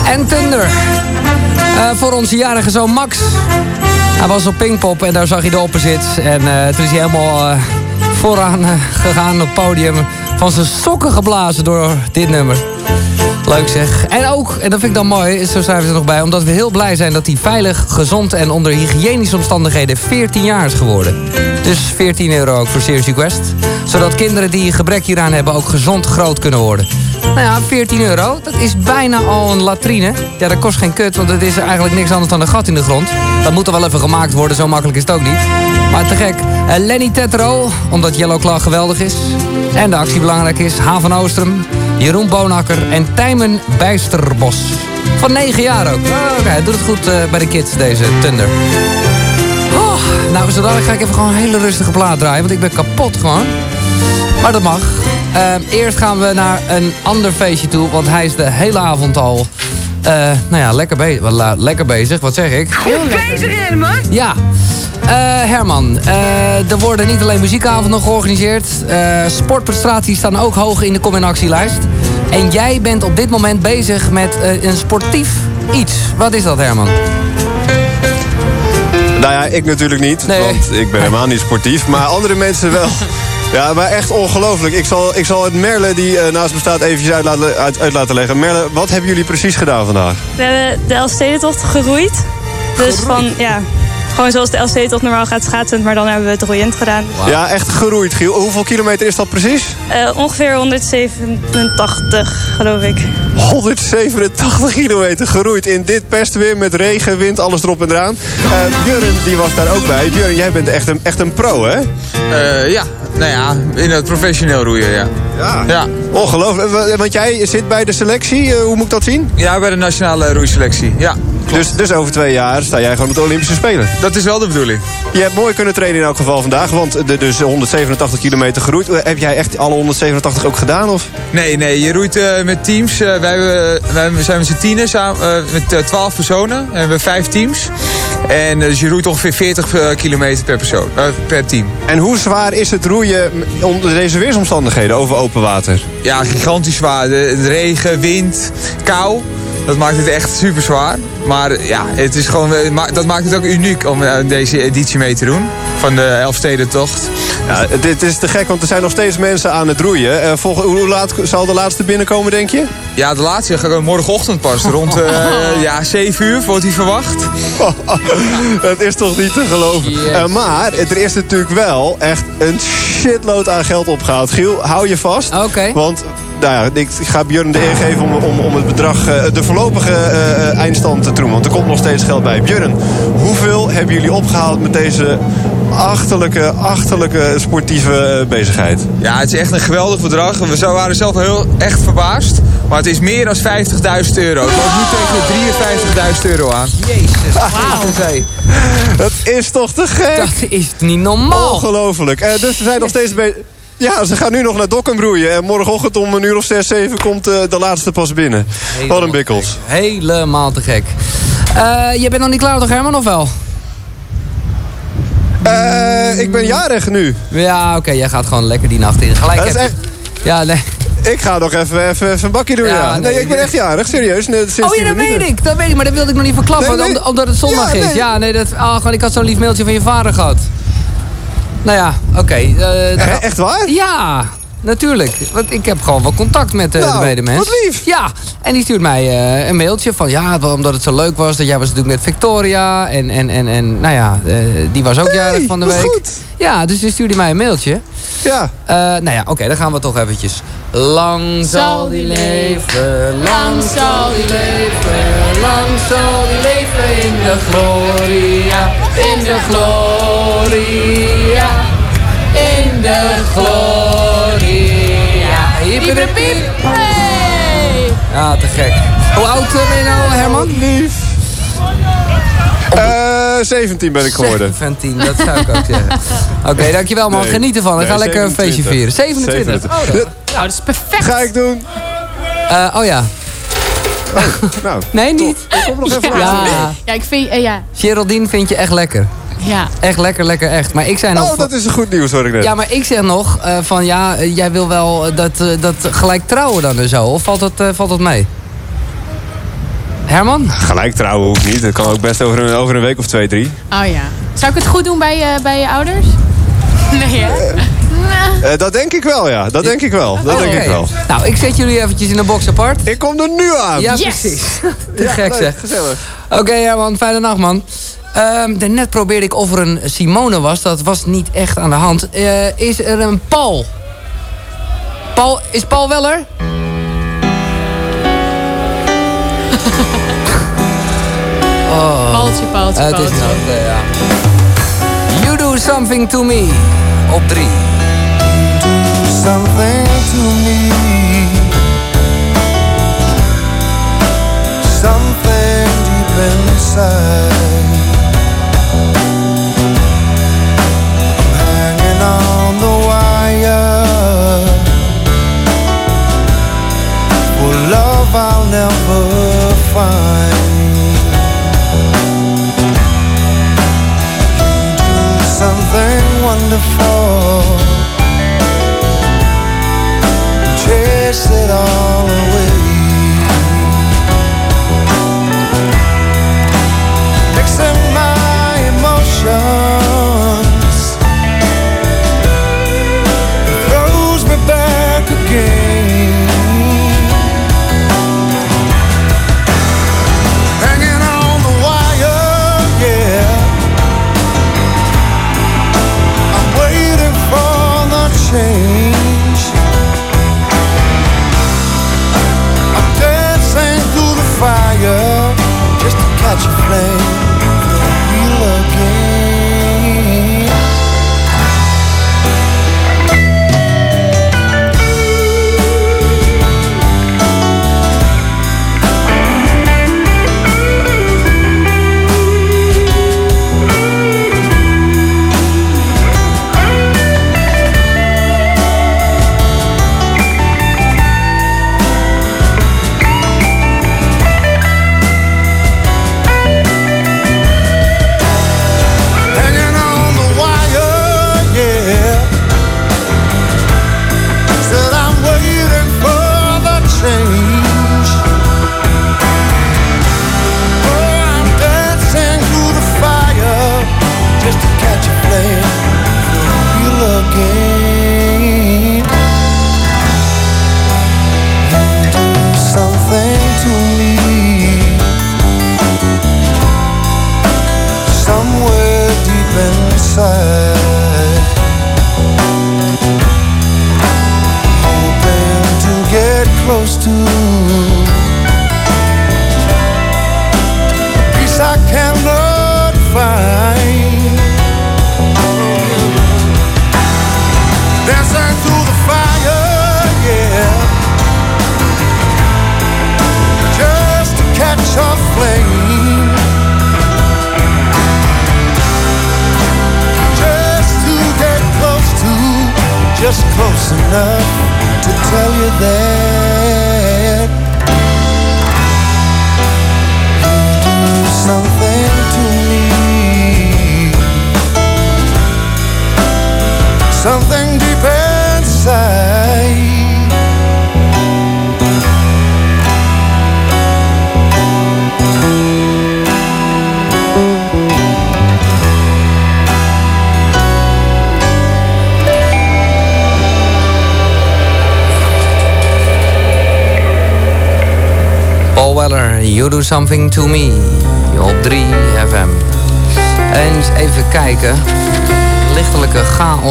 En Thunder. Eh, voor onze jarige zoon Max. Hij was op Pinkpop en daar zag hij de opposites. En eh, toen is hij helemaal eh, vooraan gegaan op het podium. Van zijn sokken geblazen door dit nummer. Leuk zeg. En ook, en dat vind ik dan mooi, zo schrijven ze er nog bij... omdat we heel blij zijn dat hij veilig, gezond en onder hygiënische omstandigheden 14 jaar is geworden. Dus 14 euro ook voor Serious Request. Zodat kinderen die gebrek hieraan hebben ook gezond groot kunnen worden. Nou ja, 14 euro, dat is bijna al een latrine. Ja, dat kost geen kut, want het is eigenlijk niks anders dan een gat in de grond. Dat moet er wel even gemaakt worden, zo makkelijk is het ook niet. Maar te gek. Eh, Lenny Tetro, omdat Yellow Claw geweldig is. En de actie belangrijk is. Haan van Oostrum, Jeroen Boonakker en Tijmen Bijsterbos. Van 9 jaar ook. Oké, doet het goed eh, bij de kids, deze Thunder. Oh, nou, zo dadelijk ga ik even gewoon een hele rustige plaat draaien, want ik ben kapot gewoon. Maar dat mag. Ehm, eerst gaan we naar een ander feestje toe, want hij is de hele avond al... eh, nou ja, lekker, be wel, lekker bezig, wat zeg ik? Goed bezig, Herman. Ja. Eh, Herman, eh, er worden niet alleen muziekavonden georganiseerd. eh, sportprestaties staan ook hoog in de Kom in Actielijst. En jij bent op dit moment bezig met eh, een sportief iets. Wat is dat, Herman? Nou ja, ik natuurlijk niet, want ik ben helemaal niet sportief. Maar andere mensen wel. <laughs> Ja, maar echt ongelooflijk. Ik zal, ik zal het Merle, die eh, naast me staat, eventjes uit laten, uit, uit laten leggen. Merle, wat hebben jullie precies gedaan vandaag? We hebben de Elfstedentocht geroeid. Dus van, ja, gewoon zoals de LC tot normaal gaat schaatsen, maar dan hebben we het roeiend gedaan. Ja, echt geroeid, Giel. Hoeveel kilometer is dat precies? Eh, ongeveer 187, geloof ik. 187 kilometer geroeid in dit pestweer met regen, wind, alles erop en eraan. Uh, Björn die was daar ook bij. Björn, jij bent echt een, echt een pro, hè? Uh, ja, nou ja, in het professioneel roeien, ja. Ja, ja. ongelooflijk. Want jij zit bij de selectie, uh, hoe moet ik dat zien? Ja, bij de nationale roeiselectie, ja. Dus, dus over twee jaar sta jij gewoon op de Olympische Spelen? Dat is wel de bedoeling. Je hebt mooi kunnen trainen in elk geval vandaag, want de, dus 187 kilometer geroeid. Heb jij echt alle 187 ook gedaan? Of? Nee, nee, je roeit uh, met teams. Uh, wij, wij, zijn met z'n tienen samen, met 12 personen. En we hebben vijf teams. En dus je roeit ongeveer 40 kilometer per persoon, per team. En hoe zwaar is het roeien onder deze weersomstandigheden over open water? Ja, gigantisch zwaar. De, de regen, wind, kou. Dat maakt het echt super zwaar. Maar ja, het is gewoon, dat maakt het ook uniek om deze editie mee te doen. Van de Elfstedentocht. Ja, dit is te gek, want er zijn nog steeds mensen aan het roeien. Uh, volg, hoe laat zal de laatste binnenkomen, denk je? Ja, de laatste morgenochtend pas. Rond uh, <laughs> ja, 7 uur wordt hij verwacht. <laughs> dat is toch niet te geloven. Yes. Uh, maar er is natuurlijk wel echt een shitload aan geld opgehaald. Giel, hou je vast. Oké. Okay. Want nou ja, ik ga Björn de eer geven om, om, om het bedrag, de voorlopige uh, eindstand te doen. Want er komt nog steeds geld bij. Björn, hoeveel hebben jullie opgehaald met deze achterlijke, achterlijke sportieve bezigheid? Ja, het is echt een geweldig bedrag. We waren zelf heel echt verbaasd. Maar het is meer dan 50.000 euro. Het loopt nu tegen 53.000 euro aan. Jezus, wauw. Dat <laughs> is toch te gek? Dat is niet normaal. Ongelooflijk. Uh, dus we zijn nog steeds bezig... Ja, ze gaan nu nog naar Dokkum broeien. En morgenochtend om een uur of 6, 7 komt uh, de laatste pas binnen. Helemaal Wat een bikkels. Helemaal te gek. Uh, je bent nog niet klaar toch Herman, of wel? Uh, ik ben jarig nu. Ja, oké. Okay, jij gaat gewoon lekker die nacht in. Gelijk dat is echt... Ja, nee. Ik ga nog even, even, even een bakje doen, ja. ja. Nee, nee, ik ben echt jarig, serieus. Nee, oh ja, dat weet ik. Dat weet ik, maar dat wilde ik nog niet verklappen. Nee. Omdat het zondag ja, is. Ja, nee, dat, oh, gewoon, ik had zo'n lief mailtje van je vader gehad. Nou ja, oké. Okay. Uh, echt waar? Ja, natuurlijk. Want ik heb gewoon wel contact met uh, nou, de medemens. Wat lief. Ja, en die stuurt mij uh, een mailtje van... ja, omdat het zo leuk was dat jij was natuurlijk met Victoria... en, en, en, en nou ja, uh, die was ook hey, jarig van de week. Goed. Ja, dus die stuurde mij een mailtje. Ja. nou ja, oké, okay, dan gaan we toch eventjes. Lang zal die leven, lang zal die leven... lang zal die leven in de gloria, in de gloria... in de gloria. Hiep, hiep, hiep. Hey! Ja, te gek. Hoe oud ben je nou, Herman? Lief. Uh, 17 ben ik geworden. 17, dat zou ik ook zeggen. <laughs> Oké, okay, dankjewel man. Nee. Geniet ervan. Ik Nee, ga lekker een 27. feestje vieren. 27. 27. Oh, dat, Nou, dat is perfect. Ga ik doen. uh, oh ja. Nou, Nee, niet? ik kom nog even Ja. Ja, ik vind... eh, ja. Geraldine vind je echt lekker. Ja. Echt lekker, lekker, echt. Maar ik zei nog... Oh, dat is een goed nieuws hoor ik net. Ja, maar ik zeg nog uh, van ja, uh, jij wil wel uh, dat, dat gelijk trouwen dan en zo. Of valt dat, valt dat mee? Herman? Gelijk trouwen hoeft niet. Dat kan ook best over een, over een week of twee, drie. Oh ja. Zou ik het goed doen bij, uh, bij je ouders? Nee, hè? Uh, dat denk ik wel, ja. Dat denk ik wel. Dat Oh, denk ik wel. Nou, ik zet jullie eventjes in een box apart. Ik kom er nu aan. Ja, Yes. precies. <laughs> Te Ja, gek zeg. gezellig. Oké, Herman. Fijne nacht, man. Um, daarnet probeerde ik of er een Simone was. Dat was niet echt aan de hand. Uh, is er een Paul? Paul, is Paul wel er? Oh. <laughs> Paaltje, paaltje, Het is nou, ja. Do something to me. Op drie. something to me. Something deep inside. Hanging on the wire. Wonderful. chase it all away.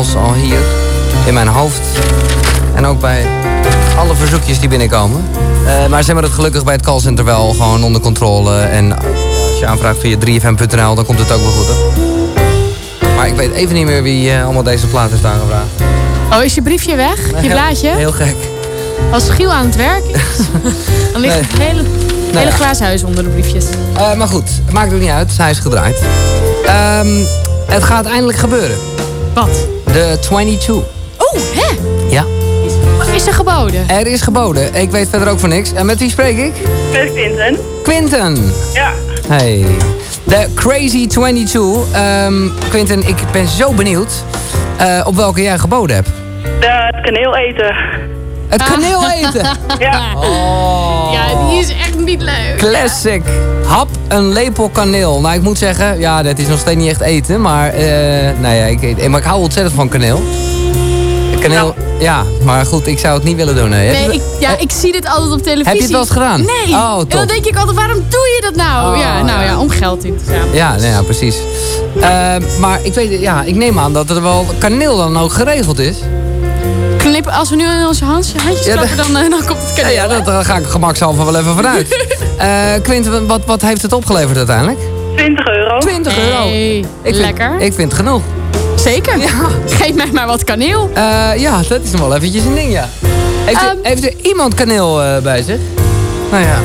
Al hier in mijn hoofd. En ook bij alle verzoekjes die binnenkomen. Eh, maar ze hebben het gelukkig bij het callcenter wel gewoon onder controle. En als je aanvraagt via 3fm.nl, dan komt het ook wel goed. Hè? Maar ik weet even niet meer wie eh, allemaal deze plaat heeft aangevraagd. Oh, is je briefje weg? Je blaadje? Heel gek. Als Giel aan het werk is, <laughs> dan ligt Nee. het hele, hele ja. glazen huis onder de briefjes. Eh, maar goed, het maakt ook niet uit. Hij is gedraaid. Ehm, het gaat eindelijk gebeuren. Wat? De 22. Oeh, hè? Ja. Is er geboden? Er is geboden. Ik weet verder ook van niks. En met wie spreek ik? Met Quinten. Quinten. Ja. Hey. De Crazy 22. Ehm Quinten, ik ben zo benieuwd eh, op welke jij geboden hebt. De, het kaneel eten. Het kaneel eten? <laughs> ja. Oh. Ja, die is echt niet leuk. Classic. Hap een lepel kaneel. Nou, ik moet zeggen, ja, dat is nog steeds niet echt eten. Maar, eh, nou ja, ik, eh, maar ik hou ontzettend van kaneel. Kaneel, ja, maar goed, ik zou het niet willen doen. Je- Nee, ik, ja, ik zie dit altijd op televisie. Heb je het wel eens gedaan? Nee. Oh, en top. dan denk ik altijd, waarom doe je dat nou? Oh, ja, nou ja, om geld in te zamelen. Ja, nou ja, precies. Eh, maar ik, weet, ja, ik neem aan dat er wel kaneel dan ook geregeld is. Knip, als we nu in onze hand- handjes Ja, dan, eh, dan komt het <laughs> kaneel. Ja, dat, daar ga ik gemakshalve wel even vanuit. <laughs> Eh Quinten, wat, wat heeft het opgeleverd uiteindelijk? 20 euro. 20 euro. Hey, Ik vind- lekker. ik vind het genoeg. Zeker. <laughs> Geef mij maar wat kaneel. Eh, ja, dat is nog wel eventjes een ding, ja. Heeft, er, Ehm. heeft er iemand kaneel eh, bij zich? Nou ja.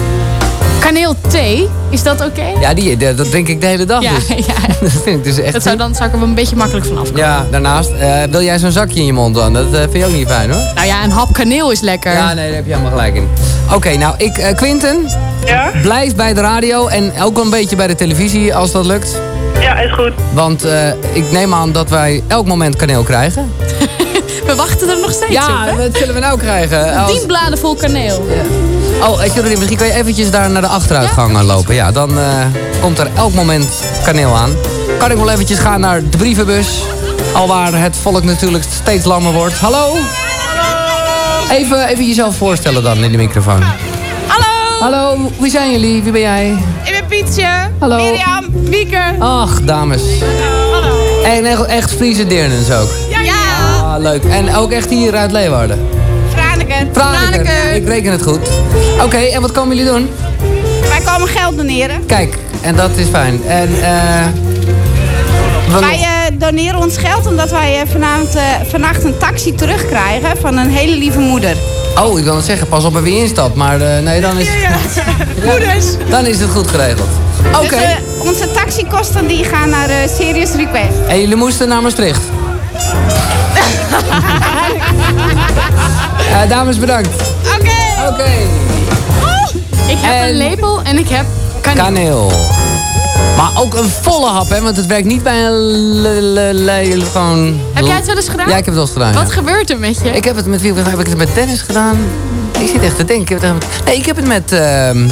Kaneel thee, is dat oké? Ja, die, die- dat drink ik de hele dag Ja, dus. <laughs> ja. <laughs> dat vind ik dus echt... Dat zou, dan zou ik er wel een beetje makkelijk van afkomen. Ja, daarnaast, eh, wil jij zo'n zakje in je mond dan? Dat eh, vind je ook niet fijn hoor. Nou ja, een hap kaneel is lekker. Ja, nee, daar heb je helemaal gelijk in. Oké, nou, ik, eh, Quinten, Ja? blijf bij de radio en ook wel een beetje bij de televisie als dat lukt. Ja, is goed. Want eh, ik neem aan dat wij elk moment kaneel krijgen. <laughs> We wachten er nog steeds Ja, op, hè? wat zullen we nou krijgen? Als- Tien bladen vol kaneel. Oh, ik Jorien, misschien kan je eventjes daar naar de achteruitgang lopen. Ja, dan eh, komt er elk moment kaneel aan. Kan ik wel eventjes gaan naar de brievenbus. Alwaar het volk natuurlijk steeds lammer wordt. Hallo? Even, even jezelf voorstellen dan in de microfoon. Hallo! Wie zijn jullie? Wie ben jij? Ik ben Pietje. Hallo. Mirjam. Wieke. Ach, dames. Hallo. En echt, echt Friese Deernens ook. Ja. ja. Ah, leuk. En ook echt hier uit Leeuwarden. Franeker. Franeker. Ik reken het goed. Oké, en wat komen jullie doen? Wij komen geld doneren. Kijk, en dat is fijn. En eh. we- Wij eh, doneren ons geld omdat wij eh, vanavond, vannacht een taxi terugkrijgen van een hele lieve moeder. Oh, ik wil het zeggen, pas op bij wie instapt. Maar eh, nee, dan is, Moeders. <laughs> dan is het goed geregeld. Oké. Dus, onze taxikosten die gaan naar eh, Serious Request. En jullie moesten naar Maastricht. <laughs> Eh, dames, bedankt. Oké. Oké. Ik heb een lepel en ik heb kaneel. Kaneel. Maar ook een volle hap, hè? Want het werkt niet bij een... le- le- le- gewoon... Heb jij het wel eens gedaan? Ja, ik heb het wel eens gedaan. Wat ja. gebeurt er met je? Ik heb het met wie heb ik het met Dennis gedaan? Ik zit echt te denken. Ik heb het echt met- Nee, ik heb het met ehm,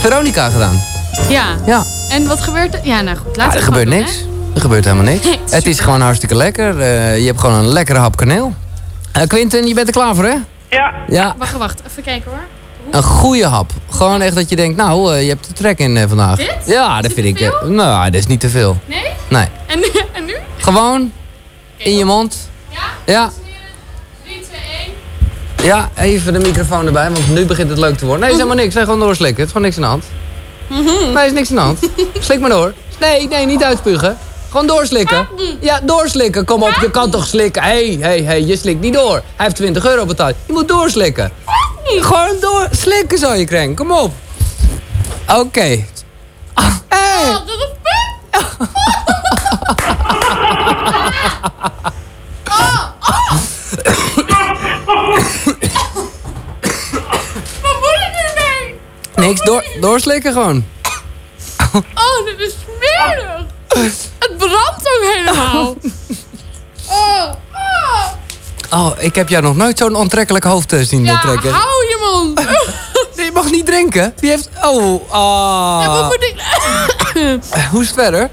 Veronica gedaan. Ja. Ja. En wat gebeurt er? Ja, nou goed. Laten Ah, we er het gebeurt niks. Er gebeurt helemaal niks. <laughs> Nee, het is gewoon hartstikke lekker. Eh, je hebt gewoon een lekkere hap kaneel. Eh, Quinten, je bent er klaar voor, hè? Ja. Ja. Wacht, wacht. Even kijken hoor. Een goede hap. Gewoon echt dat je denkt, nou, eh, je hebt er trek in eh, vandaag. Dit? Ja, dat vind ik. eh, nou, dat is niet te veel. Nee? Nee. En nu? <laughs> En nu? Gewoon in je mond. Ja? Ja. 3, 2, 1. Ja, even de microfoon erbij, want nu begint het leuk te worden. Nee, is helemaal niks. Zeg gewoon doorslikken. Het is gewoon niks aan de hand. Nee, is niks aan de hand. <laughs> Slik maar door. Nee, nee, niet uitspugen. Gewoon doorslikken. Ja, doorslikken. Kom op, je kan toch slikken. Hé, hé, hé, je slikt niet door. Hij heeft 20 euro betaald. Je moet doorslikken. Gewoon door slikken zal je kreng. Kom op. Oké. Ah. Okay. Oh, hey. dat. <laughs> Ah, ah. Wat moet ik ermee? Niks, door, doorslikken gewoon. Oh, dit is smerig. Het brandt ook helemaal. Oh, oh. ik heb jou nog nooit zo'n aantrekkelijk hoofd eh, zien ja, trekken drinken. Wie heeft... Oh, ah. Ja, wat moet ik... Hoe is het verder?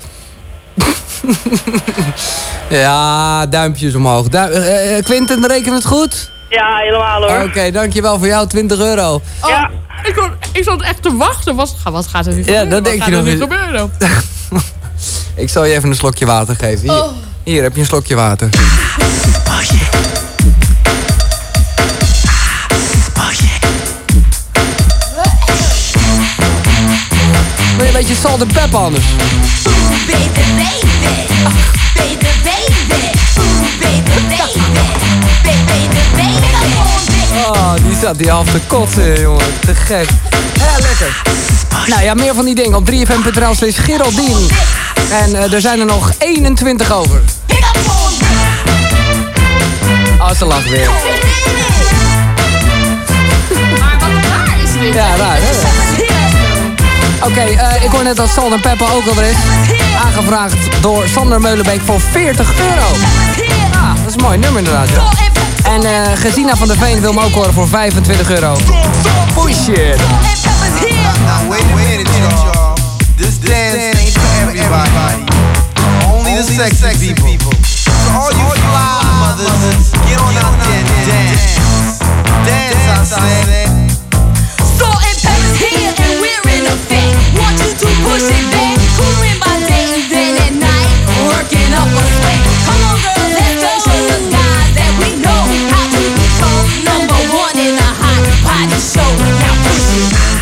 ja, duimpjes omhoog. Du eh, eh, Quinten, reken het goed? Ja, helemaal hoor. Oké, dankjewel voor jou, 20 euro. Oh, ik, stond, ik stond echt te wachten. Wat, wat gaat er nu Ja, gebeuren? dat Wat denk gaat je er nog nu niet. gebeuren? <laughs> Ik zal je even een slokje water geven. Hier, Oh. hier heb je een slokje water. Je een beetje salt en pep anders? Baby, baby. Baby, baby. Baby, baby. Baby, baby. Oh, die zat die half te kotsen, jongen. Te gek. Ja, lekker. Nou ja, meer van die dingen op 3fm.nl slash Geraldine. En eh, er zijn er nog 21 over. Oh, ze lacht weer. Ja, raar, hè? Oké, eh, ik hoor net dat Salt en Pepper ook alweer is. Aangevraagd door Sander Meulenbeek voor 40 euro. Ah, dat is een mooi nummer inderdaad. En eh Gesina van der Veen wil me ook horen voor 25 euro. Bullshit. Now wait dance. Only the sexy people. So you fly get on out there and dance. Dance, I. show. Some guys that we know how to control. Number one in a hot body show. Now push it.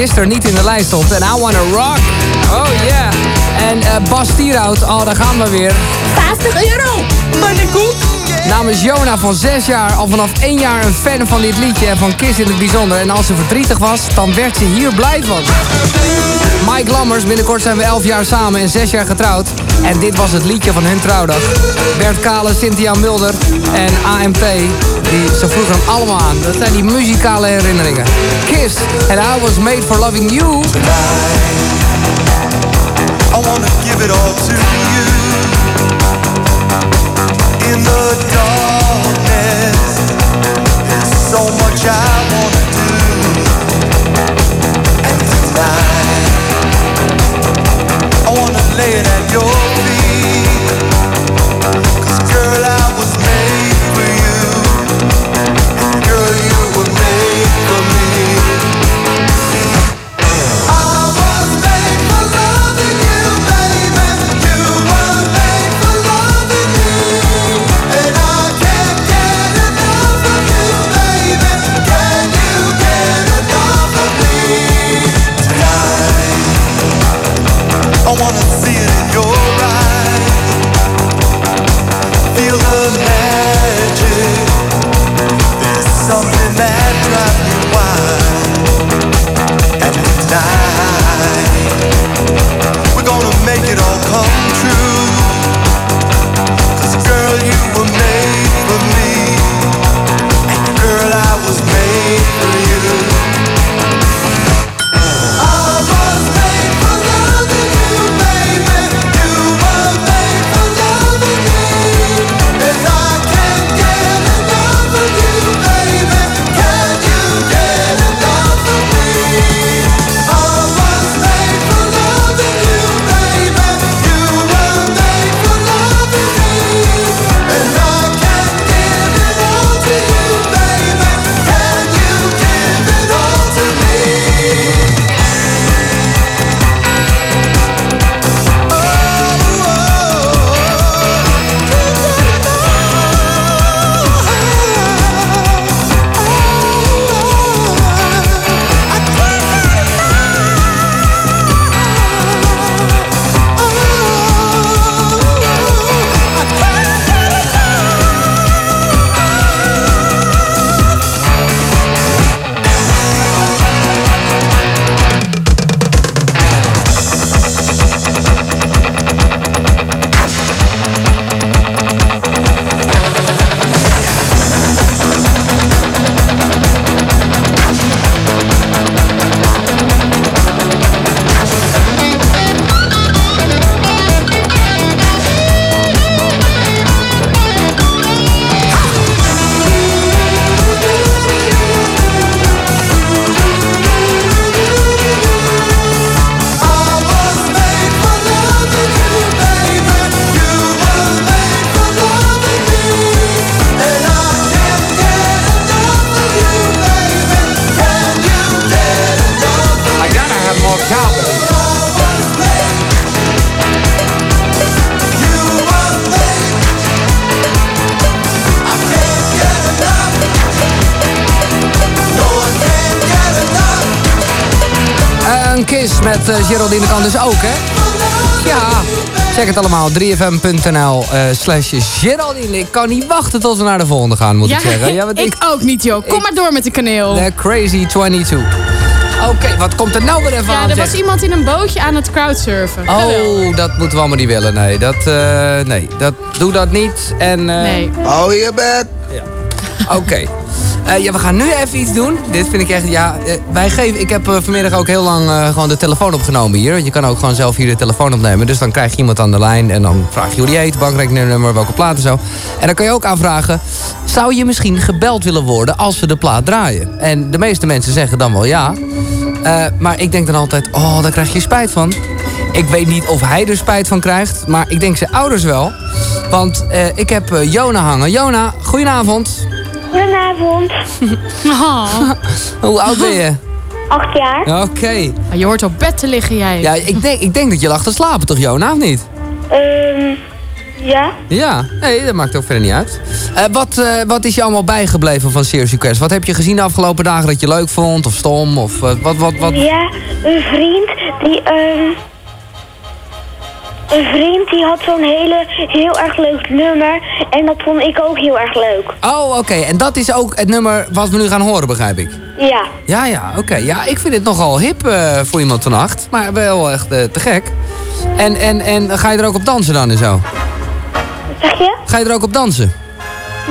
Dister niet in de lijst stond. En I Wanna Rock. Oh yeah. En eh, Bas Stierhout, oh daar gaan we weer. 50 euro. Pannenkoek. Namens Jona van 6 jaar, al vanaf 1 jaar een fan van dit liedje en van Kiss in het bijzonder. En als ze verdrietig was, dan werd ze hier blij van. Mike Lammers, binnenkort zijn we 11 jaar samen en 6 jaar getrouwd. En dit was het liedje van hun trouwdag. Bert Kalen, Cynthia Mulder en AMT, die, ze vroegen hem allemaal aan. Dat zijn die muzikale herinneringen. Kiss and I was made for loving you. Tonight, I wanna give it all to you. In the darkness, there's so much I wanna do. And tonight, I wanna lay it at your het allemaal. 3fm.nl eh, slash Geraldine. Ik kan niet wachten tot we naar de volgende gaan, moet ja, ik zeggen. Ja, want <laughs> ik, ook niet, joh. Kom maar door met de kaneel. The Crazy 22. Oké, wat komt er nou weer even ja, aan? er zeg? was iemand in een bootje aan het crowdsurfen. Oh, dat moeten we allemaal niet willen. Nee, dat, eh, nee, dat, doe dat niet. En, eh, Nee. Hou je bek. Ja. Oké. Eh, ja, we gaan nu even iets doen. Dit vind ik echt, ja, eh, wij geven, ik heb eh, vanmiddag ook heel lang gewoon de telefoon opgenomen hier. Je kan ook gewoon zelf hier de telefoon opnemen. Dus dan krijg je iemand aan de lijn en dan vraag je hoe die heet, bankrekeningnummer, welke plaat en zo. En dan kan je ook aanvragen, zou je misschien gebeld willen worden als we de plaat draaien? En de meeste mensen zeggen dan wel ja. Maar ik denk dan altijd, oh, daar krijg je spijt van. Ik weet niet of hij er spijt van krijgt, maar ik denk zijn ouders wel. Want ik heb Jona hangen. Jona, goedenavond. Goedenavond. <laughs> <laughs> Hoe oud ben je? Acht jaar. Oké. Je hoort op bed te liggen, jij. Ja, ik denk, ik denk dat je lag te slapen toch, Jona, of niet? Ehm, ja. Ja, nee, dat maakt ook verder niet uit. Eh, wat, eh, wat is je allemaal bijgebleven van Serious Request? Wat heb je gezien de afgelopen dagen dat je leuk vond of stom? Of eh, wat, wat, wat? Ja, een vriend die, ehm een vriend die had zo'n hele, heel erg leuk nummer. En dat vond ik ook heel erg leuk. Oh, oké. En dat is ook het nummer wat we nu gaan horen, begrijp ik. Ja. Ja, ja, oké. Ja, ik vind het nogal hip eh, voor iemand van acht. Maar wel echt eh, te gek. En, en, en ga je er ook op dansen dan en zo? Zeg je? Ga je er ook op dansen?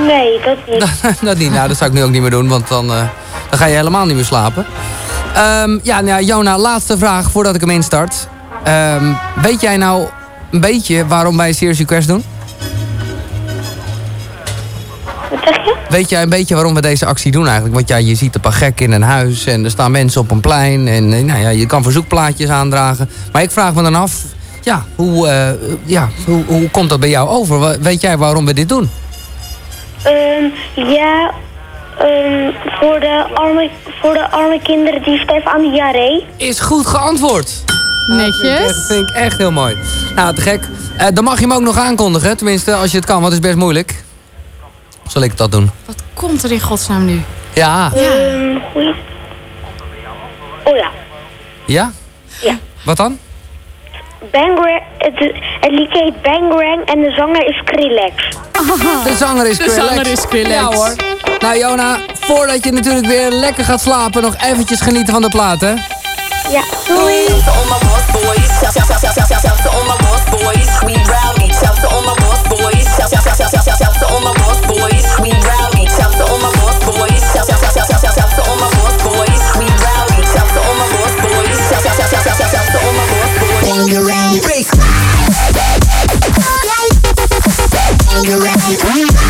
Nee, dat niet. <laughs> dat niet. Nou, dat zou ik nu ook niet meer doen, want dan, eh, dan ga je helemaal niet meer slapen. Ehm, ja, nou Jona, laatste vraag voordat ik hem instart. Ehm, weet jij nou een beetje waarom wij Serious Request doen? Wat zeg je? Weet jij een beetje waarom we deze actie doen eigenlijk? Want ja, je ziet een paar gekken in een huis en er staan mensen op een plein. En eh, nou ja, je kan verzoekplaatjes aandragen. Maar ik vraag me dan af, ja, hoe, eh, ja, hoe, hoe komt dat bij jou over? Weet jij waarom we dit doen? Ehm, ja, ehm, voor, de arme, voor de arme kinderen die sterven aan de diarree. Is goed geantwoord. Netjes. Dat vind ik echt heel mooi. Nou, te gek. Eh, dan mag je hem ook nog aankondigen. Tenminste, als je het kan, want het is best moeilijk. Zal ik dat doen? Wat komt er in godsnaam nu? Ja. Goeie. Oh ja. Ja? Ja. Wat dan? Bangrang, het, het liedje heet Bangrang en de zanger is Skrillex. <laughs> De zanger is De Skrillex. zanger is Skrillex. Ja hoor. Nou Jona, voordat je natuurlijk weer lekker gaat slapen... nog eventjes genieten van de plaat, hè? Ja, doei. all my boss boys. Shout, shout, shout, shout, shout, shout to all my boss boys. We rowdy. Shout to all my boss boys. Shout, shout, shout, shout, shout, shout to all my boss boys. We rowdy. Shout to all my boss boys. Shout, shout, shout, shout, shout, shout, shout to all my boss boys. We rowdy. Shout to all my boss boys. Shout, shout, shout, shout, shout, shout, shout to all my boss boys. Bang around your waist. Bang around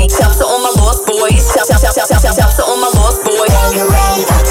Shout shout shout shout my boss boys.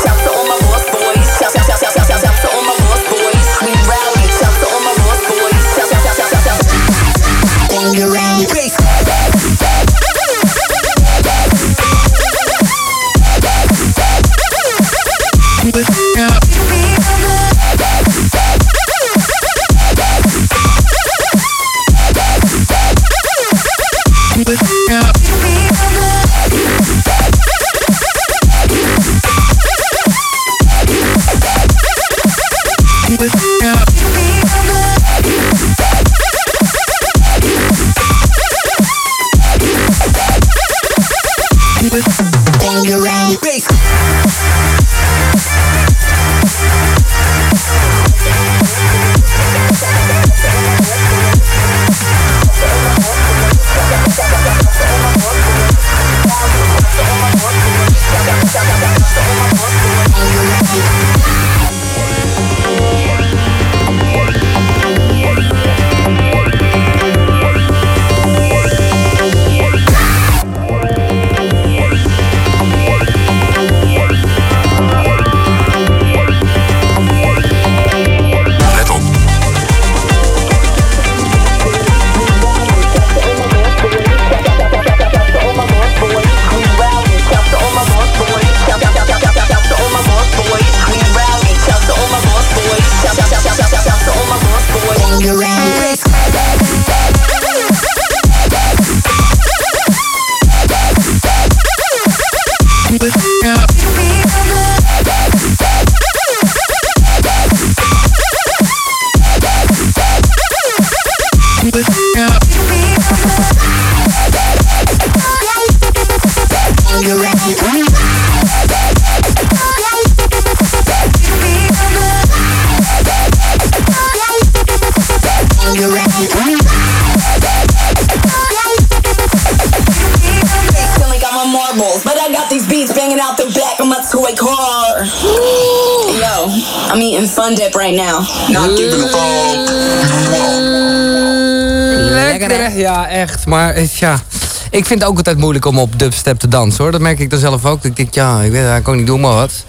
Ik vind het ook altijd moeilijk om op dubstep te dansen hoor. Dat merk ik dan zelf ook. Ik denk, ja, ik weet ik kan niet doen, maar wat.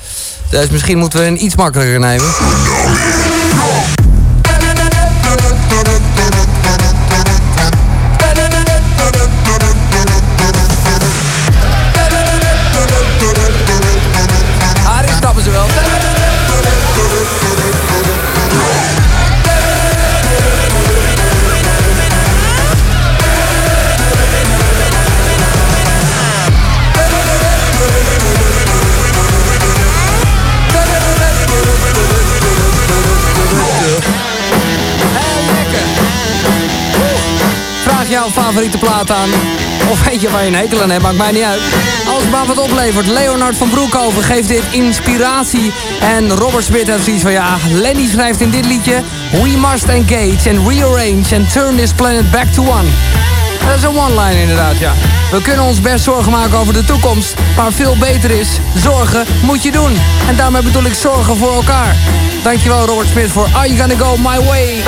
Dus misschien moeten we een iets makkelijker nemen. Favoriete plaat aan. Of weet je waar je een hekel aan hebt, maakt mij niet uit. Als het maar wat oplevert. Leonard van Broekhoven geeft dit inspiratie. En Robert Smith heeft zoiets van ja, Lenny schrijft in dit liedje... We must engage and rearrange and turn this planet back to one. Dat is een one-line inderdaad, ja. We kunnen ons best zorgen maken over de toekomst. Maar veel beter is, zorgen moet je doen. En daarmee bedoel ik zorgen voor elkaar. Dankjewel Robert Smith voor Are You Gonna Go My Way.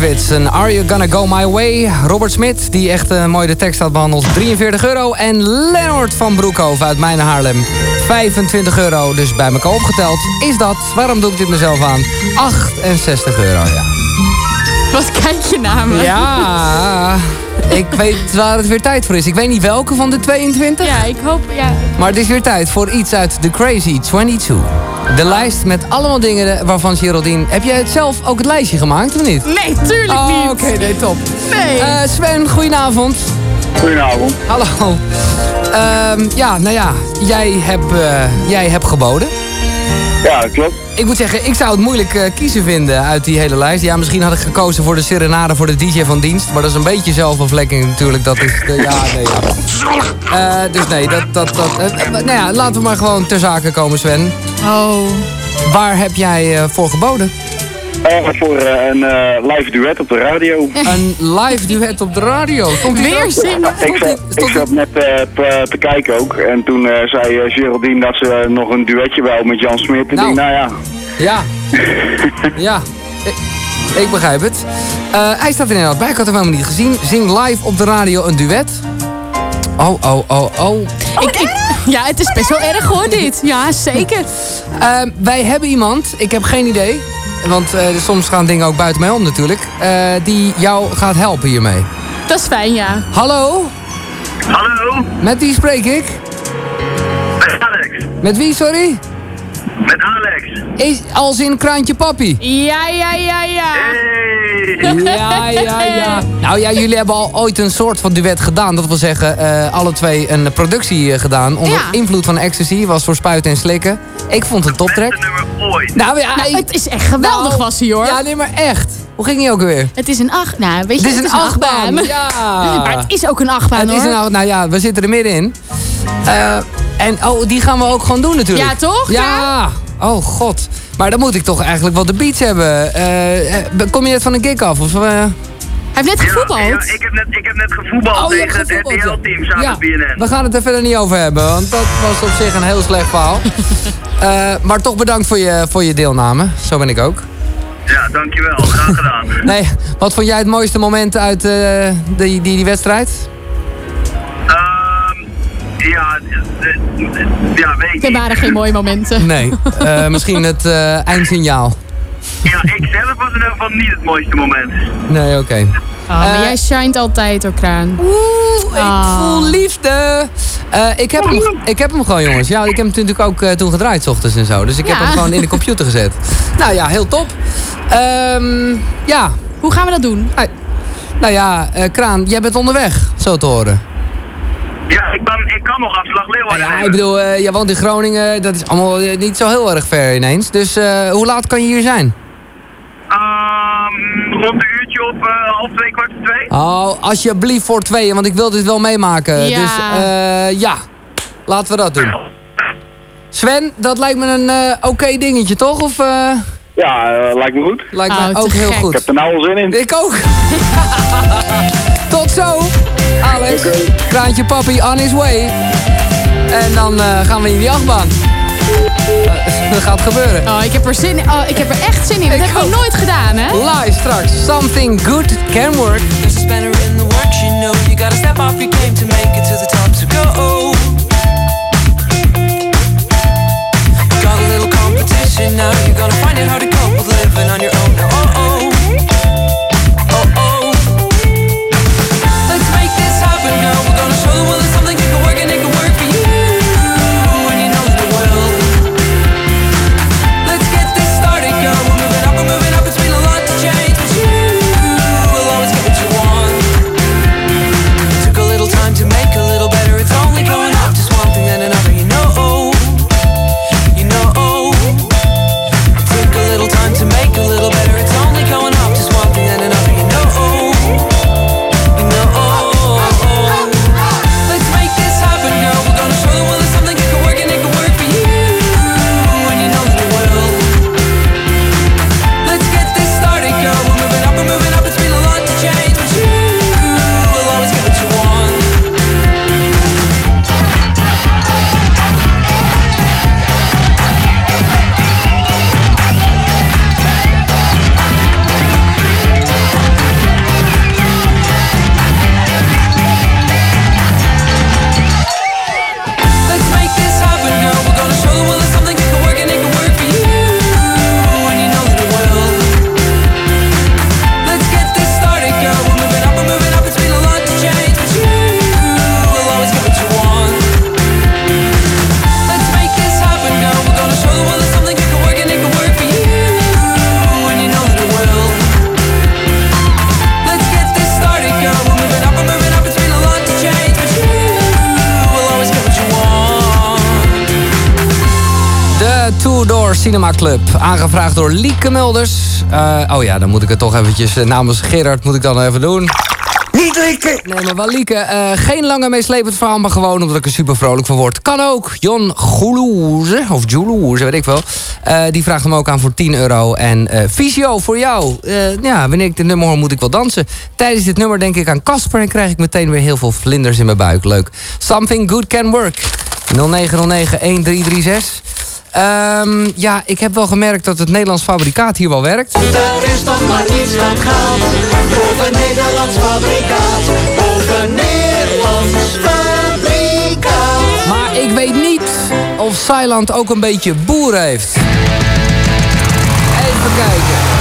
Kravitz en Are You Gonna Go My Way? Robert Smit, die echt eh, mooi de tekst had behandeld, 43 euro. En Lennart van Broekhoven uit Mijn Haarlem, 25 euro. Dus bij elkaar opgeteld is dat, waarom doe ik dit mezelf aan? 68 euro, ja. Wat kijk je naar me? Ja, ik weet waar het weer tijd voor is. Ik weet niet welke van de 22. Ja, ik hoop, ja. Maar het is weer tijd voor iets uit The Crazy 22. De lijst met allemaal dingen waarvan Geraldine... Heb jij het zelf ook het lijstje gemaakt of niet? Nee, tuurlijk Oh, niet. Oké, nee, top. Nee. Eh, Sven, goedenavond. Goedenavond. Hallo. Ehm, ja, nou ja, jij hebt, eh, jij hebt geboden. Ja, dat klopt. Ik moet zeggen, ik zou het moeilijk eh, kiezen vinden uit die hele lijst. Ja, misschien had ik gekozen voor de serenade voor de DJ van dienst. Maar dat is een beetje zelfbevlekking natuurlijk. Dat is, de, ja, nee, ja. Eh, dus nee, dat, dat, dat, nou ja, laten we maar gewoon ter zake komen, Sven. Oh. Waar heb jij eh, voor geboden? Eh, voor eh, een eh, live duet op de radio. <laughs> Een live duet op de radio. Komt Weer zingen. Ik zat, ik zat net eh, te, te kijken ook. En toen eh, zei eh, Geraldine dat ze nog een duetje wou met Jan Smit. En Nou. nou ja. Ja. <laughs> ja. Ik, ik begrijp het. Eh, hij staat er inderdaad bij. Ik had hem helemaal niet gezien. Zing live op de radio een duet. Oh, oh, oh, oh. Ik, ik, <laughs> ja, het is best wel erg hoor, dit. Ja, zeker. Eh, wij hebben iemand, ik heb geen idee. Want eh, soms gaan dingen ook buiten mij om natuurlijk. eh, die jou gaat helpen hiermee. Dat is fijn, ja. Hallo? Hallo, Met wie spreek ik? met Alex. Met wie, sorry? Met Alex. Is als in Kraantje Papi. Ja, ja, ja, ja. Ja, ja, ja. Nou ja, jullie hebben al ooit een soort van duet gedaan. Dat wil zeggen, eh, alle twee een productie eh, gedaan. Onder Ja. invloed van ecstasy. Was voor spuiten en slikken. Ik vond het een toptrack. ooit. Nou ja, Nou, het is echt geweldig Nou, was hij hoor. Ja, nee, maar echt. Hoe ging die ook weer? Het is een acht. Nou, weet je, Het is een achtbaan, ja. <laughs> Maar het is ook een achtbaan Het hoor. is een, acht- nou ja, we zitten er middenin. Eh, en oh, die gaan we ook gewoon doen natuurlijk. Ja, toch? Ja. Oh god. Maar dan moet ik toch eigenlijk wel de beats hebben. Eh, eh, kom je net van een gig af? Of, eh? Hij heeft net gevoetbald. Ja, ik, heb net, ik heb net gevoetbald Oh, tegen het. RTL-team samen Ja, BNN. we gaan het er verder niet over hebben, want dat was op zich een heel slecht verhaal. <laughs> Eh, maar toch bedankt voor je, voor je deelname. Zo ben ik ook. Ja, dankjewel. Graag gedaan. <laughs> Nee, wat vond jij het mooiste moment uit eh, die, die, die wedstrijd? Ja, ja, weet ik Er waren geen mooie momenten. Nee, eh, <laughs> misschien het eh, eindsignaal. Ja, ik zelf was in ieder geval niet het mooiste moment. Nee, oké. Oh, maar Eh, jij shined altijd door kraan. Oeh, ik voel liefde. Eh, ik, heb hem, ik heb hem gewoon, jongens. Ja, ik heb hem natuurlijk ook eh, toen gedraaid, 's ochtends en zo. Dus ik heb hem gewoon in de computer gezet. Nou ja, heel top. Ehm, ja. Hoe gaan we dat doen? Nou, nou ja, eh, Kraan, jij bent onderweg, zo te horen. Ja, ik kan, ik kan nog afslag Leeuwarden Ja, nemen. ik bedoel, eh jij woont in Groningen. Dat is allemaal eh, niet zo heel erg ver ineens. Dus eh, hoe laat kan je hier zijn? Ehm, rond een uurtje op eh, half twee, kwart voor twee. Oh, alsjeblieft voor tweeën, want ik wil dit wel meemaken. Ja. Dus eh, ja, laten we dat doen. Sven, dat lijkt me een eh, oké dingetje, toch? Of eh, Ja, eh, lijkt me goed. lijkt Oh, me ook heel gek. goed. Ik heb er nou al zin in. Ik ook. <laughs> Tot zo, Alex. Kraantje papi on his way. En dan eh, gaan we in die achtbaan. Eh, <laughs> dat gaat gebeuren. Oh, ik heb er zin in. Oh, ik heb er echt zin in. Dat Ik heb ik nooit gedaan, hè? Live straks. Something good can work. There's a spanner in the works, you know. You gotta step off your game to make it to the top. So go. Got a little competition now. You're gonna find it hard to Cinema Club. Aangevraagd door Lieke Mulders. Eh, oh ja, dan moet ik het toch eventjes eh, namens Gerard moet ik dan even doen. Niet Lieke! Nee, maar wel Lieke. Eh, geen lange meeslepend verhaal, maar gewoon omdat ik er super vrolijk van word. Kan ook. Jon Goulouze, of Joulouze, weet ik wel. Die vraagt hem ook aan voor 10 euro. En Visio voor jou. Ja, wanneer ik dit nummer hoor, moet ik wel dansen. Tijdens dit nummer denk ik aan Casper en krijg ik meteen weer heel veel vlinders in mijn buik. Leuk. Something good can work. 0909-1336. Ehm, ja, ik heb wel gemerkt dat het Nederlands fabrikaat hier wel werkt. Daar is toch maar iets dat gaat Boven Nederlands fabrikaat Boven Nederlands fabrikaat Maar ik weet niet of Zeiland ook een beetje boer heeft. Even kijken.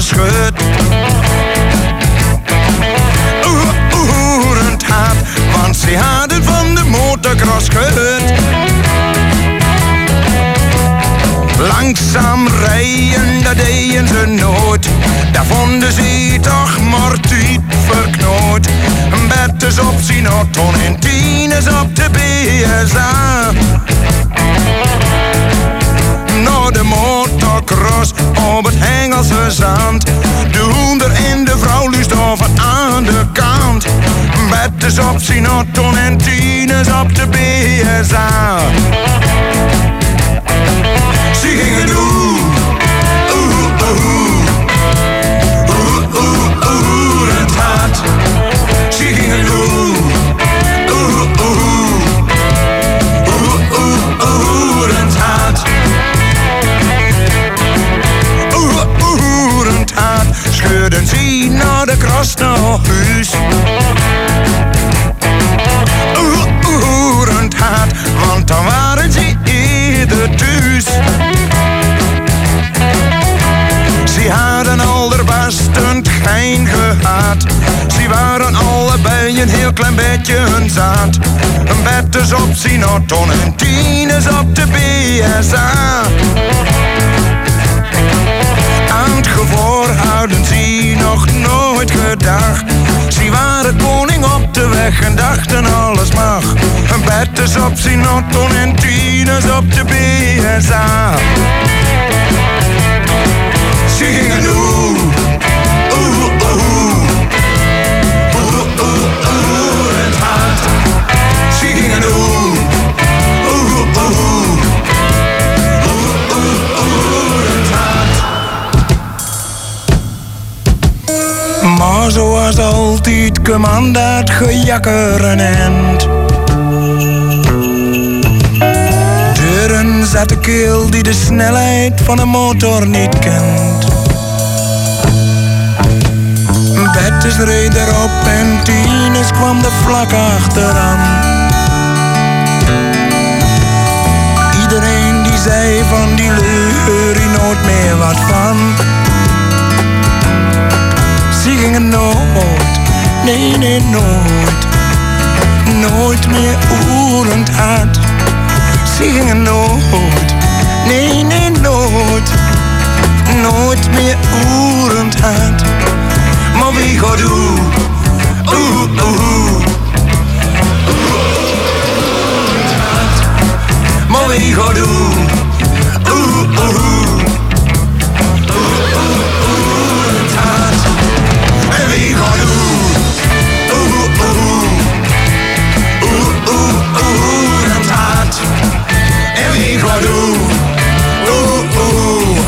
Aangeschud. Oeh, Oerend hard, want ze hadden van de motocross gehoord. Langzaam rijden, dat deden ze nooit. Daar vonden ze toch maar tijd verknoot. Betters op zijn auto en tieners op de BSA. Naar de op het Hengelse zand. De hoender en de vrouw lust over aan de kant. Betters op zijn auto en tieners op de BSA. Ze gingen doen. Scheurden ze naar de kras naar huis. Het hart. Want dan waren ze eerder thuis. Ze hadden allerbestend geen gehad. Ze waren allebei een heel klein beetje hun zaad. Een bed is op Sinaton en tien is op de BSA. Gedacht. Ze waren koning op de weg en dachten alles mag. Een bed is op Sinaton en tien is op de BSA. Zoals altijd dat gejakker een end. Deuren zat de keel die de snelheid van een motor niet kent. Bettes reed erop en Tines kwam er vlak achteraan. Iedereen die zei van die leur nooit meer wat van. Nooit, nee nee nooit, nooit meer oerend hard. Ze gingen nooit, nee nee nooit, nooit meer oerend hard. Maar wie gaat doen? Oeh, oeh. Maar wie gaat? Oeh, oeh.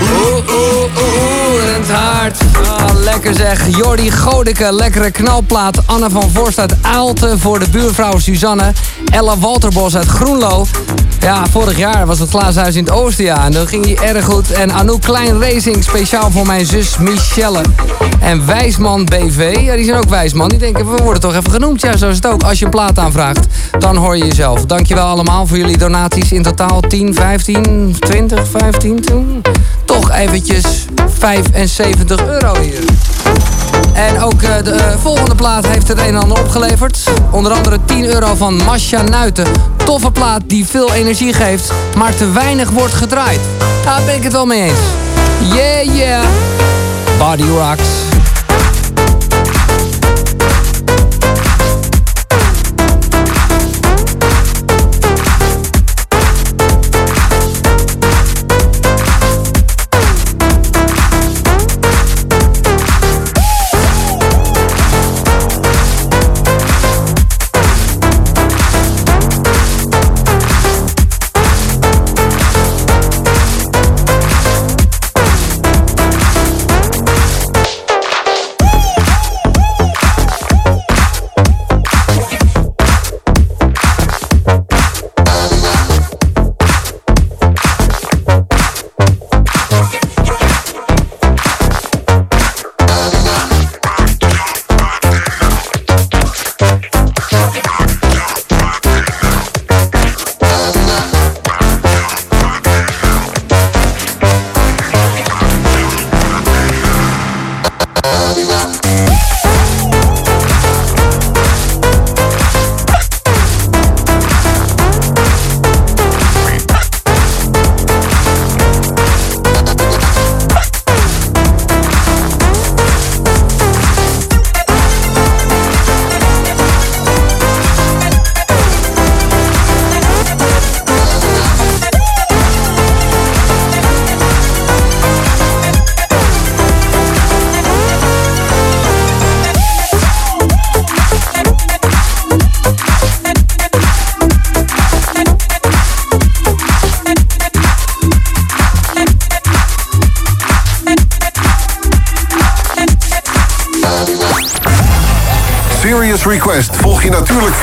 Oeh, oeh, het hart. Ah, lekker zeg. Jordi Godeke, lekkere knalplaat. Anne van Vorst uit Aalten voor de buurvrouw Suzanne. Ella Walterbos uit Groenlo. Ja, vorig jaar was het glazenhuis in het Oosterjaar. En dat ging die erg goed. En Anouk Klein Racing, speciaal voor mijn zus Michelle. En Wijsman BV, ja, die zijn ook Wijsman. Die denken, we worden toch even genoemd. Ja, zo is het ook. Als je een plaat aanvraagt, dan hoor je jezelf. Dankjewel allemaal voor jullie donaties. In totaal 10, 15, 20, 15, 10. Toch eventjes 75 euro hier. En ook eh, de eh, volgende plaat heeft het een en ander opgeleverd. Onder andere 10 euro van Masha Nuiten. Toffe plaat die veel energie geeft, maar te weinig wordt gedraaid. Daar ben ik het wel mee eens. Yeah, yeah. Body rocks.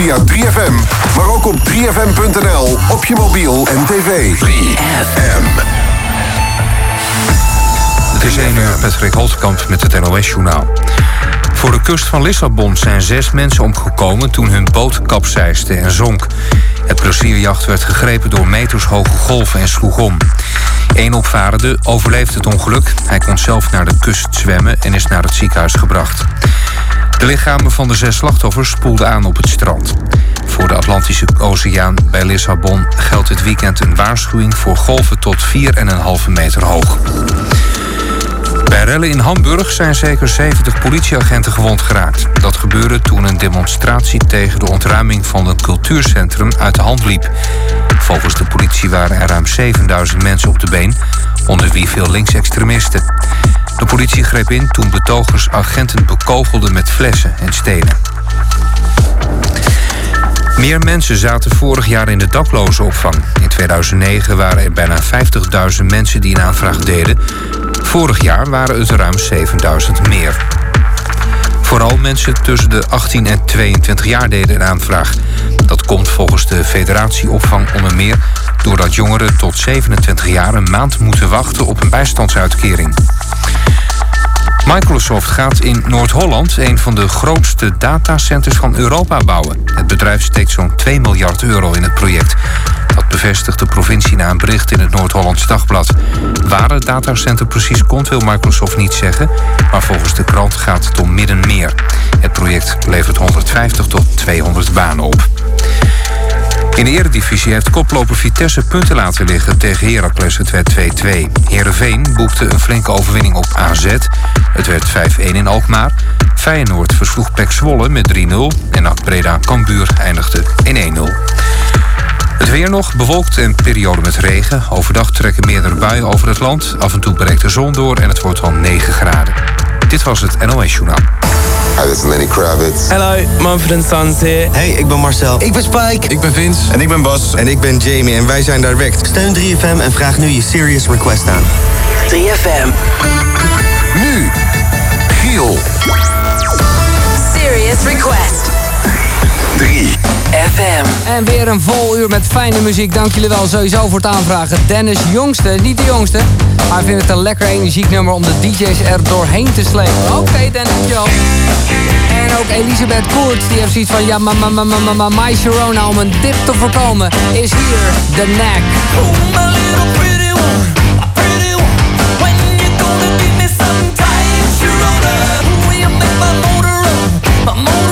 Via 3FM, maar ook op 3FM.nl, op je mobiel en tv. 3FM. Het is 1 uur, Patrick Holtkamp met het NOS-journaal. Voor de kust van Lissabon zijn zes mensen omgekomen toen hun boot kapseisde en zonk. Het plezierjacht werd gegrepen door metershoge golven en sloeg om. Eén opvarende overleefde het ongeluk. Hij kon zelf naar de kust zwemmen en is naar het ziekenhuis gebracht. De lichamen van de zes slachtoffers spoelden aan op het strand. Voor de Atlantische Oceaan bij Lissabon geldt dit weekend een waarschuwing voor golven tot 4,5 meter hoog. Bij rellen in Hamburg zijn zeker 70 politieagenten gewond geraakt. Dat gebeurde toen een demonstratie tegen de ontruiming van een cultuurcentrum uit de hand liep. Volgens de politie waren er ruim 7000 mensen op de been, onder wie veel linksextremisten. De politie greep in toen betogers agenten bekogelden met flessen en stenen. Meer mensen zaten vorig jaar in de daklozenopvang. In 2009 waren er bijna 50.000 mensen die een aanvraag deden. Vorig jaar waren het ruim 7.000 meer. Vooral mensen tussen de 18 en 22 jaar deden een aanvraag. Dat komt volgens de Federatie Opvang onder meer... doordat jongeren tot 27 jaar een maand moeten wachten op een bijstandsuitkering. Microsoft gaat in Noord-Holland een van de grootste datacenters van Europa bouwen. Het bedrijf steekt zo'n 2 miljard euro in het project. Dat bevestigt de provincie na een bericht in het Noord-Hollands Dagblad. Waar het datacenter precies komt wil Microsoft niet zeggen... maar volgens de krant gaat het om midden meer. Het project levert 150 tot 200 banen op. In de eredivisie heeft koploper Vitesse punten laten liggen tegen Heracles. Het werd 2-2. Heerenveen boekte een flinke overwinning op AZ. Het werd 5-1 in Alkmaar. Feyenoord versloeg Pek met 3-0. En NAC Breda Cambuur eindigde in 1-0. Het weer nog, bewolkt en periode met regen. Overdag trekken meerdere buien over het land. Af en toe breekt de zon door en het wordt wel 9 graden. Dit was het NOS Journaal. Hi, this is Lenny Kravitz. Hello, Mumford Sons here. Hey, ik ben Marcel. Ik ben Spike. Ik ben Vince. En ik ben Bas. En ik ben Jamie en wij zijn Direct. Steun 3FM en vraag nu je Serious Request aan. 3FM. Nu, Giel. Serious Request. 3 FM. En weer een vol uur met fijne muziek. Dank jullie wel sowieso voor het aanvragen. Dennis Jongste, niet de jongste. Maar hij vindt het een lekker energiek nummer om de DJ's er doorheen te slepen. Oké, Dennis, dankjewel. En ook Elisabeth Koert, die heeft zoiets van... Ja, ma, ma, ma, ma, ma, ma, My Sharona, om een dip te voorkomen, is hier de nek. Sharona? You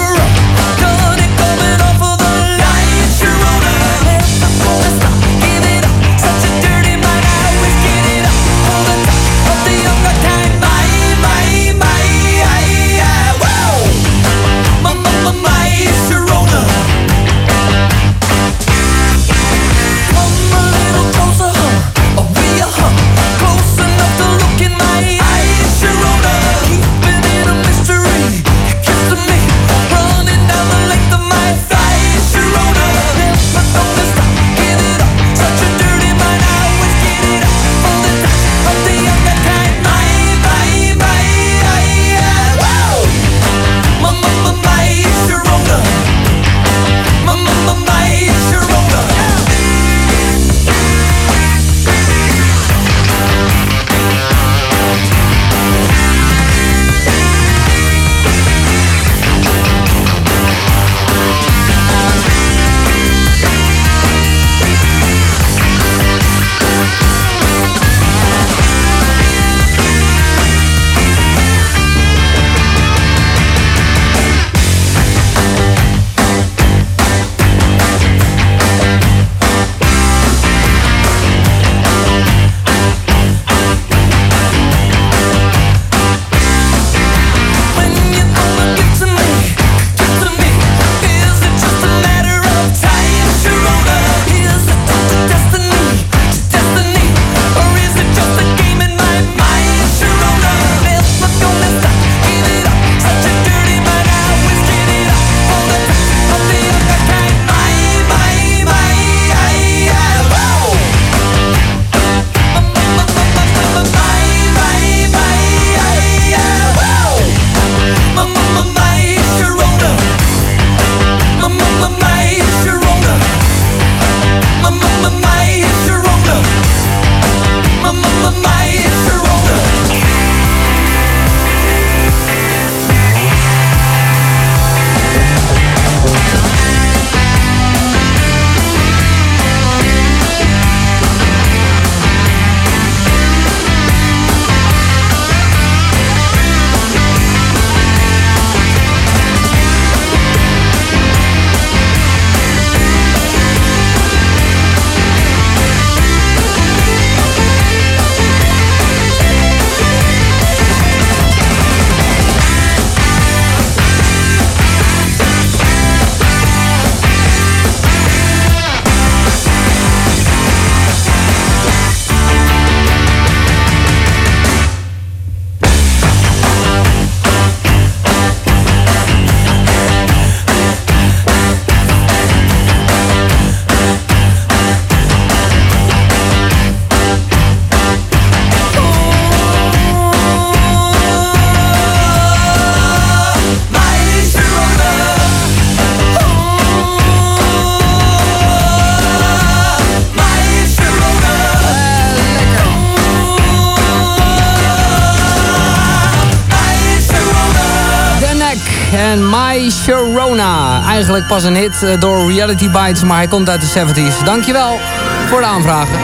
Pas een hit eh, door Reality Bites, maar hij komt uit de 70s. Dankjewel voor de aanvragen.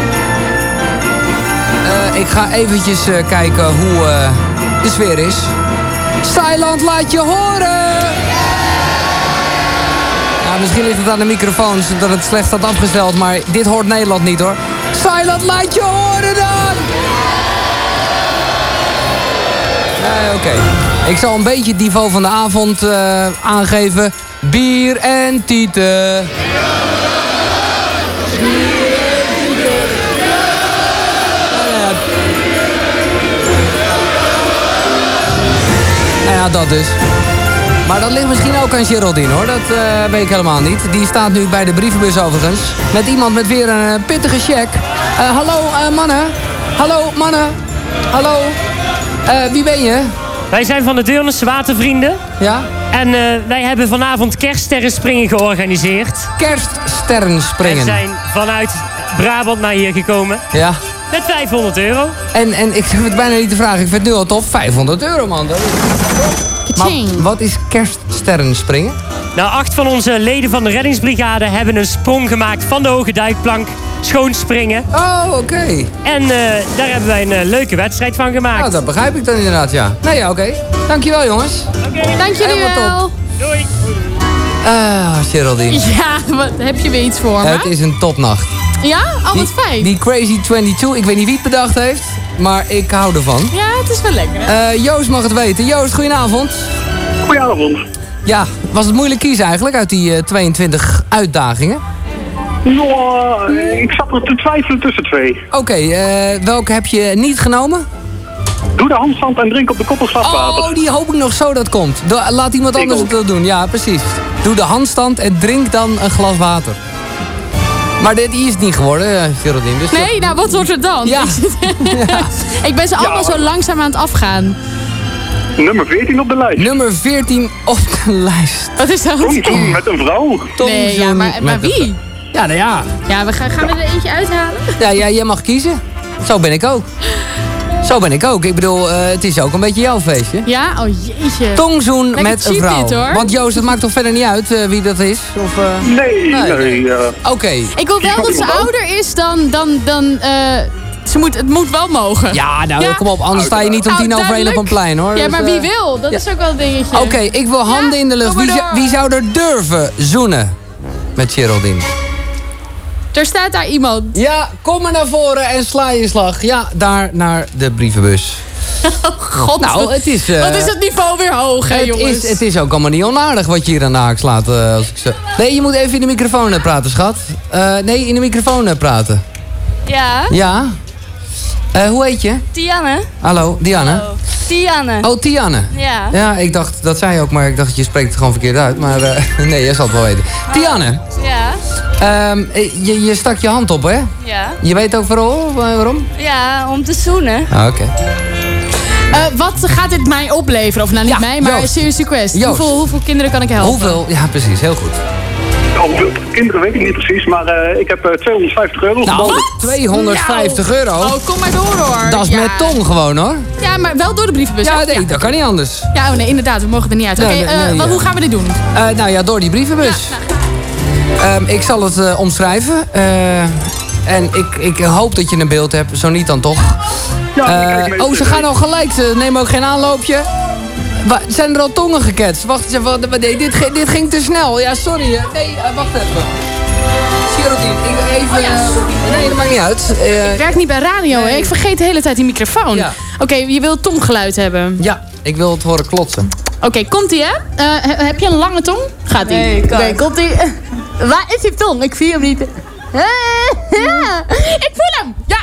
Eh, ik ga eventjes eh, kijken hoe de sfeer is. Styland, laat je horen! Misschien ligt het aan de microfoons dat het slecht staat afgesteld, maar dit hoort Nederland niet hoor. Styland, laat je horen dan! Oké. Ik zal een beetje het niveau van de avond aangeven. Bier en tieten. Ja, dat dus. Maar dat ligt misschien ook aan Geraldine hoor, dat eh, weet ik helemaal niet. Die staat nu bij de brievenbus overigens. Met iemand met weer een eh, pittige check. Eh, hallo mannen. Hallo mannen. Hallo. Wie ben je? Wij zijn van de Deurnesse Watervrienden. Ja? En eh, wij hebben vanavond kerststerrenspringen georganiseerd. Kerststerrenspringen. We zijn vanuit Brabant naar hier gekomen. Ja. Met 500 euro. En, en ik durf het bijna niet te vragen. Ik vind het nu al tof. 500 euro man. Dat is... Maar wat is kerststerrenspringen? Nou, acht van onze leden van de reddingsbrigade hebben een sprong gemaakt van de hoge duikplank. Schoonspringen. Oh, oké. En eh, daar hebben wij een eh, leuke wedstrijd van gemaakt. Nou, dat begrijp ik dan inderdaad, ja. Nee, ja, oké. Dankjewel jongens. Dank jullie Helemaal wel. Doei. Ah, Geraldine. Ja, wat, heb je weer iets voor me? Het is een topnacht. Ja? Oh, wat Die- fijn. Die Crazy 22, ik weet niet wie het bedacht heeft, maar ik hou ervan. Ja, het is wel lekker. Eh, Joost mag het weten. Joost, goedenavond. Goedenavond. Ja, was het moeilijk kiezen eigenlijk uit die eh, 22 uitdagingen? Nou, ik zat er te twijfelen tussen twee. Oké, eh, welke heb je niet genomen? Doe de handstand en drink op de koppel glas water. Oh, die hoop ik nog zo dat komt. Laat iemand Ik anders ook. het doen. Ja, precies. Doe de handstand en drink dan een glas water. Maar dit die is het niet geworden, eh, Geraldine. Dus Nee, nou wat wordt het dan? Ja. <laughs> <laughs> Ik, ben ze allemaal zo langzaam aan het afgaan. Nummer 14 op de lijst. Nummer 14 op de lijst. Wat is dat? Tongzoen met een vrouw. Nee, ja, maar, maar wie? Ja, nou ja. Ja, we gaan, gaan we er eentje uithalen? Ja, ja, jij mag kiezen. Zo ben ik ook. Zo ben ik ook. Ik bedoel, eh, het is ook een beetje jouw feestje. Ja? Oh jeetje. Tongzoen Lekker met een vrouw. dit, hoor. Want Joost, het maakt toch verder niet uit eh, wie dat is? Of, eh? Nee, nee. eh, Oké. Ik wil wel dat ze ouder is dan... dan, dan eh, ze moet, het moet wel mogen. Ja, nou kom op. Anders sta je niet om Nou, tien over één op een plein hoor. Ja, Dus, maar wie wil? Dat is ook wel een dingetje. Oké, ik wil handen in de lucht. Wie, wie zou er durven zoenen met Geraldine? Er staat daar iemand. Ja, kom maar naar voren en sla je slag. Ja, daar naar de brievenbus. <laughs> God, Nou, het is... eh, wat is het niveau weer hoog, hè, het jongens? is, het is ook allemaal niet onaardig wat je hier aan de haak slaat. eh, als ik zo... Nee, je moet even in de microfoon eh, praten, schat. Eh, nee, in de microfoon eh, praten. Ja, Ja? Eh, hoe heet je? Tianne. Hallo, Dianne? Tianne. Oh, Tianne. Ja. Ja, ik dacht, dat zei je ook, maar ik dacht, je spreekt het gewoon verkeerd uit. Maar eh, <laughs> nee, jij zal het wel weten. Tianne, Ja. Ehm, eh, je, je stak je hand op, hè? Ja. Je weet ook waarom? waarom? Ja, om te zoenen. Ah, Oké. Eh, wat gaat dit mij opleveren? Of nou niet mij, maar Joost. Serious Request. Hoeveel, hoeveel kinderen kan ik helpen? Hoeveel? Ja, precies, heel goed. oh, hoeveel kinderen weet ik niet precies, maar eh, ik heb eh, 250 euro Nou, geboden. 250 euro? Oh, kom maar door hoor. Dat is ja. met tong gewoon, hoor. Ja, maar wel door de brievenbus. Ja, nee, dat kan niet anders. Ja, oh nee, inderdaad, we mogen er niet uit. Oké, Nee, eh, nee, ja. hoe gaan we dit doen? Eh, nou ja, door die brievenbus. Ehm, ik zal het eh, omschrijven. eh, en ik, ik hoop dat je een beeld hebt. Zo niet dan toch. Eh, oh, ze gaan al gelijk. Ze nemen ook geen aanloopje. Wa- zijn er al tongen geketst? Wacht eens even. wat- Nee, dit, ging- dit ging te snel. Ja, sorry. Nee, wacht even. Ik even... eh, nee, dat maakt niet uit. Eh, Ik werk niet bij radio, hè? Ik vergeet de hele tijd die microfoon. Ja. Oké, je wilt tonggeluid hebben. ja, ik wil het horen klotsen. Oké, komt-ie, hè? Eh, he- heb je een lange tong? Gaat-ie. Nee. Oké, komt-ie. Waar is die tong? Ik zie hem niet. Ik voel hem! Ja!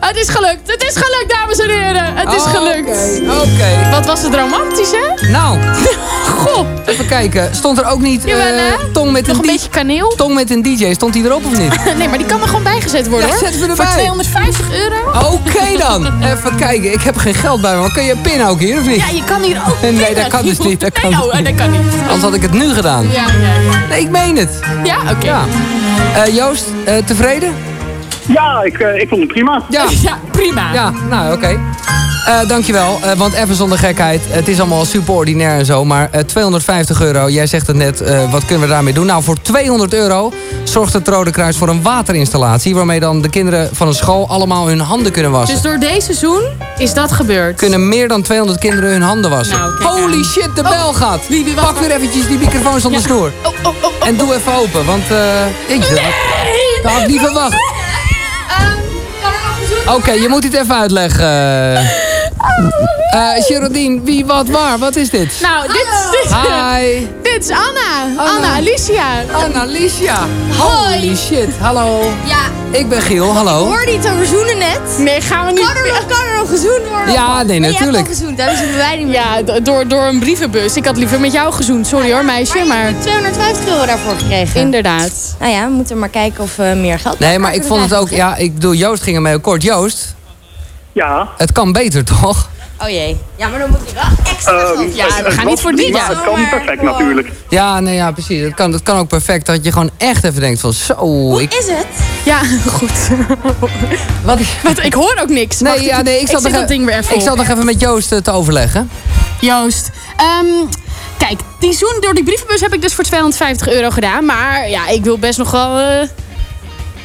Het is gelukt! Het is gelukt, dames en heren! Het is Oh, gelukt! Oké. Wat was het romantisch, hè? Nou, <laughs> Goh! even kijken. Stond er ook niet eh, Jawel, hè? tong met Nog een een beetje kaneel? Tong met een DJ, stond die erop of niet? <laughs> Nee, maar die kan er gewoon bijgezet worden, Ja, hoor. zetten we Voor erbij. 250 euro? Oké dan. <laughs> Even kijken. Ik heb geen geld bij me. Maar kun je pinnen ook hier of niet? Ja, je kan hier ook Nee, dat kan dus niet. Dat kan nee, oh, dat kan niet. Anders had ik het nu gedaan. Ja, ja, ja. Nee, ik meen het. Ja, oké. Ja. Eh, Joost, eh, tevreden? Ja, ik, eh, ik vond het prima. Ja. <laughs> Ja, prima. Ja, nou oké. Eh, dankjewel, eh, want even zonder gekheid. Het is allemaal super ordinair en zo. Maar eh, 250 euro, jij zegt het net, eh, wat kunnen we daarmee doen? Nou, voor 200 euro zorgt het Rode Kruis voor een waterinstallatie... waarmee dan de kinderen van een school allemaal hun handen kunnen wassen. Dus door deze seizoen is dat gebeurd. Kunnen meer dan 200 kinderen hun handen wassen. Nou, Holy aan. shit, de Oh, bel gaat. wie- Pak weer eventjes die microfoons van de snoer. En doe even open, want... eh ik, dat had ik niet verwacht. Oké, je moet dit even uitleggen. Eh Geraldine, wie, wat, waar? Wat is dit? Nou, dit, dit, Hi. dit is Anna. Anna, Alicia. Anna, Alicia. Holy shit, hallo. Ja. Ik ben Giel, hallo. Hoorde iets over zoenen net? Nee, gaan we niet... Kan er, nog- kan er nog gezoend worden? Ja, nee, Maar natuurlijk. Je hebt al gezoend, hoeven wij niet meer. Ja, door, door een brievenbus. Ik had liever met jou gezoend. Sorry hoor, meisje, maar... 250 euro daarvoor gekregen. Inderdaad. Nou ja, we moeten maar kijken of we meer geld Nee, maar ik vond het ook... Ja, ik bedoel, Joost ging ermee akkoord. Joost, Ja. het kan beter, toch? Oh jee. Ja, maar dan moet hij wel extra geld. Ja, we gaan niet voor die, ja. Het kan perfect natuurlijk. Ja, nee, ja, precies. Het kan, het kan ook perfect dat je gewoon echt even denkt van... Zo, ik... Is het? Ja, <laughs> goed. Wat, Want ik hoor ook niks. Nee, Wacht, ja, nee, ik zat, nog, dat ding weer even ik zat nog even met Joost eh, te overleggen. Joost. ehm, kijk, die zoen door die brievenbus heb ik dus voor 250 euro gedaan. Maar ja, ik wil best nog wel... eh,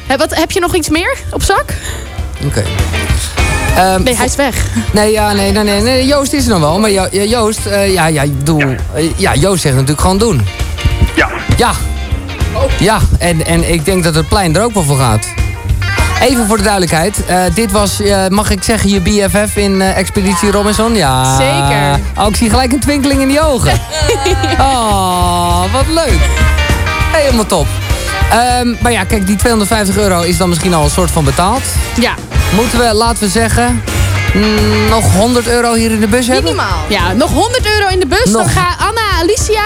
Heb, wat, heb je nog iets meer op zak? Oké. Ehm, Nee, hij is weg. Nee, ja, nee, nee, nee, nee, Joost is er nog wel. Maar Jo- Joost, eh, ja, ja, doe, eh, ja, Joost zegt natuurlijk gewoon doen. Ja. Ja. Ja, en, en ik denk dat het plein er ook wel voor gaat. Even voor de duidelijkheid. eh, dit was, eh, mag ik zeggen, je BFF in Expeditie Robinson? Ja. Zeker. Oh, ik zie gelijk een twinkeling in die ogen. <laughs> Oh, wat leuk. Helemaal top. Ehm, maar ja, kijk, die 250 euro is dan misschien al een soort van betaald. Ja. Moeten we, laten we zeggen, mm, nog 100 euro hier in de bus hebben? Minimaal. Ja, nog 100 euro in de bus. Nog. Dan gaan Anna, Alicia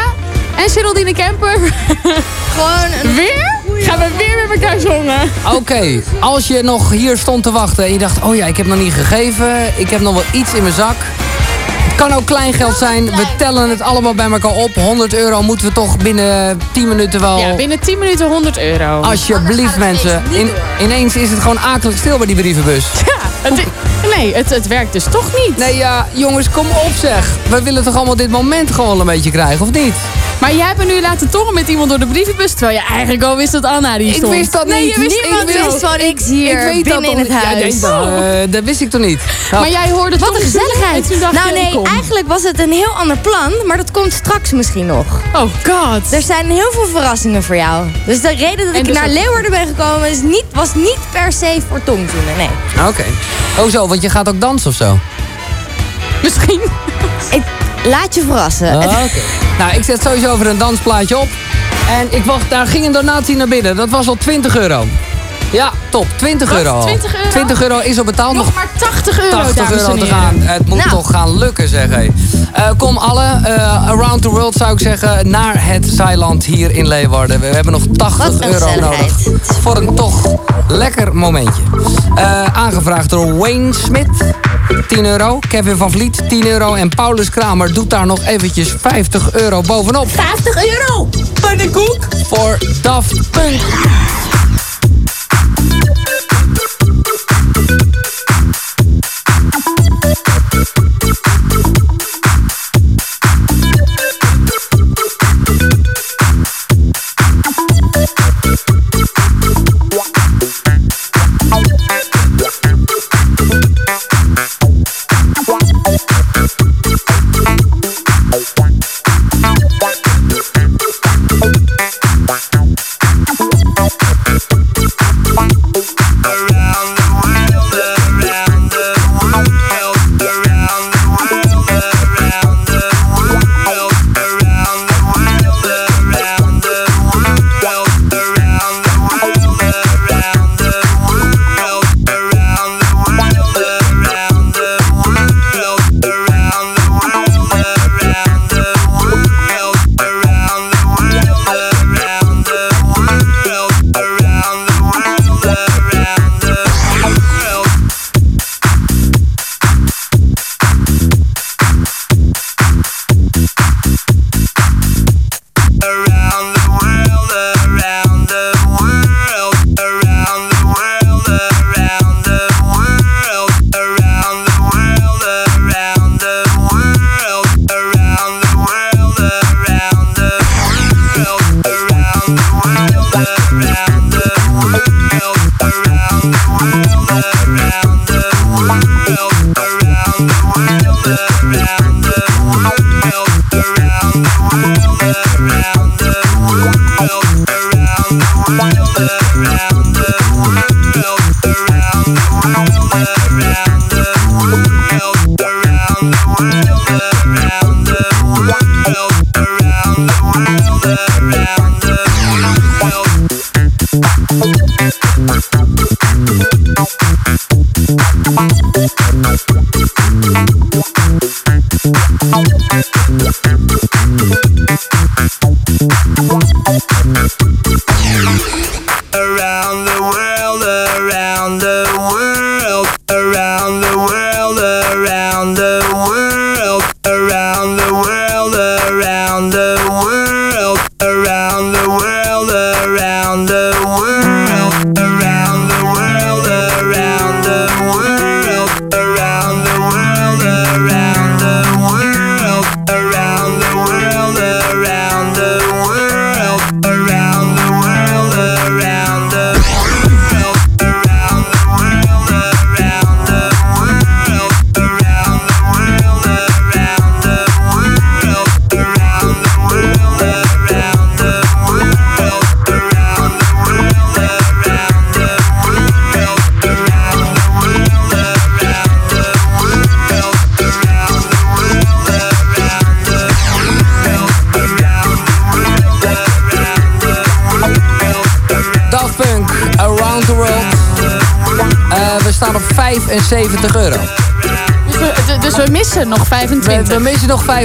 en Geraldine Kemper... <laughs> Gewoon een... Weer? Gaan we weer met elkaar zongen. Oké, als je nog hier stond te wachten en je dacht... oh ja, ik heb nog niet gegeven, ik heb nog wel iets in mijn zak. Het kan ook klein geld zijn, we tellen het allemaal bij elkaar op. 100 euro moeten we toch binnen 10 minuten wel... Ja, binnen 10 minuten 100 euro. Alsjeblieft mensen, In, ineens is het gewoon akelig stil bij die brievenbus. Ja, het, nee, het, het werkt dus toch niet. Nee ja, jongens, kom op zeg. We willen toch allemaal dit moment gewoon een beetje krijgen, of niet? Maar jij hebt me nu laten tongen met iemand door de brievenbus... terwijl je eigenlijk al wist dat Anna die Ik stond. wist dat nee, niet. je wist Ik niemand wist- wist van ik hier ik weet binnen dat in het huis. Ja, nee, dat, eh, dat wist ik toch niet. Nou, Maar jij hoorde Wat een gezelligheid. en toen dacht Nou nee, kom. eigenlijk was het een heel ander plan, maar dat komt straks misschien nog. Oh god. Er zijn heel veel verrassingen voor jou. Dus de reden dat En ik dus naar ook- Leeuwarden ben gekomen is niet, was niet per se voor tongzoenen, nee. Oké. Oh zo, want je gaat ook dansen of zo? Misschien. Ik, laat je verrassen. Ah, Oké. Nou, ik zet sowieso over een dansplaatje op. En ik wacht, daar ging een donatie naar binnen. Dat was al 20 euro. Ja, top. 20 Wat? euro. al. 20 euro? 20 euro is al betaald. Nog maar 80 euro, 80 dames euro te gaan. Het moet Nou. toch gaan lukken, zeg hé. Eh, kom alle, eh, around the world zou ik zeggen, naar het Zeiland hier in Leeuwarden. We hebben nog 80 Wat een euro nodig. Voor een toch lekker momentje. Eh, aangevraagd door Wayne Smit. 10 euro. Kevin van Vliet, 10 euro. En Paulus Kramer doet daar nog eventjes 50 euro bovenop. 50 euro! Pannenkoek! Voor Daft Punk.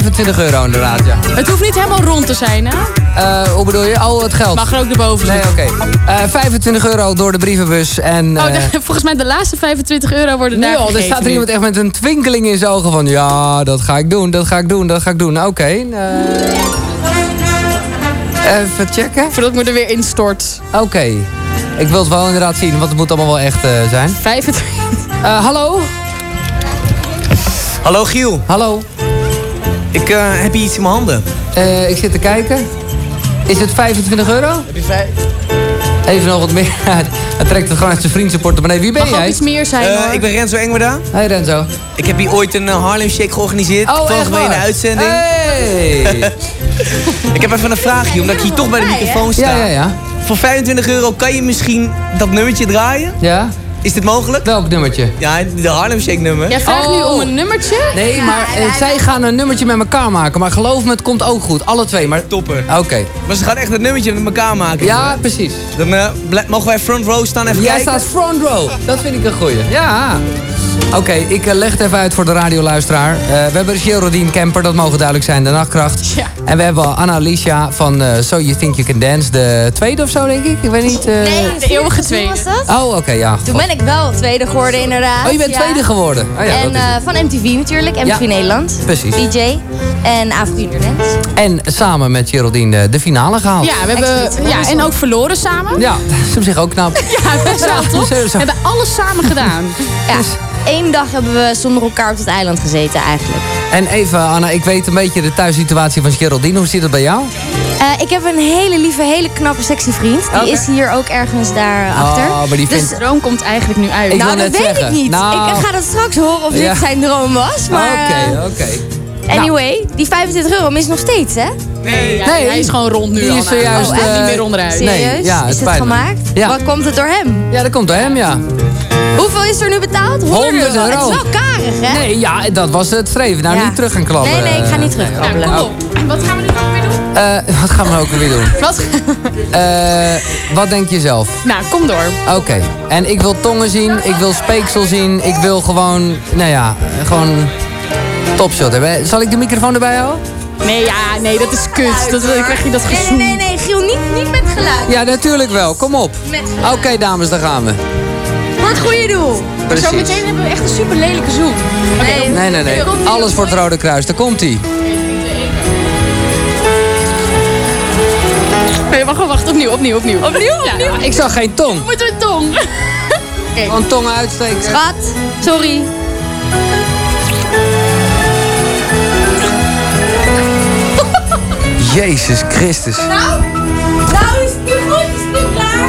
25 euro inderdaad, ja. Het hoeft niet helemaal rond te zijn, hè? Eh, hoe bedoel je? Al het geld? Mag er ook erboven Nee, zitten. oké. Eh, 25 euro door de brievenbus en... Oh, eh, de- <laughs> volgens mij de laatste 25 euro worden Nee, daar joh, er staat er nu. iemand echt met een twinkeling in zijn ogen van... Ja, dat ga ik doen, dat ga ik doen, dat ga ik doen. Oké. eh, even checken. Voordat ik me er weer instort. Oké. Ik wil het wel inderdaad zien, want het moet allemaal wel echt eh, zijn. 25. Eh, hallo? Hallo Giel. Hallo. Ik eh, heb hier iets in mijn handen. Eh, ik zit te kijken. Is het 25 euro? Heb je vijf? Even nog wat meer. <laughs> Hij trekt het gewoon uit zijn vriend zijn portemonnee. Wie ben Mag jij? iets meer zijn, Eh, hoor. ik ben Renzo Engwerda. Hey Renzo. Ik heb hier ooit een Harlem Shake georganiseerd. Oh, ben je in de uitzending. Hey! <laughs> ik heb even een vraagje, omdat ik hier toch bij de microfoon sta. Ja, ja, ja. Voor 25 euro kan je misschien dat nummertje draaien? Ja? Is dit mogelijk? Welk nummertje? Ja, de Harlem Shake nummer. Jij vraagt nu Oh. om een nummertje? Nee, maar eh, zij gaan een nummertje met elkaar maken. Maar geloof me, het komt ook goed. Alle twee, maar... Topper. Oké. Maar ze gaan echt het nummertje met elkaar maken. Ja, precies. Dan eh, mogen wij front row staan even Jij kijken. staat front row. Dat vind ik een goeie. Ja. Oké, ik eh, leg het even uit voor de radioluisteraar. Eh, we hebben Geraldine Kemper, dat mogen duidelijk zijn, de nachtkracht. Ja. En we hebben Anna Alicia van eh, So You Think You Can Dance, de tweede of zo, denk ik. Ik weet niet. eh. Nee, De eeuwige twee. was dat? Oh, oké, ja. Toen ben ik wel tweede geworden, inderdaad. Oh, je bent ja. tweede geworden. Oh, ja, en dat is eh, van MTV natuurlijk, MTV Ja, Nederland. precies. DJ. En Afro Junior Dance. En samen met Geraldine de, de finale gehaald. Ja, we hebben, ja, en ook verloren samen. Ja, <laughs> dat is op zich ook knap. Ja, best wel, toch? We hebben alles samen gedaan. <laughs> Ja, één dag hebben we zonder elkaar op het eiland gezeten eigenlijk. En even, Anna, ik weet een beetje de thuissituatie van Geraldine. Hoe zit het bij jou? Eh, ik heb een hele lieve, hele knappe, sexy vriend. Die is hier ook ergens daar achter. Oh, maar die Dus-. De droom komt eigenlijk nu uit. Ik nou, dat weet zeggen. ik niet. Nou. Ik ga dat straks horen of Ja. dit zijn droom was. Maar Oké, eh, oké. anyway, die 25 euro mis nog steeds, hè? Nee, ja, Nee. hij is gewoon rond nu Die is zojuist, Oh, echt eh, niet meer onderuit. Nee, ja, het is het me. gemaakt? Ja. Wat komt het door hem? Ja, dat komt door hem, ja. Hoeveel is er nu betaald? 100 100 euro. euro. Het is wel karig, hè? Nee, ja, dat was het streven. Nou, Ja. niet terug gaan klappen. Nee, nee, ik ga niet Nee, terugkrabbelen. Nou, kom op. En wat gaan we nu nog weer doen? Eh, wat gaan we ook weer doen? Wat? <laughs> Eh, wat denk je zelf? nou, kom door. Oké. En ik wil tongen zien, ik wil speeksel zien, ik wil gewoon, nou ja, gewoon topshot hebben. Zal ik de microfoon erbij houden? Nee, ja, nee, dat is kut. Dat, dan krijg je dat Nee, gezoem. nee, nee, Giel, niet, niet met geluid. Ja, natuurlijk wel. Kom op. Oké, dames, daar gaan we. Het goede doel. Precies. Zometeen hebben we echt een super lelijke zoem. Nee, Nee, nee, nee. Alles voor het Rode Kruis. Daar komt hij. Nee, wacht, wacht, opnieuw, opnieuw, opnieuw. Opnieuw? Ja, ja. Ik zag geen tong. Moeten we tong? <laughs> Gewoon tongen uitsteken. Schat, sorry. <laughs> Jezus Christus. Nou, nou is het goed, is het klaar?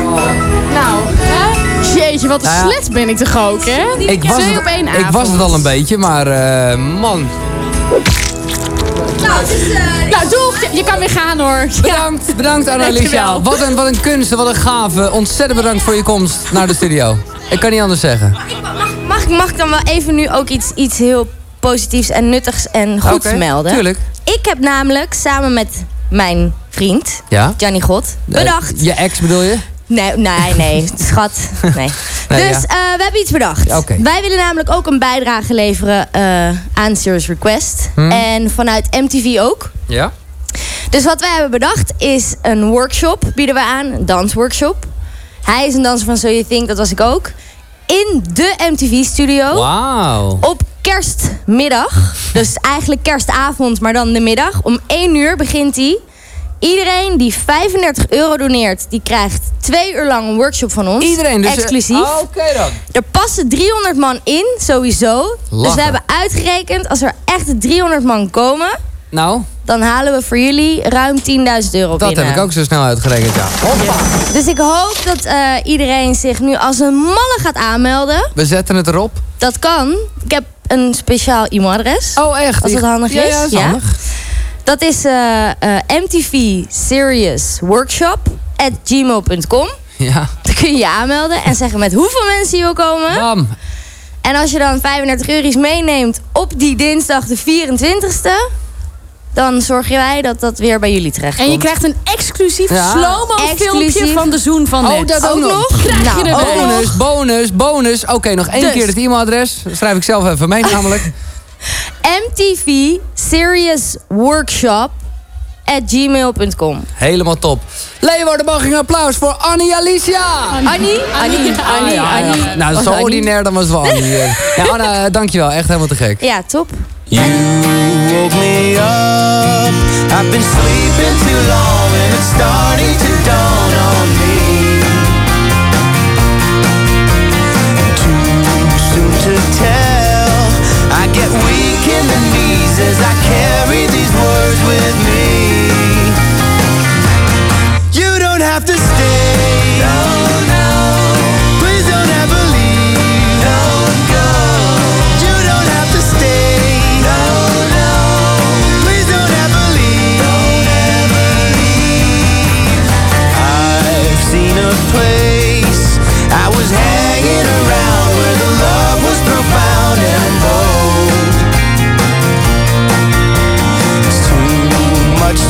Nou, hè? Jeetje, wat een Nou ja. slet ben ik toch ook, hè? Ik was, Twee het, op één ik was het al een beetje, maar eh, man. Nou, is... eh, Nou, doeg! Je, je kan weer gaan, hoor. Bedankt, bedankt Annalicia. Dankjewel. Wat een, wat een kunst, wat een gave. Ontzettend bedankt voor je komst naar de studio. Ik kan niet anders zeggen. mag, mag, mag ik dan wel even nu ook iets, iets heel positiefs en nuttigs en goeds melden? tuurlijk. Ik heb namelijk samen met mijn vriend, Ja? Gianni God, bedacht... Eh, je ex bedoel je? Nee, nee, nee. <laughs> Schat. Nee. Nee, dus ja. eh, we hebben iets bedacht. Wij willen namelijk ook een bijdrage leveren eh, aan Serious Request. Hmm. En vanuit MTV ook. Ja? Dus wat wij hebben bedacht is een workshop bieden we aan. Een dansworkshop. Hij is een danser van So You Think, dat was ik ook. In de MTV-studio. Wauw. Op kerstmiddag. dus eigenlijk kerstavond, maar dan de middag. Om 1 uur begint hij. Iedereen die 35 euro doneert, die krijgt twee uur lang een workshop van ons. Iedereen, dus, Exclusief. ah, Oké dan. Er passen 300 man in, sowieso. Dus we hebben uitgerekend, als er echt 300 man komen... Nou, dan halen we voor jullie ruim 10.000 euro dat binnen. heb ik ook zo snel uitgerekend, ja. Hoppa. Dus ik hoop dat eh, iedereen zich nu als een malle gaat aanmelden. We zetten het erop. Dat kan. Ik heb een speciaal e-mailadres. Oh, echt? Als dat handig Ja, is. ja, is handig. Dat is eh, eh, MTV Serious Workshop at gmail.com. Ja. Dan kun je je aanmelden en zeggen met hoeveel mensen je wil komen. Bam. En als je dan 35 euro's meeneemt op die dinsdag de 24ste... dan zorgen wij dat dat weer bij jullie terecht En je krijgt een exclusief Ja. slow-mo filmpje van de zoen van net. Oh, dat ook, nog. Krijg Nou, je erbij. Bonus, bonus, bonus. Oké, nog één Dus. keer het e-mailadres. Dat schrijf ik zelf even mee namelijk. <laughs> MTV Serious Workshop at gmail.com. Helemaal top. Leeuwarden mag een applaus voor Annie Alicia. Annie, Annie, Annie, Ah, ja, ja. Annie. Nou, zo Annie? ordinair dan was het wel Annie. <laughs> Ja, Anna, eh, dankjewel. Echt helemaal te gek. Ja, top. You woke me up. I've been sleeping too long and it's starting to dawn on me. Get weak in the knees as I carry these words with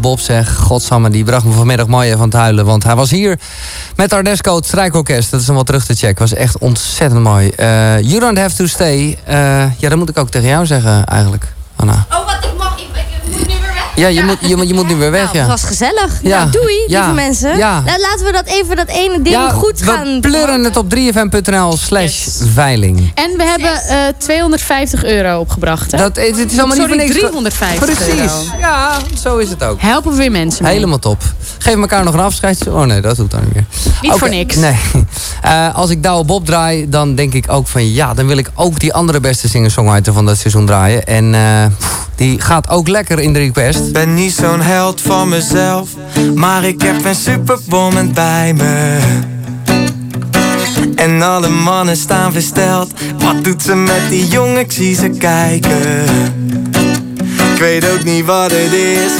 Bob zeg, godsamme, die bracht me vanmiddag mooi even aan het huilen. Want hij was hier met Ardesco, het strijkorkest. Dat is hem wel terug te checken. Was echt ontzettend mooi. Eh, you don't have to stay. Eh, ja, dat moet ik ook tegen jou zeggen eigenlijk, Anna. Oh, Ja, je moet, je, moet- je moet nu weer weg, Nou, ja. het was gezellig. Ja. Nou, doei, Ja. lieve mensen. Ja. Nou, laten we dat even, dat ene ding ja, goed gaan we pleuren het op 3fm.nl slash veiling. En we hebben eh 250 euro opgebracht. Hè? Dat, het, het is allemaal Sorry, niet voor niks. 350 Precies. euro. Ja, zo is het ook. Helpen we weer mensen mee. Helemaal top. Geef elkaar nog een afscheid. Oh nee, dat doet dan niet meer. Niet voor niks. Nee. Eh, als ik Douwe Bob draai, dan denk ik ook van ja, dan wil ik ook die andere beste singer-songwriter van dat seizoen draaien. En pff, die gaat ook lekker in de request. ben niet zo'n held van mezelf, maar ik heb een superwoman bij me. En alle mannen staan versteld. Wat doet ze met die jongen? Ik zie ze kijken. Ik weet ook niet wat het is.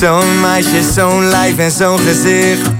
Zo'n meisje, zo'n lijf en zo'n gezicht.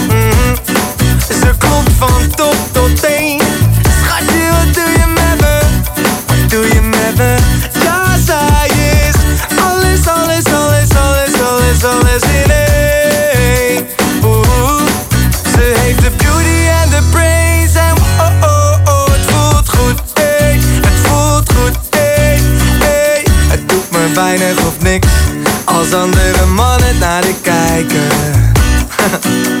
Ze klopt van top tot teen. Schatje, wat doe je met me? Wat doe je met me? Ja, zij is alles, alles, alles, alles, alles, alles in één. Oeh, ze heeft de beauty en de brains en oh, oh, oh, het voelt goed. Het voelt goed, ey, ey. Het doet me weinig of niks als andere mannen naar de kijken. <laughs>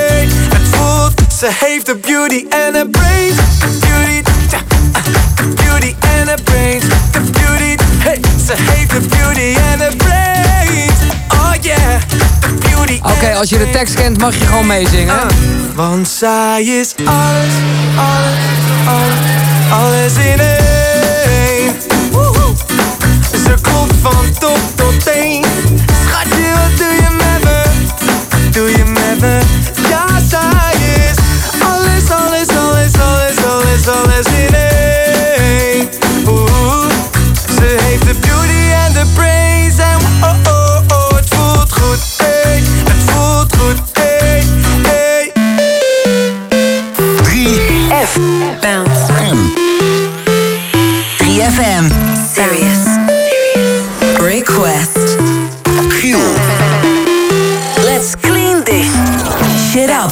ze heeft de beauty en de brains. Beauty, ah, de beauty en de brains. De beauty, hey, ze heeft de beauty en de brains. Oh yeah, de beauty Oké, als je de tekst kent mag je gewoon meezingen. Ah, want zij is alles, alles, alles, alles in één. Woehoe. Ze klopt van top tot teen. Schatje, wat doe je met me? Doe je met me? 3FM. Serious. Request. Giel. Let's clean this shit up.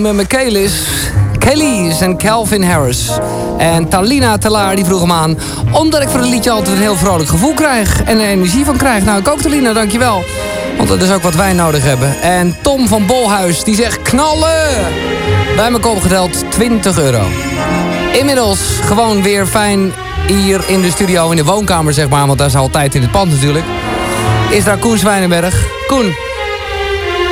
Met mijn keel is. Kelly's en Calvin Harris. En Talina Telaar die vroeg hem aan. Omdat ik voor het liedje altijd een heel vrolijk gevoel krijg. En er energie van krijg. Nou, ik ook Talina, dankjewel. Want dat is ook wat wij nodig hebben. En Tom van Bolhuis die zegt knallen. Bij elkaar opgeteld 20 euro. Inmiddels gewoon weer fijn hier in de studio, in de woonkamer zeg maar. Want daar is altijd in het pand natuurlijk. Is daar Koen Zwijnenberg. Koen,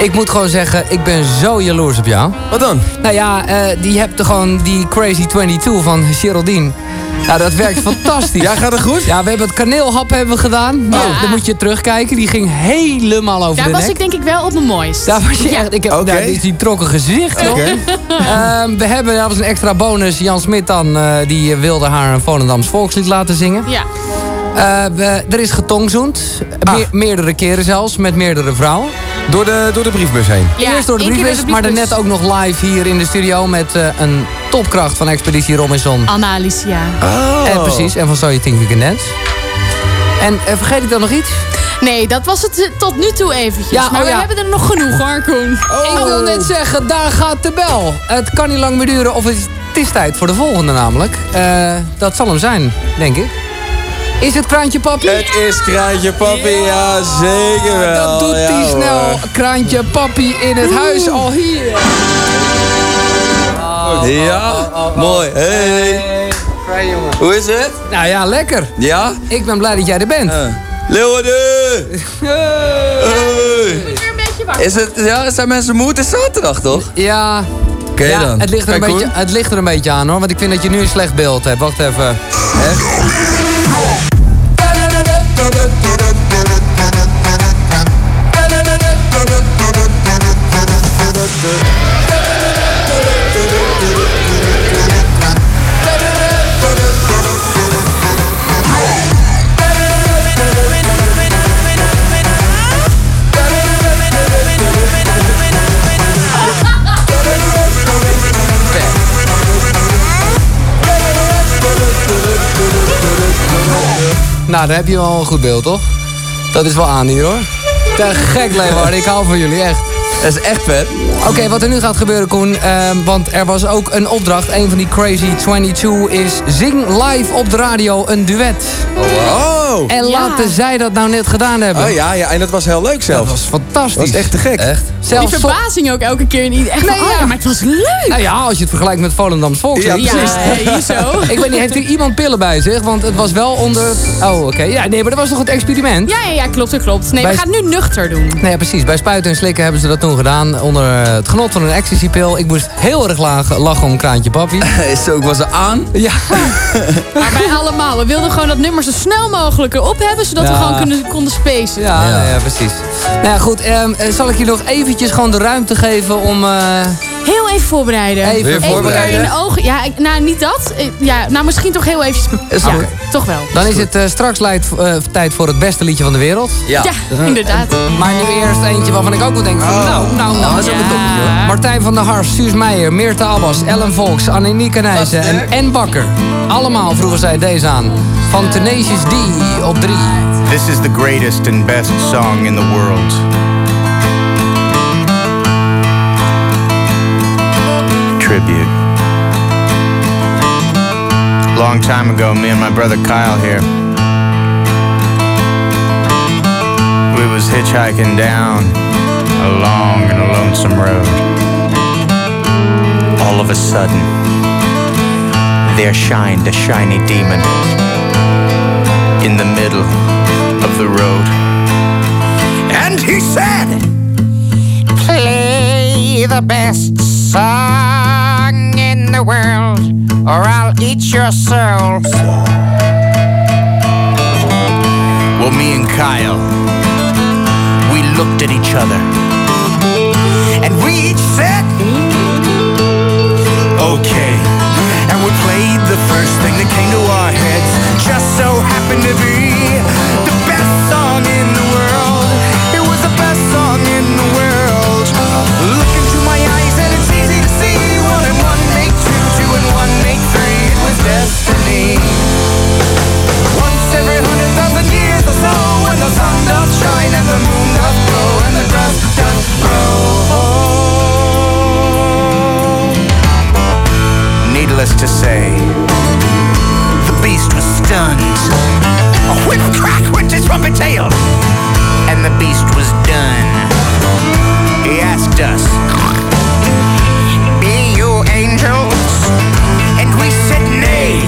ik moet gewoon zeggen, ik ben zo jaloers op jou. Wat dan? Nou ja, eh, die hebt er gewoon die Crazy 22 van Geraldine. Nou, dat werkt <laughs> fantastisch. Ja, gaat het goed? Ja, we hebben het kaneelhap hebben we gedaan. Nou, dan moet je terugkijken. Die ging helemaal over Daar de was nek. ik denk ik wel op mijn mooist. Daar was je echt... Ik heb, Oké. nou, die, die trok een gezicht, joh. Oké. <laughs> Ehm, we hebben, dat was een extra bonus. Jan Smit dan, eh, die wilde haar een Volendams volkslied laten zingen. Ja. Eh, we- er is getongzoend. Ah. Me- meerdere keren zelfs, met meerdere vrouwen. Door de, door de briefbus heen. Ja, Eerst door de briefbus, door de maar briefbus. daarnet ook nog live hier in de studio... met eh, een topkracht van Expeditie Robinson. Anna Alicia. Oh. En precies, en van So You Think You Can Dance. En eh, vergeet ik dan nog iets? Nee, dat was het eh, tot nu toe eventjes. Ja, maar oh we ja. hebben er nog genoeg hoor, Koen. Ik wil net zeggen, daar gaat de bel. Het kan niet lang meer duren, of het is, het is tijd voor de volgende namelijk. Eh, dat zal hem zijn, denk ik. Is het Kraantje Papi? Het is Kraantje Papi, ja, zeker wel. Dat doet ja, hij hoor. snel. Kraantje Papi in het huis al hier. Ja, mooi. Hey. Fijn jongen. Hoe is het? Nou ja, lekker. Ja? Ik ben blij dat jij er bent. Leeuwarden! <laughs> Hey. Is het, ja, zijn mensen moe? Het is zaterdag, toch? Ja. Oké ja, dan. Het ligt, er een beetje, het ligt er een beetje aan hoor, want ik vind dat je nu een slecht beeld hebt. Wacht even. Echt? Nou, dan heb je wel een goed beeld, toch? Dat is wel aan hier, hoor. Te gek, Leeuwarden. Ik hou van jullie, echt. Dat is echt vet. Oké, wat er nu gaat gebeuren, Koen. ehm, want er was ook een opdracht. Een van die Crazy 22 is... Zing live op de radio een duet. Oh. En laten zij dat nou net gedaan hebben. Oh ja, ja, en dat was heel leuk zelfs. Dat was fantastisch. Dat was echt te gek. Echt? Die Zelfs zo- verbazing ook elke keer. Niet echt Nee, van, oh ja. ja, maar het was leuk. Nou ja, als je het vergelijkt met Volendams Volkslied. Ja, precies. Ja, hier zo. <laughs> Ik weet niet, heeft er iemand pillen bij zich? Want het was wel onder... Oh, oké. Ja, nee, maar dat was toch het experiment? Ja, ja, ja, klopt, dat klopt. Nee, Bij- we gaan het nu nuchter doen. Nee, ja, precies. Bij Spuiten en Slikken hebben ze dat toen gedaan. Onder het genot van een ecstasypil. Ik moest heel erg laag, lachen om Kraantje Papi. <laughs> Is ook was ze aan? Ja. <laughs> Maar wij allemaal. We wilden gewoon dat nummer zo snel mogelijk erop hebben. Zodat we gewoon kunnen, konden spacen. Ja, ja. ja precies. Nou ja, goed. ehm, eh, zal ik je nog eventjes gewoon de ruimte geven om... eh, Heel even voorbereiden. Even voorbereiden? in de ogen. Ja, ik- nou niet dat. Ja, nou misschien toch heel eventjes. Is ja, goed. toch wel. Dan is het eh, straks leid, tijd voor het beste liedje van de wereld. Ja, inderdaad. Maar nu eerst eentje waarvan ik ook wel denk van... Nou, nou, nou. dat is ook een hoor. Martijn van der Hars, Suus Meijer, Meerte Abbas, Ellen Volks, Annemieke Nijssen en En Bakker. Allemaal vroegen zij deze aan. Van Tenacious D op 3. This is the greatest and best song in the world. Tribute. Long time ago, me and my brother Kyle here. We was hitchhiking down a long and a lonesome road. All of a sudden, there shined a shiny demon in the middle of the road. And he said, Play the best song in the world, or I'll eat your soul. Well, me and Kyle, we looked at each other. And we each said, okay. And we played the first thing that came to our heads. Just so happened to be Needless to say, the beast was stunned. A whip crack went his trumpet tail, and the beast was done. He asked us, Be you angels? And we said, Nay.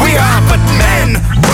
We are but men.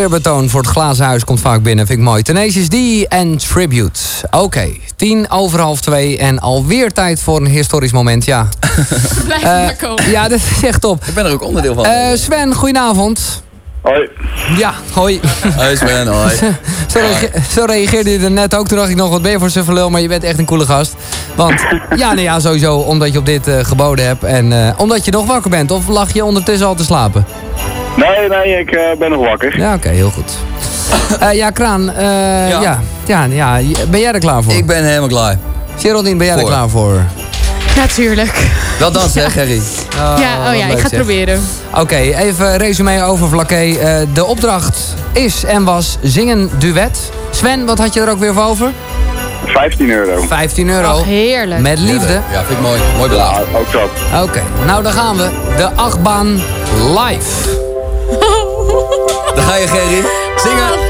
eerbetoon voor het glazen huis komt vaak binnen. Vind ik mooi. Tenacious D en Tribute. Oké, tien over half twee en alweer tijd voor een historisch moment. Ja, <laughs> Blijf Eh, maar komen. ja dat is echt top. Ik ben er ook onderdeel van. Eh, Sven, goedenavond. Hoi. Ja, hoi. Hoi Sven, hoi. <laughs> Zo, reage- zo reageerde je er net ook. Toen dacht ik nog, wat ben je voor z'n lul, maar je bent echt een coole gast. Want, <laughs> ja, nee, ja, sowieso, omdat je op dit eh, geboden hebt. En eh, omdat je nog wakker bent. Of lag je ondertussen al te slapen? Nee, nee, ik eh, ben nog wakker. Ja, oké, heel goed. Eh, ja, Kraan, eh, ja. Ja, ja, ben jij er klaar voor? Ik ben helemaal klaar. Geraldine, ben jij er klaar voor? Natuurlijk. Wel dansen, hè, Gerry? <laughs> ja, oh ja, ik ga het zeg. proberen. Oké, even resume over Vlakke. Eh, de opdracht is en was zingen duet. Sven, wat had je er ook weer voor over? 15 euro. 15 euro. Oh, heerlijk. Met liefde. Ja, vind ik mooi. Mooi bedrag. Ja, ook dat. Oké, nou dan gaan we. De achtbaan live. <laughs> Daar ga je, Gerry. Zingen.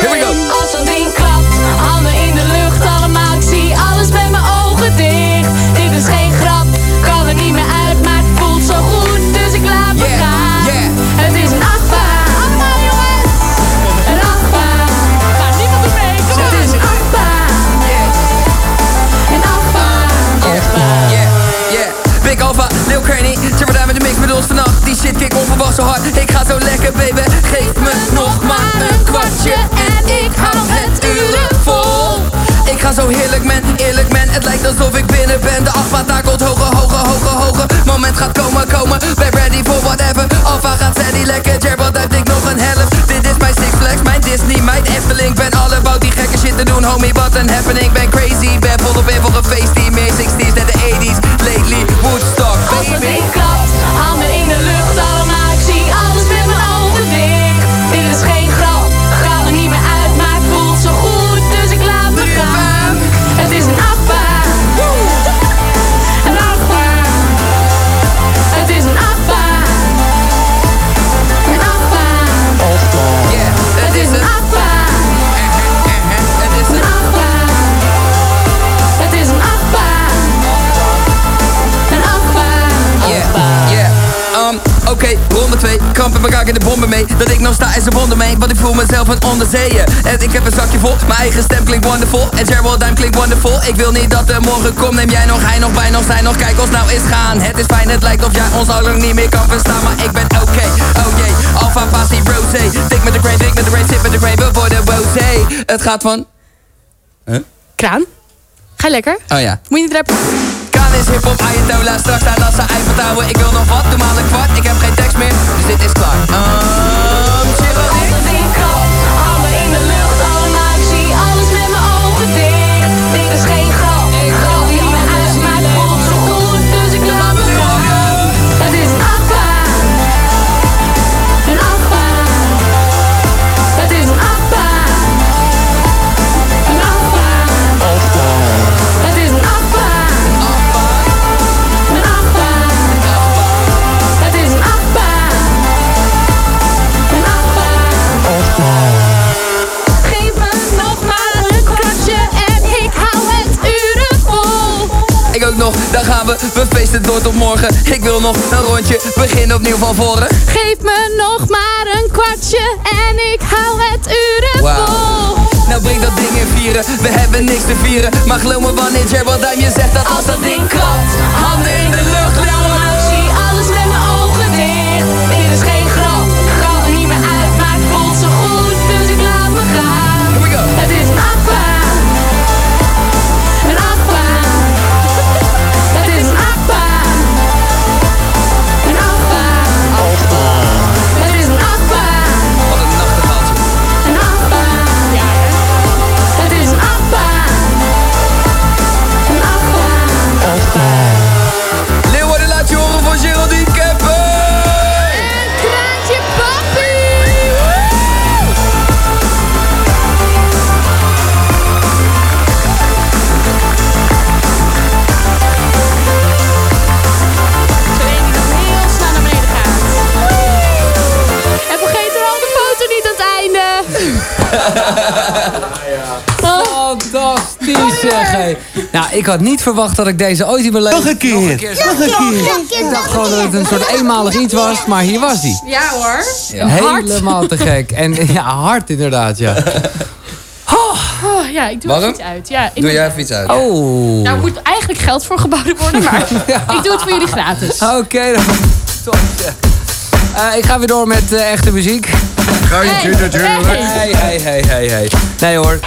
Here we go. Als dat ding klapt, handen in de lucht allemaal. Ik zie alles met mijn ogen dicht. Dit is geen grap, kan er niet meer uit, maar het voelt zo goed, dus ik laat me gaan. Het is een achtbaan, achtbaan jongens, een achtbaan. Maar niemand doet mee, kom Het is een achtbaan, een achtbaan. Yeah, yeah. Big Alpha, Lil Kearney. Chipper met de vannacht. Die shit kick onverwacht zo hard. Ik ga zo lekker, baby. Geef me nog maar een kwartje. En ik hou het uren vol. Ik ga zo heerlijk, man, eerlijk, man. Het lijkt alsof ik binnen ben. De achtbaan takelt hoger, hoger, hoger, hoger. Moment gaat komen, komen. Ben ready for whatever. Alpha gaat steady lekker. Jerbo duikt ik nog een helft. Mijn Disney, mijn Efteling. Ben all about die gekke shit te doen, homie. Wat een happening. Ben crazy, ben volop in voor een feest. Die meer 60s dan de 80s. Lately, Woodstock, Als baby. ding klapt, handen in de lucht allemaal. Oké, ronde 2, kramp in mijn kaak en de bomben mee. Dat ik nog sta is een wonder mee, want ik voel mezelf een onderzeeën En ik heb een zakje vol, mijn eigen stem klinkt wonderful. En Gerald Duim klinkt wonderful. Ik wil niet dat er morgen komt, neem jij nog, hij nog, wij nog, zij nog. Kijk ons nou eens gaan, het is fijn, het lijkt of jij ons al lang niet meer kan verstaan. Maar ik ben oké, oh jee, Alpha Pasti Rosé. Dik met de grain, dik met de rain, zit met de grain, we worden rosé. Het gaat van... Kraan? Ga je lekker? Oh ja. Moet je niet rappen? Kraan is hip-hop, Ayatollah, straks daar dat ze Eiffel touwen. Ik wil nog wat, doe maar een kwart, ik heb geen tekst meer, dus dit is klaar. Um? Daar gaan we, we feesten door tot morgen. Ik wil nog een rondje, begin opnieuw van voren. Geef me nog maar een kwartje en ik hou het uren vol. Nou breng dat ding in vieren, we hebben niks te vieren. Maar geloof me wanneer Gerald Duim je zegt dat als dat ding klapt Handen in de lucht, leeuwen Nou, ik had niet verwacht dat ik deze ooit in mijn leven... Nog een keer. Nog een keer. Nog een keer. Ik dacht gewoon dat het een soort eenmalig iets was, maar hier was hij. Ja hoor. Helemaal te gek. En ja, hard inderdaad, ja. <laughs> Oh, ja, ik doe Warm? er iets uit. Ja, Doe jij even iets uit Oh. Nou, er moet eigenlijk geld voor geboden worden, maar <laughs> ik doe het voor jullie gratis. Oké, dan. Top, zeg. Eh, ik ga weer door met eh, echte muziek. Geintje Hey, natuurlijk. Hey, hey, hey, hey, hey. Nee hoor.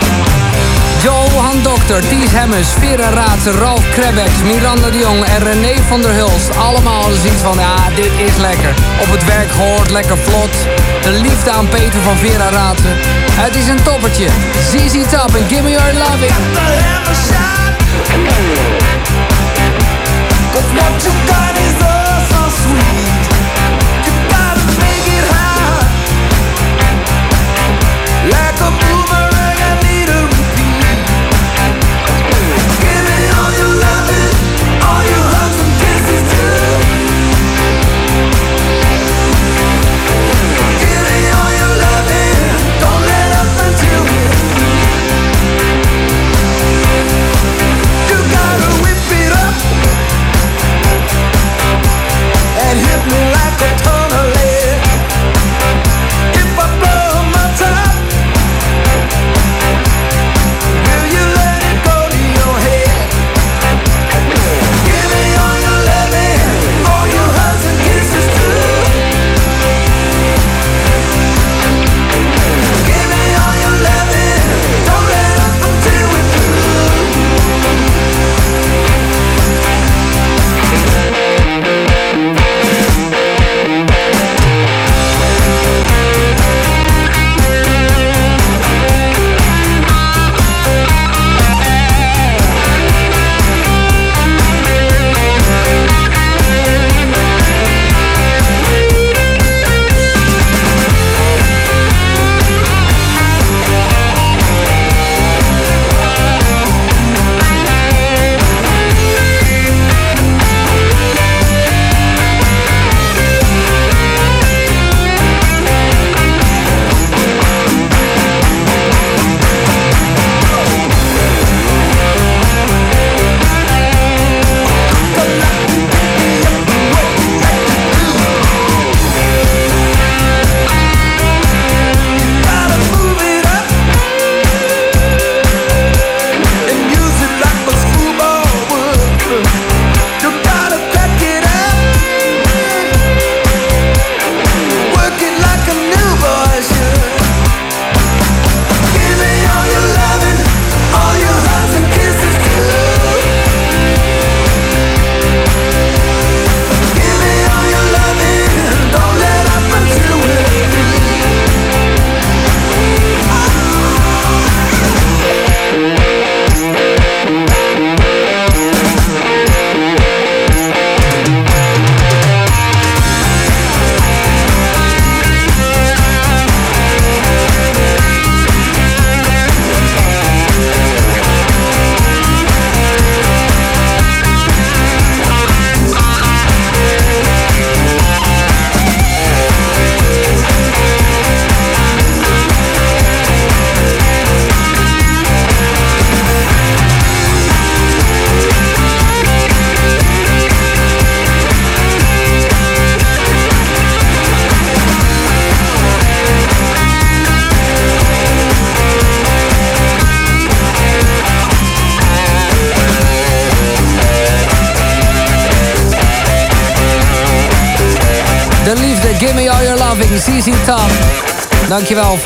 Johan Dokter, Ties Hemmers, Vera Raadse, Ralf Krebex, Miranda de Jong en René van der Hulst. Allemaal zoiets van, ja, dit is lekker. Op het werk gehoord, lekker vlot. De liefde aan Peter van Vera Raadse. Het is een toppertje. ZZ Top en Give Me Your Loving. What you got is sweet. You gotta make it hot.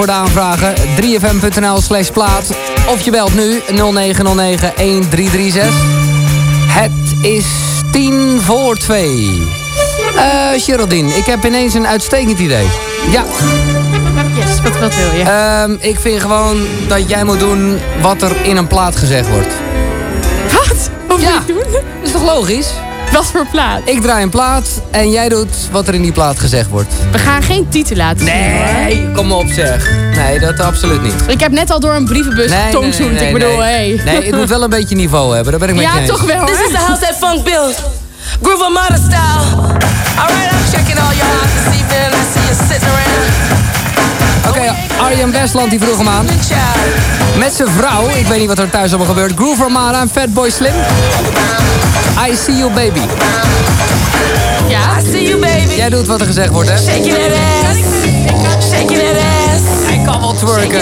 Voor de aanvragen. 3fm.nl slash plaat. Of je belt nu 0909 1336. Het is tien voor twee. Eh Geraldine, ik heb ineens een uitstekend idee. Ja. Yes, wat, wat wil je? Ehm, ik vind gewoon dat jij moet doen wat er in een plaat gezegd wordt. Wat? Wat moet ik doen? Dat is toch logisch? <laughs> Wat voor plaat? Ik draai een plaat en jij doet wat er in die plaat gezegd wordt. We gaan geen titel laten zien, Nee, hoor. kom op zeg. Nee, dat absoluut niet. Ik heb net al door een brievenbus Nee, nee, tongzoend. nee, ik bedoel, nee. hey. Nee, het moet wel een beetje niveau hebben. Daar ben ik met je Ja, eens. toch wel, This hè? is the house that funk built. Groove Armada style. Alright, I'm checking all y'all out this evening. I see you sitting around. Oké, Arjen Westland die vroeg hem aan. Met zijn vrouw, ik weet niet wat er thuis allemaal gebeurt. Groove Armada en Fatboy Slim. I see you baby. Ja? I see you, baby. Jij doet wat er gezegd wordt, hè? Shaking that ass. Shaking that ass. Hij kan wel twerken.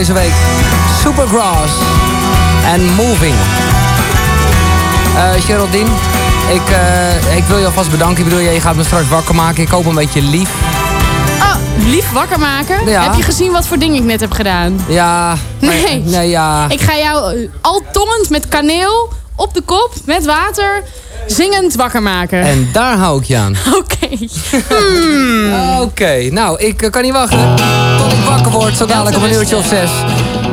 Deze week. Supergrass en Moving. Geraldine, ik, eh, ik wil je alvast bedanken. Ik bedoel, je gaat me straks wakker maken. Ik hoop een beetje lief. Oh, lief wakker maken? Ja. Heb je gezien wat voor ding ik net heb gedaan? Ja. Nee. Nee, ja. Ik ga jou eh, al tongend met kaneel op de kop, met water, zingend wakker maken. En daar hou ik je aan. <laughs> Oké. Hmm. <laughs> Oké, nou, ik kan niet wachten zo dadelijk om een uurtje of zes.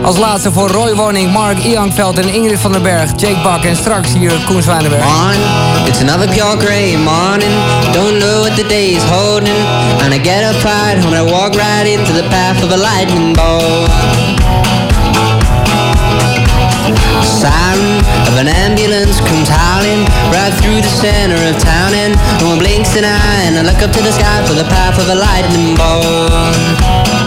Als laatste voor Roy Woning, Mark Iankveld en Ingrid van den Berg, Jake Bak en straks hier Koen Zwijnenberg. It's another pure gray morning. Don't know what the day is holding. And I get up right and I walk right into the path of a lightning bolt. Siren of an ambulance comes howling right through the center of town. And no one blinks an eye. And I look up to the sky for the path of a lightning bolt.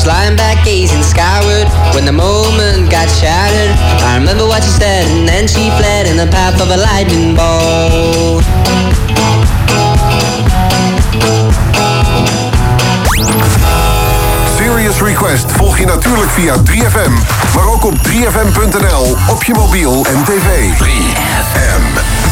was lying back gazing skyward when the moment got shattered. I remember what she said, and then she fled in the path of a lightning bolt. Serious Request volg je natuurlijk via 3FM, maar ook op 3FM.nl, op je mobiel en tv. 3FM.